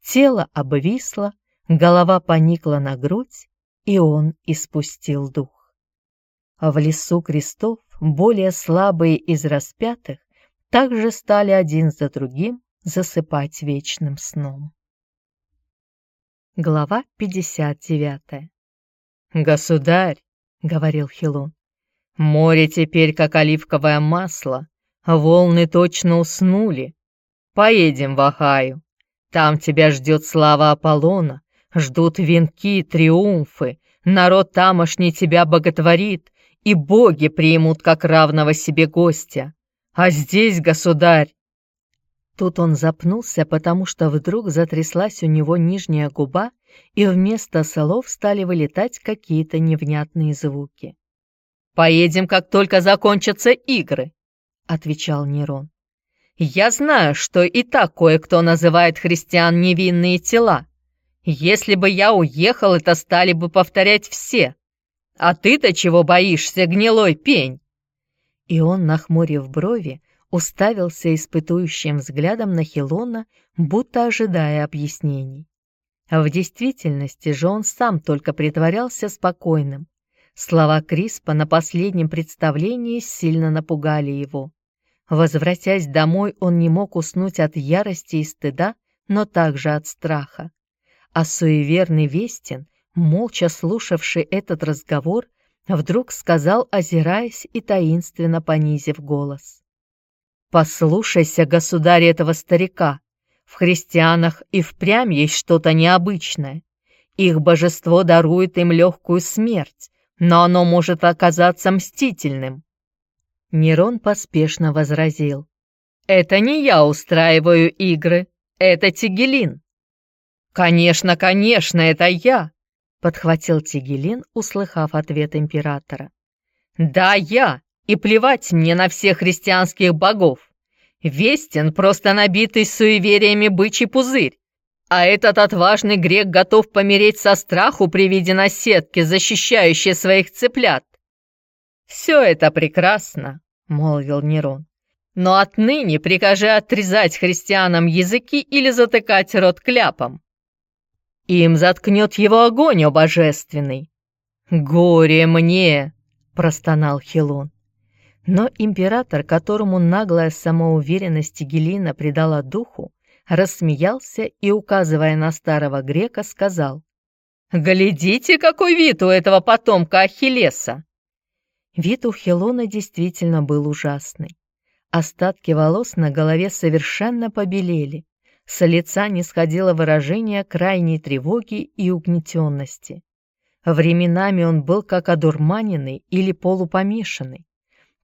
тело обвисло, голова поникла на грудь, и он испустил дух. В лесу крестов более слабые из распятых также стали один за другим засыпать вечным сном. Глава 59 «Государь», — говорил Хилон, — «море теперь как оливковое масло, волны точно уснули. Поедем в Ахаю. Там тебя ждет слава Аполлона, ждут венки, триумфы, народ тамошний тебя боготворит, и боги примут как равного себе гостя. А здесь, государь, Тут он запнулся, потому что вдруг затряслась у него нижняя губа, и вместо слов стали вылетать какие-то невнятные звуки. «Поедем, как только закончатся игры», — отвечал Нерон. «Я знаю, что и так кое-кто называет христиан невинные тела. Если бы я уехал, это стали бы повторять все. А ты-то чего боишься, гнилой пень?» И он, нахмурив брови, уставился испытующим взглядом на Хилона, будто ожидая объяснений. В действительности же он сам только притворялся спокойным. Слова Криспа на последнем представлении сильно напугали его. Возвратясь домой, он не мог уснуть от ярости и стыда, но также от страха. А суеверный Вестин, молча слушавший этот разговор, вдруг сказал, озираясь и таинственно понизив голос. Послушайся, государь, этого старика. В христианах и впрямь есть что-то необычное. Их божество дарует им легкую смерть, но оно может оказаться мстительным. Нерон поспешно возразил. «Это не я устраиваю игры, это Тигелин». «Конечно, конечно, это я», — подхватил Тигелин, услыхав ответ императора. «Да, я, И плевать мне на всех христианских богов. Вестен просто набитый суевериями бычий пузырь. А этот отважный грек готов помереть со страху при виде наседки, защищающей своих цыплят. «Все это прекрасно», — молвил Нерон. «Но отныне прикажи отрезать христианам языки или затыкать рот кляпом. Им заткнет его огонь, о божественный!» «Горе мне!» — простонал Хилон. Но император, которому наглая самоуверенность Гелина придала духу, рассмеялся и, указывая на старого грека, сказал, «Глядите, какой вид у этого потомка Ахиллеса! Вид у Хелона действительно был ужасный. Остатки волос на голове совершенно побелели. С лица не сходило выражение крайней тревоги и угнетенности. Временами он был как одурманенный или полупомешанный.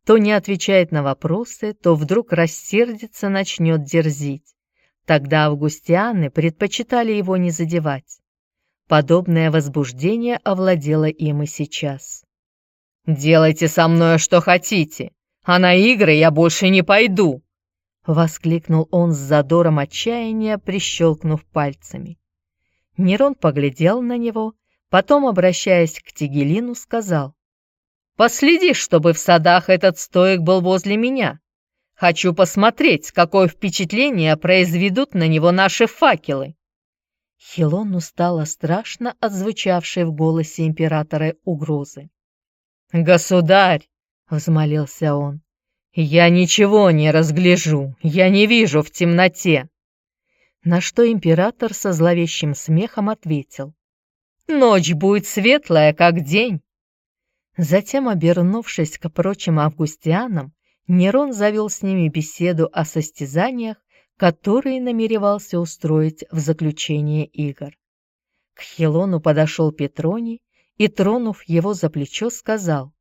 То не отвечает на вопросы, то вдруг рассердится, начнет дерзить. Тогда августианы предпочитали его не задевать. Подобное возбуждение овладело им и сейчас. «Делайте со мной что хотите, а на игры я больше не пойду!» Воскликнул он с задором отчаяния, прищелкнув пальцами. Нерон поглядел на него, потом, обращаясь к Тигелину, сказал, «Последи, чтобы в садах этот стоек был возле меня. Хочу посмотреть, какое впечатление произведут на него наши факелы». Хилону стало страшно от звучавшей в голосе императора угрозы. «Государь!» — взмолился он. «Я ничего не разгляжу, я не вижу в темноте!» На что император со зловещим смехом ответил. «Ночь будет светлая, как день!» Затем, обернувшись к прочим августианам, Нерон завел с ними беседу о состязаниях, которые намеревался устроить в заключение игр. К Хилону подошел Петроний и, тронув его за плечо, сказал,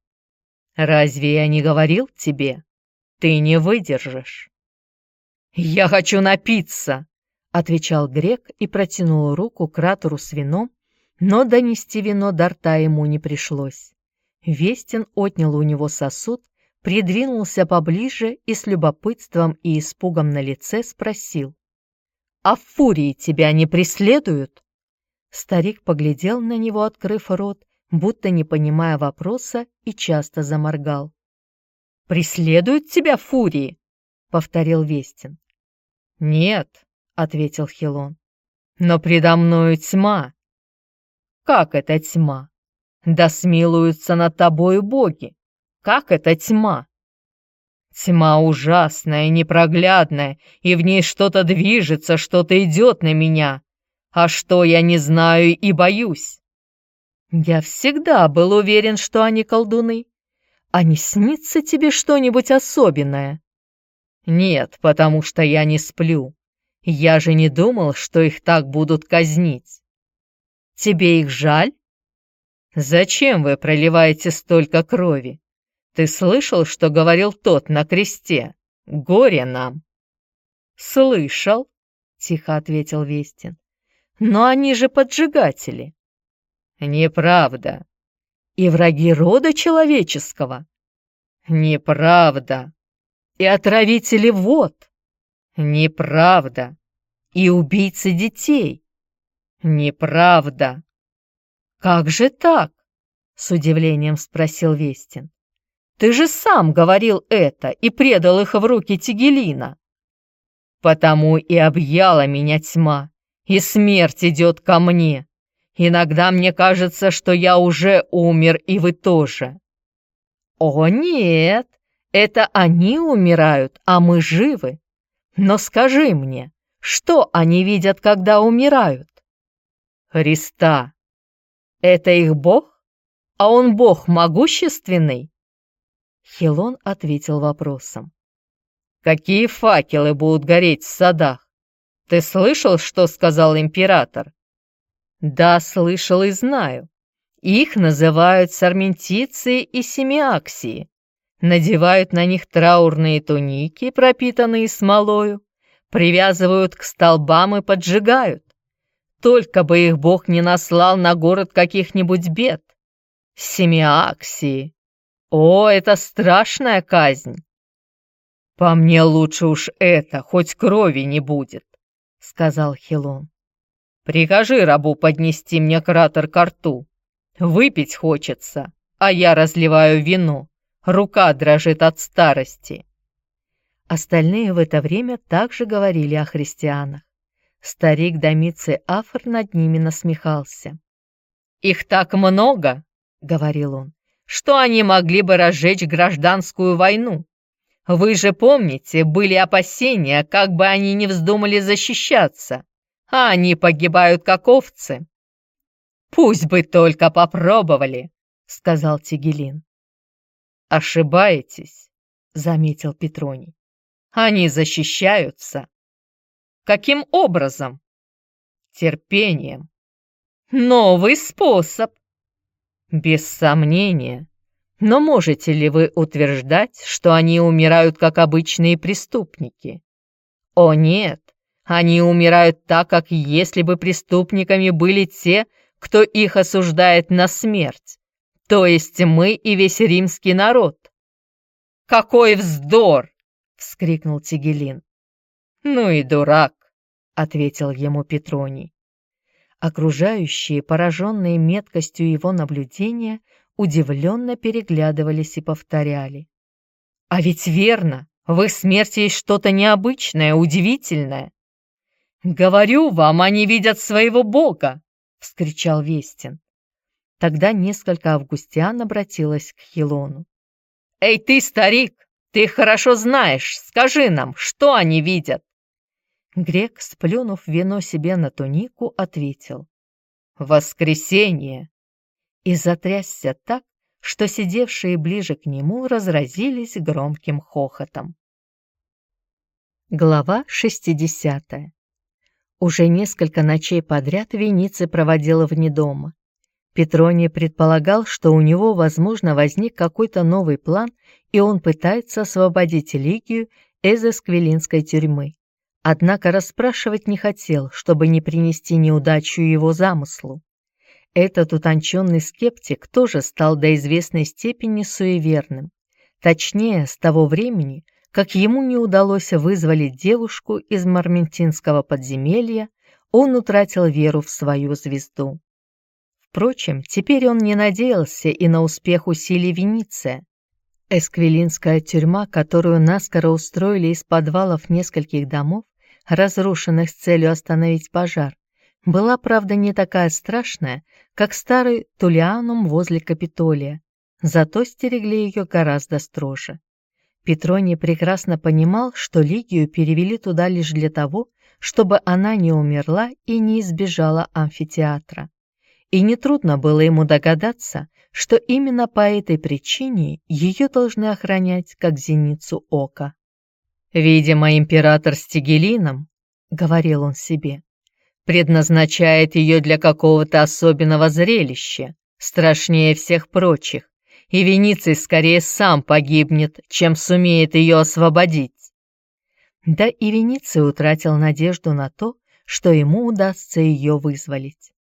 «Разве я не говорил тебе? Ты не выдержишь». «Я хочу напиться!» — отвечал грек и протянул руку кратеру с вином, но донести вино до рта ему не пришлось. Вестин отнял у него сосуд, придвинулся поближе и с любопытством и испугом на лице спросил. «А фурии тебя не преследуют?» Старик поглядел на него, открыв рот, будто не понимая вопроса, и часто заморгал. «Преследуют тебя фурии?» — повторил Вестин. «Нет», — ответил Хилон, — «но предо мною тьма». «Как это тьма? Да смилуются над тобою боги! Как это тьма?» Тьма ужасная, непроглядная, и в ней что-то движется, что-то идет на меня а что я не знаю и боюсь. Я всегда был уверен, что они колдуны. А не снится тебе что-нибудь особенное? Нет, потому что я не сплю. Я же не думал, что их так будут казнить. Тебе их жаль? Зачем вы проливаете столько крови? Ты слышал, что говорил тот на кресте? Горе нам. Слышал, тихо ответил Вестин. Но они же поджигатели. Неправда. И враги рода человеческого. Неправда. И отравители вод. Неправда. И убийцы детей. Неправда. Как же так? С удивлением спросил Вестин. Ты же сам говорил это и предал их в руки Тигелина. Потому и объяла меня тьма и смерть идет ко мне. Иногда мне кажется, что я уже умер, и вы тоже. О, нет, это они умирают, а мы живы. Но скажи мне, что они видят, когда умирают? Христа. Это их Бог? А он Бог могущественный? Хилон ответил вопросом. Какие факелы будут гореть в садах? Ты слышал, что сказал император? Да, слышал и знаю. Их называют сарментиции и семиаксии. Надевают на них траурные туники, пропитанные смолою, привязывают к столбам и поджигают. Только бы их бог не наслал на город каких-нибудь бед. Семиаксии. О, это страшная казнь! По мне лучше уж это, хоть крови не будет, сказал Хилон. Прикажи рабу поднести мне кратер ко рту. Выпить хочется, а я разливаю вино. Рука дрожит от старости. Остальные в это время также говорили о христианах. Старик Домиций Афр над ними насмехался. «Их так много, — говорил он, — что они могли бы разжечь гражданскую войну. Вы же помните, были опасения, как бы они не вздумали защищаться, а они погибают как овцы. Пусть бы только попробовали, сказал Тигелин. Ошибаетесь, заметил Петроний. Они защищаются. Каким образом? Терпением. Новый способ. Без сомнения, но можете ли вы утверждать, что они умирают как обычные преступники? О нет, они умирают так, как если бы преступниками были те, кто их осуждает на смерть, то есть мы и весь римский народ. «Какой вздор!» — вскрикнул Тигелин. «Ну и дурак!» — ответил ему Петроний. Окружающие, пораженные меткостью его наблюдения, удивленно переглядывались и повторяли. «А ведь верно, в их смерти есть что-то необычное, удивительное!» «Говорю вам, они видят своего бога!» — вскричал Вестин. Тогда несколько августиан обратилась к Хилону. «Эй ты, старик, ты хорошо знаешь, скажи нам, что они видят?» Грек, сплюнув вино себе на тунику, ответил. «Воскресенье!» и затрясся так, что сидевшие ближе к нему разразились громким хохотом. Глава 60 Уже несколько ночей подряд Вениций проводила вне дома. Петроний предполагал, что у него, возможно, возник какой-то новый план, и он пытается освободить Лигию из эсквилинской тюрьмы. Однако расспрашивать не хотел, чтобы не принести неудачу его замыслу. Этот утонченный скептик тоже стал до известной степени суеверным. Точнее, с того времени, как ему не удалось вызволить девушку из Марментинского подземелья, он утратил веру в свою звезду. Впрочем, теперь он не надеялся и на успех усилий Венеция. Эсквилинская тюрьма, которую наскоро устроили из подвалов нескольких домов, разрушенных с целью остановить пожар, была, правда, не такая страшная, как старый Тулианум возле Капитолия, зато стерегли ее гораздо строже. Петроний прекрасно понимал, что Лигию перевели туда лишь для того, чтобы она не умерла и не избежала амфитеатра. И нетрудно было ему догадаться, что именно по этой причине ее должны охранять как зеницу ока. «Видимо, император с Тигелином», — говорил он себе, предназначает ее для какого-то особенного зрелища, страшнее всех прочих, и Вениций скорее сам погибнет, чем сумеет ее освободить. Да и Вениций утратил надежду на то, что ему удастся ее вызволить.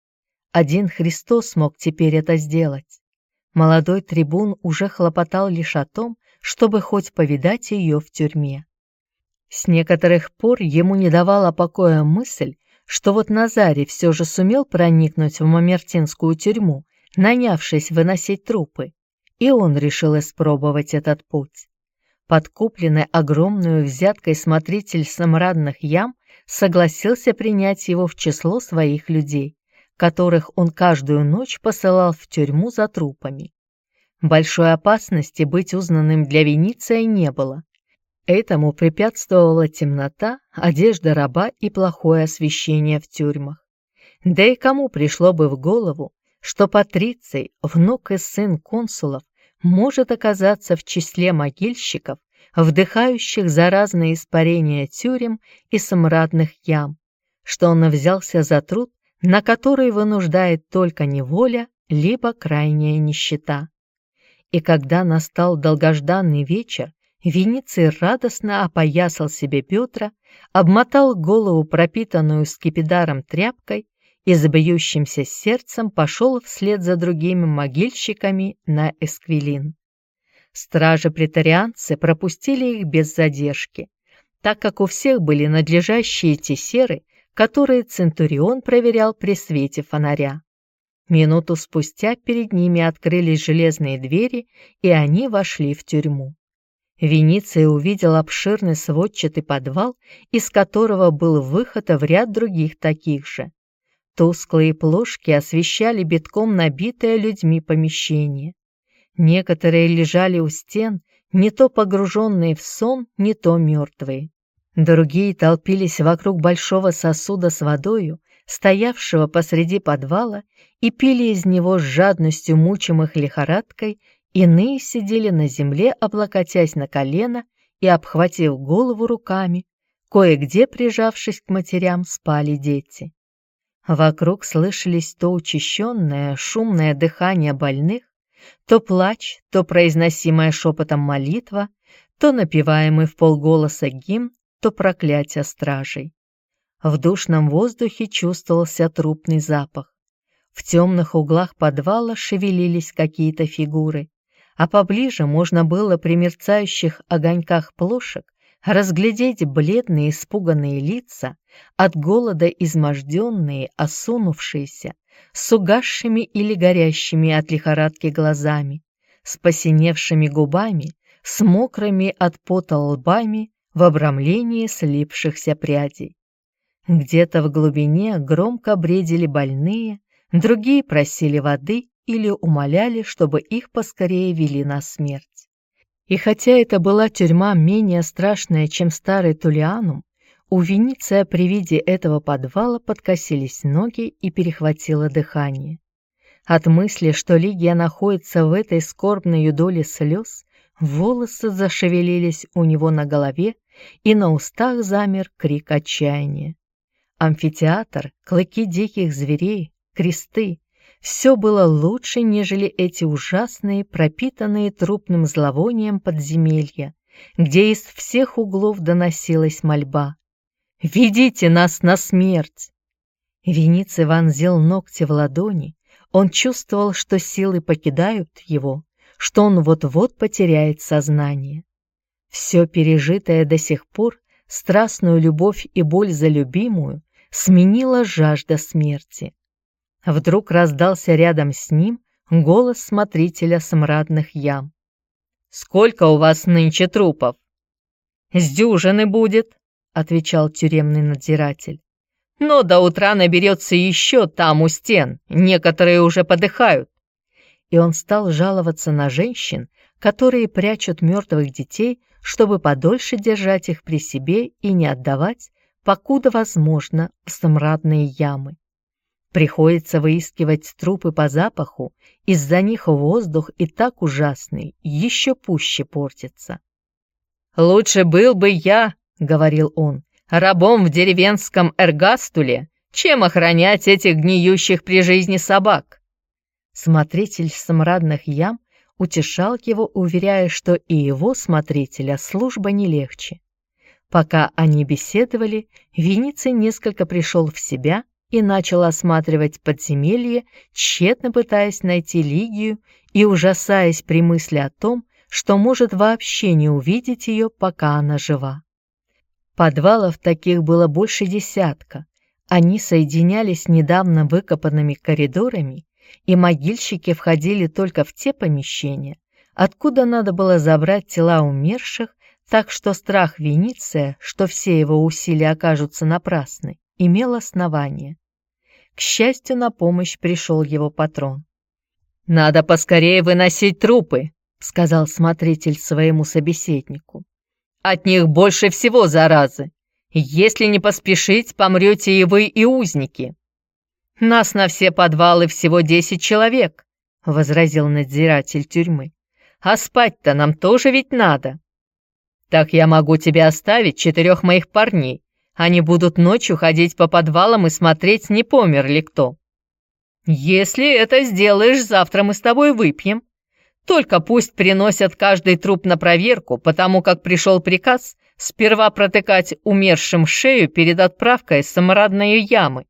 Один Христос мог теперь это сделать. Молодой трибун уже хлопотал лишь о том, чтобы хоть повидать ее в тюрьме. С некоторых пор ему не давала покоя мысль, что вот Назарий все же сумел проникнуть в Мамертинскую тюрьму, нанявшись выносить трупы, и он решил испробовать этот путь. Подкупленный огромную взяткой смотритель самрадных ям согласился принять его в число своих людей, которых он каждую ночь посылал в тюрьму за трупами. Большой опасности быть узнанным для Вениция не было, Этому препятствовала темнота, одежда раба и плохое освещение в тюрьмах. Да и кому пришло бы в голову, что Патриций, внук и сын консулов, может оказаться в числе могильщиков, вдыхающих заразные испарения тюрем и самрадных ям, что он взялся за труд, на который вынуждает только неволя, либо крайняя нищета. И когда настал долгожданный вечер, Вениций радостно опоясал себе Петра, обмотал голову пропитанную скипидаром тряпкой и с сердцем пошел вслед за другими могильщиками на Эсквилин. Стражи-претарианцы пропустили их без задержки, так как у всех были надлежащие тесеры, которые Центурион проверял при свете фонаря. Минуту спустя перед ними открылись железные двери, и они вошли в тюрьму. Вениция увидел обширный сводчатый подвал, из которого был выход в ряд других таких же. Тусклые плошки освещали битком набитое людьми помещение. Некоторые лежали у стен, не то погруженные в сон, не то мертвые. Другие толпились вокруг большого сосуда с водою, стоявшего посреди подвала, и пили из него с жадностью мучимых лихорадкой, иные сидели на земле, облокотясь на колено и обхватив голову руками, кое-где, прижавшись к матерям, спали дети. Вокруг слышались то учащенное, шумное дыхание больных, то плач, то произносимая шепотом молитва, то напеваемый в полголоса гимн, то проклятие стражей. В душном воздухе чувствовался трупный запах. В темных углах подвала шевелились какие-то фигуры, а поближе можно было при мерцающих огоньках плошек разглядеть бледные испуганные лица, от голода изможденные, осунувшиеся, с угасшими или горящими от лихорадки глазами, с посиневшими губами, с мокрыми от пота лбами в обрамлении слипшихся прядей. Где-то в глубине громко бредили больные, другие просили воды или умоляли, чтобы их поскорее вели на смерть. И хотя это была тюрьма менее страшная, чем старый Тулианум, у Вениция при виде этого подвала подкосились ноги и перехватило дыхание. От мысли, что Лигия находится в этой скорбной юдоле слез, волосы зашевелились у него на голове, и на устах замер крик отчаяния. Амфитеатр, клыки диких зверей, кресты, все было лучше, нежели эти ужасные, пропитанные трупным зловонием подземелья, где из всех углов доносилась мольба. «Ведите нас на смерть!» Вениций вонзил ногти в ладони, он чувствовал, что силы покидают его, что он вот-вот потеряет сознание. Все пережитое до сих пор, страстную любовь и боль за любимую, сменила жажда смерти. Вдруг раздался рядом с ним голос смотрителя смрадных ям. «Сколько у вас нынче трупов?» «С дюжины будет», — отвечал тюремный надзиратель. «Но до утра наберется еще там у стен, некоторые уже подыхают». И он стал жаловаться на женщин, которые прячут мертвых детей, чтобы подольше держать их при себе и не отдавать, покуда возможно, в смрадные ямы. Приходится выискивать трупы по запаху, из-за них воздух и так ужасный, еще пуще портится. «Лучше был бы я, — говорил он, — рабом в деревенском Эргастуле, чем охранять этих гниющих при жизни собак». Смотритель смрадных ям утешал его, уверяя, что и его смотрителя служба не легче. Пока они беседовали, Вениций несколько пришел в себя и начал осматривать подземелье, тщетно пытаясь найти Лигию и ужасаясь при мысли о том, что может вообще не увидеть ее, пока она жива. Подвалов таких было больше десятка. Они соединялись недавно выкопанными коридорами, и могильщики входили только в те помещения, откуда надо было забрать тела умерших, так что страх Вениция, что все его усилия окажутся напрасны, имел основание. К счастью, на помощь пришел его патрон. «Надо поскорее выносить трупы», — сказал смотритель своему собеседнику. «От них больше всего заразы. Если не поспешить, помрете и вы, и узники». «Нас на все подвалы всего десять человек», — возразил надзиратель тюрьмы. «А спать-то нам тоже ведь надо». «Так я могу тебе оставить четырех моих парней, они будут ночью ходить по подвалам и смотреть, не помер ли кто. Если это сделаешь, завтра мы с тобой выпьем. Только пусть приносят каждый труп на проверку, потому как пришел приказ сперва протыкать умершим шею перед отправкой в саморадные ямы.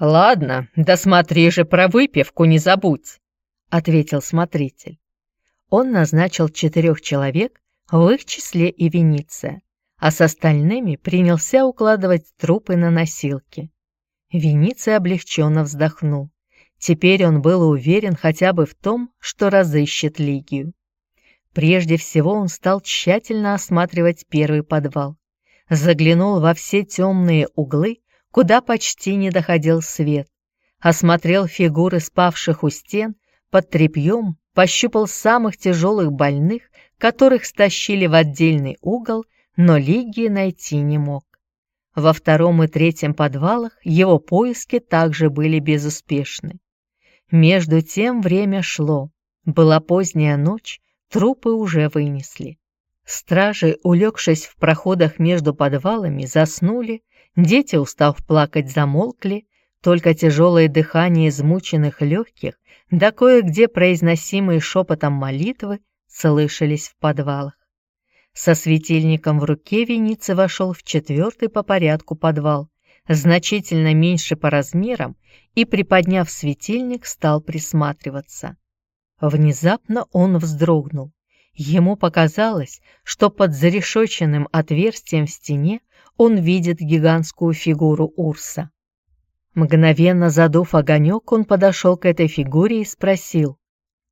«Ладно, да же про выпивку не забудь», — ответил смотритель. Он назначил четырех человек, в их числе и Вениция, а с остальными принялся укладывать трупы на носилки. Вениция облегченно вздохнул. Теперь он был уверен хотя бы в том, что разыщет Лигию. Прежде всего он стал тщательно осматривать первый подвал. Заглянул во все темные углы, куда почти не доходил свет. Осмотрел фигуры спавших у стен, под тряпьем пощупал самых тяжелых больных, которых стащили в отдельный угол, но Лигии найти не мог. Во втором и третьем подвалах его поиски также были безуспешны. Между тем время шло. Была поздняя ночь, трупы уже вынесли. Стражи, улегшись в проходах между подвалами, заснули, дети, устав плакать, замолкли, только тяжелое дыхание измученных легких, да кое-где произносимые шепотом молитвы, слышались в подвалах. Со светильником в руке Веницы вошел в четвертый по порядку подвал, значительно меньше по размерам, и, приподняв светильник, стал присматриваться. Внезапно он вздрогнул. Ему показалось, что под зарешоченным отверстием в стене он видит гигантскую фигуру Урса. Мгновенно задув огонек, он подошел к этой фигуре и спросил.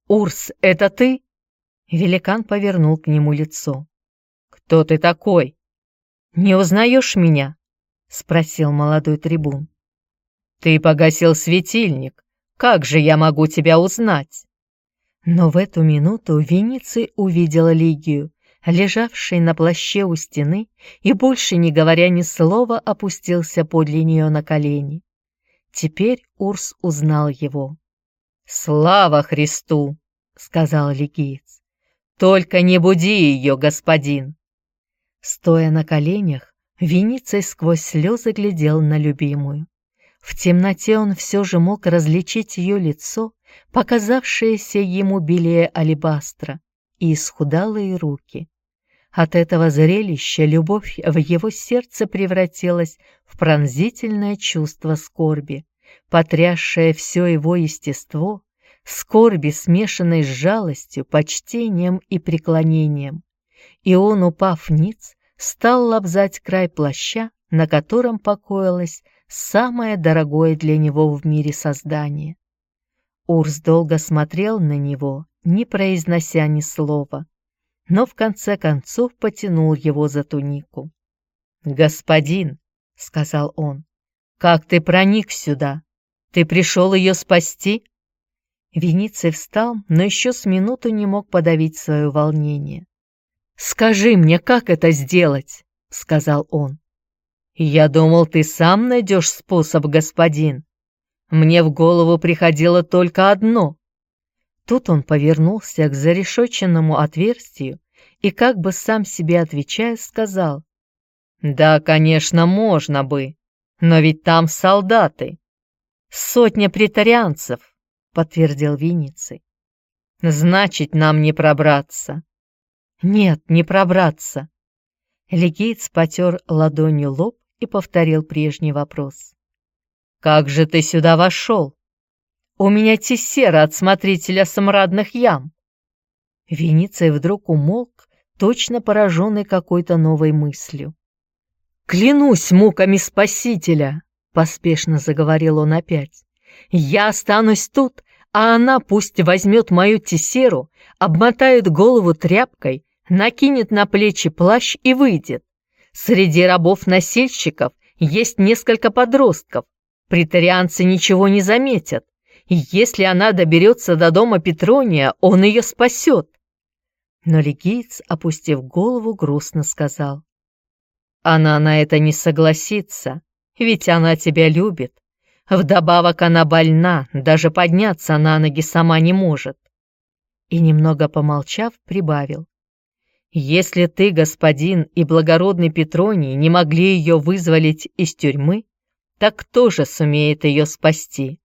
«Урс, это ты?» Великан повернул к нему лицо. «Кто ты такой?» «Не узнаешь меня?» — спросил молодой трибун. «Ты погасил светильник. Как же я могу тебя узнать?» Но в эту минуту Вениций увидела Лигию, лежавший на плаще у стены, и больше не говоря ни слова опустился подле нее на колени. Теперь Урс узнал его. «Слава Христу!» — сказал легиец. «Только не буди ее, господин!» Стоя на коленях, Вениций сквозь слезы глядел на любимую. В темноте он все же мог различить ее лицо, показавшееся ему белее алебастра, и исхудалые руки. От этого зрелища любовь в его сердце превратилась в пронзительное чувство скорби, потрясшее все его естество, скорби, смешанной с жалостью, почтением и преклонением. И он, упав ниц, стал лобзать край плаща, на котором покоилось самое дорогое для него в мире создание. Урс долго смотрел на него, не произнося ни слова но в конце концов потянул его за тунику. «Господин», — сказал он, — «как ты проник сюда? Ты пришел ее спасти?» Вениций встал, но еще с минуту не мог подавить свое волнение. «Скажи мне, как это сделать?» — сказал он. «Я думал, ты сам найдешь способ, господин. Мне в голову приходило только одно Тут он повернулся к зарешоченному отверстию и, как бы сам себе отвечая, сказал, «Да, конечно, можно бы, но ведь там солдаты». «Сотня претарианцев», — подтвердил Виниций. «Значит, нам не пробраться». «Нет, не пробраться». Легиец потер ладонью лоб и повторил прежний вопрос. «Как же ты сюда вошел?» У меня тессера от смотрителя самрадных ям. Вениций вдруг умолк, точно пораженный какой-то новой мыслью. «Клянусь муками Спасителя!» — поспешно заговорил он опять. «Я останусь тут, а она пусть возьмет мою тессеру, обмотает голову тряпкой, накинет на плечи плащ и выйдет. Среди рабов-носильщиков есть несколько подростков. Притарианцы ничего не заметят. Если она доберется до дома Петрония, он ее спасет. Но легиец, опустив голову, грустно сказал. Она на это не согласится, ведь она тебя любит. Вдобавок она больна, даже подняться на ноги сама не может. И немного помолчав, прибавил. Если ты, господин и благородный Петроний, не могли ее вызволить из тюрьмы, так кто же сумеет ее спасти?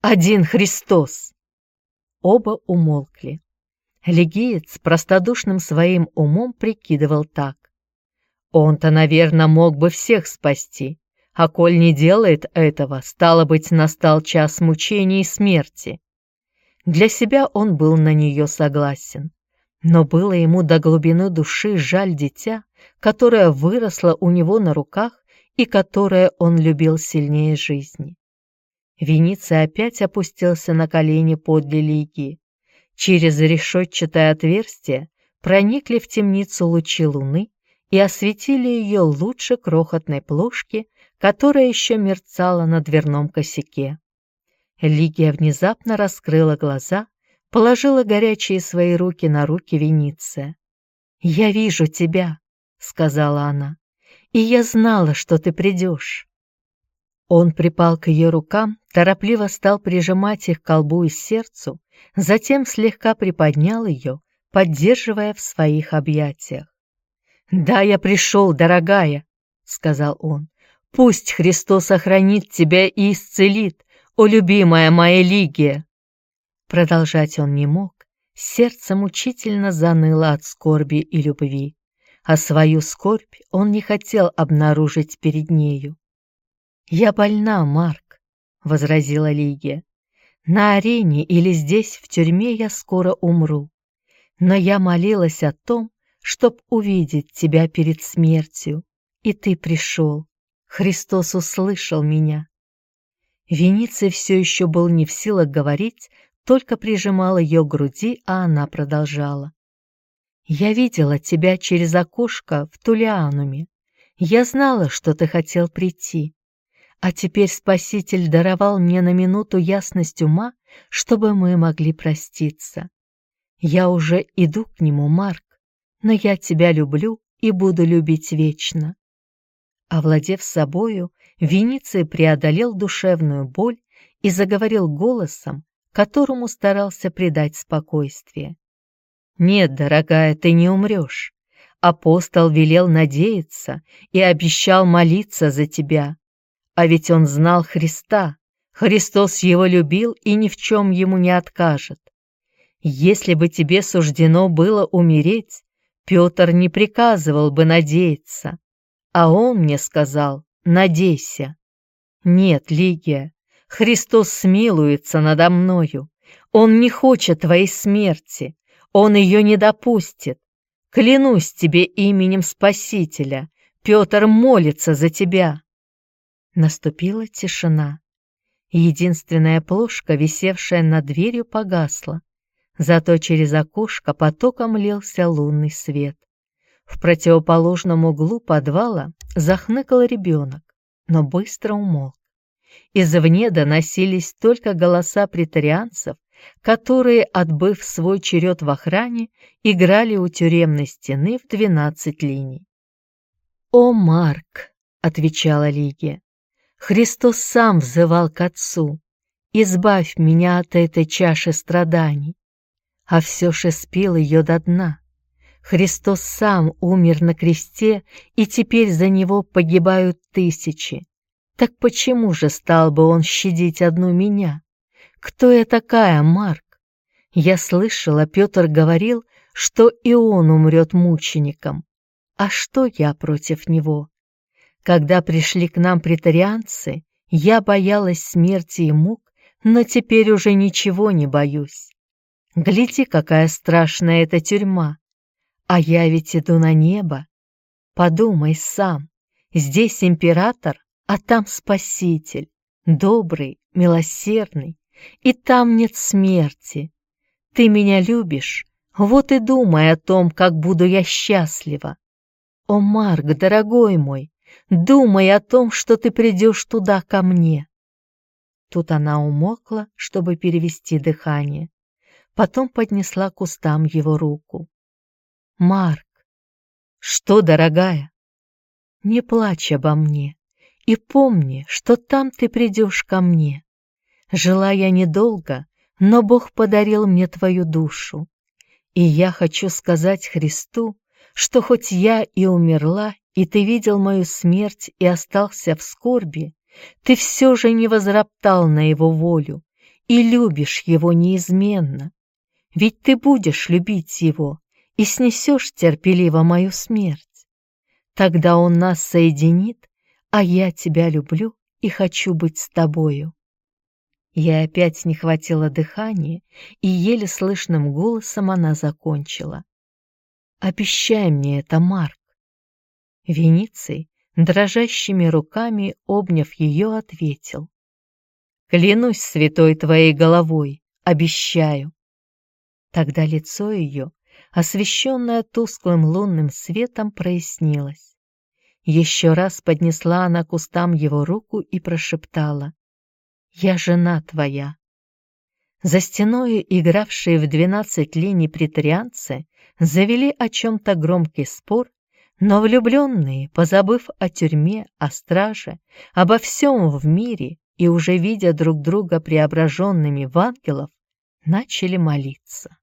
Один Христос!» Оба умолкли. Легиец простодушным своим умом прикидывал так. Он-то, наверное, мог бы всех спасти, а коль не делает этого, стало быть, настал час мучений и смерти. Для себя он был на нее согласен. Но было ему до глубины души жаль дитя, которое выросло у него на руках и которое он любил сильнее жизни. Вениций опять опустился на колени подле Лигии. Через решетчатое отверстие проникли в темницу лучи луны и осветили ее лучше крохотной плошки, которая еще мерцала на дверном косяке. Лигия внезапно раскрыла глаза, положила горячие свои руки на руки Вениция. «Я вижу тебя», — сказала она, — «и я знала, что ты придешь». Он припал к ее рукам, торопливо стал прижимать их к колбу и сердцу, затем слегка приподнял ее, поддерживая в своих объятиях. «Да, я пришел, дорогая», — сказал он. «Пусть Христос охранит тебя и исцелит, о любимая моя Лигия!» Продолжать он не мог, сердце мучительно заныло от скорби и любви, а свою скорбь он не хотел обнаружить перед нею. «Я больна, Марк», — возразила Лигия. «На арене или здесь, в тюрьме, я скоро умру. Но я молилась о том, чтоб увидеть тебя перед смертью, и ты пришел. Христос услышал меня. Вениций все еще был не в силах говорить, только прижимал ее к груди, а она продолжала. «Я видела тебя через окошко в Тулиануме. Я знала, что ты хотел прийти. А теперь Спаситель даровал мне на минуту ясность ума, чтобы мы могли проститься. Я уже иду к нему, Марк, но я тебя люблю и буду любить вечно. Овладев собою, Вениций преодолел душевную боль и заговорил голосом, которому старался придать спокойствие. «Нет, дорогая, ты не умрешь. Апостол велел надеяться и обещал молиться за тебя. А ведь он знал Христа. Христос его любил и ни в чем ему не откажет. Если бы тебе суждено было умереть, Петр не приказывал бы надеяться. А он мне сказал, надейся. Нет, Лигия, Христос смилуется надо мною. Он не хочет твоей смерти, он ее не допустит. Клянусь тебе именем Спасителя, Петр молится за тебя. Наступила тишина. Единственная плошка, висевшая над дверью, погасла. Зато через окошко потоком лился лунный свет. В противоположном углу подвала захныкал ребенок, но быстро умолк. Извне доносились только голоса претарианцев, которые, отбыв свой черед в охране, играли у тюремной стены в двенадцать линий. «О, Марк!» — отвечала Лигия. «Христос сам взывал к Отцу. Избавь меня от этой чаши страданий». А все же спил ее до дна. Христос сам умер на кресте, и теперь за него погибают тысячи. Так почему же стал бы он щадить одну меня? Кто я такая, Марк? Я слышала, Петр говорил, что и он умрет мучеником. А что я против него? Когда пришли к нам претарианцы, я боялась смерти и мук, но теперь уже ничего не боюсь. Гляди, какая страшная эта тюрьма. А я ведь иду на небо. Подумай сам, здесь император, а там спаситель, добрый, милосердный, и там нет смерти. Ты меня любишь, вот и думай о том, как буду я счастлива. О, Марк, дорогой мой, думай о том, что ты придешь туда ко мне. Тут она умокла, чтобы перевести дыхание. Потом поднесла к устам его руку. Марк. Что, дорогая? Не плачь обо мне и помни, что там ты придешь ко мне. Жила я недолго, но Бог подарил мне твою душу. И я хочу сказать Христу, что хоть я и умерла, и ты видел мою смерть и остался в скорби, ты все же не возроптал на его волю и любишь его неизменно. Ведь ты будешь любить его, и снесешь терпеливо мою смерть. Тогда он нас соединит, а я тебя люблю и хочу быть с тобою. Ей опять не хватило дыхания, и еле слышным голосом она закончила. «Обещай мне это, Марк!» Вениций, дрожащими руками, обняв ее, ответил. «Клянусь святой твоей головой, обещаю!» Тогда лицо ее, освещенное тусклым лунным светом, прояснилось. Еще раз поднесла она к устам его руку и прошептала «Я жена твоя». За стеной игравшие в двенадцать линий претарианцы завели о чем-то громкий спор, но влюбленные, позабыв о тюрьме, о страже, обо всем в мире и уже видя друг друга преображенными в ангелов, начали молиться.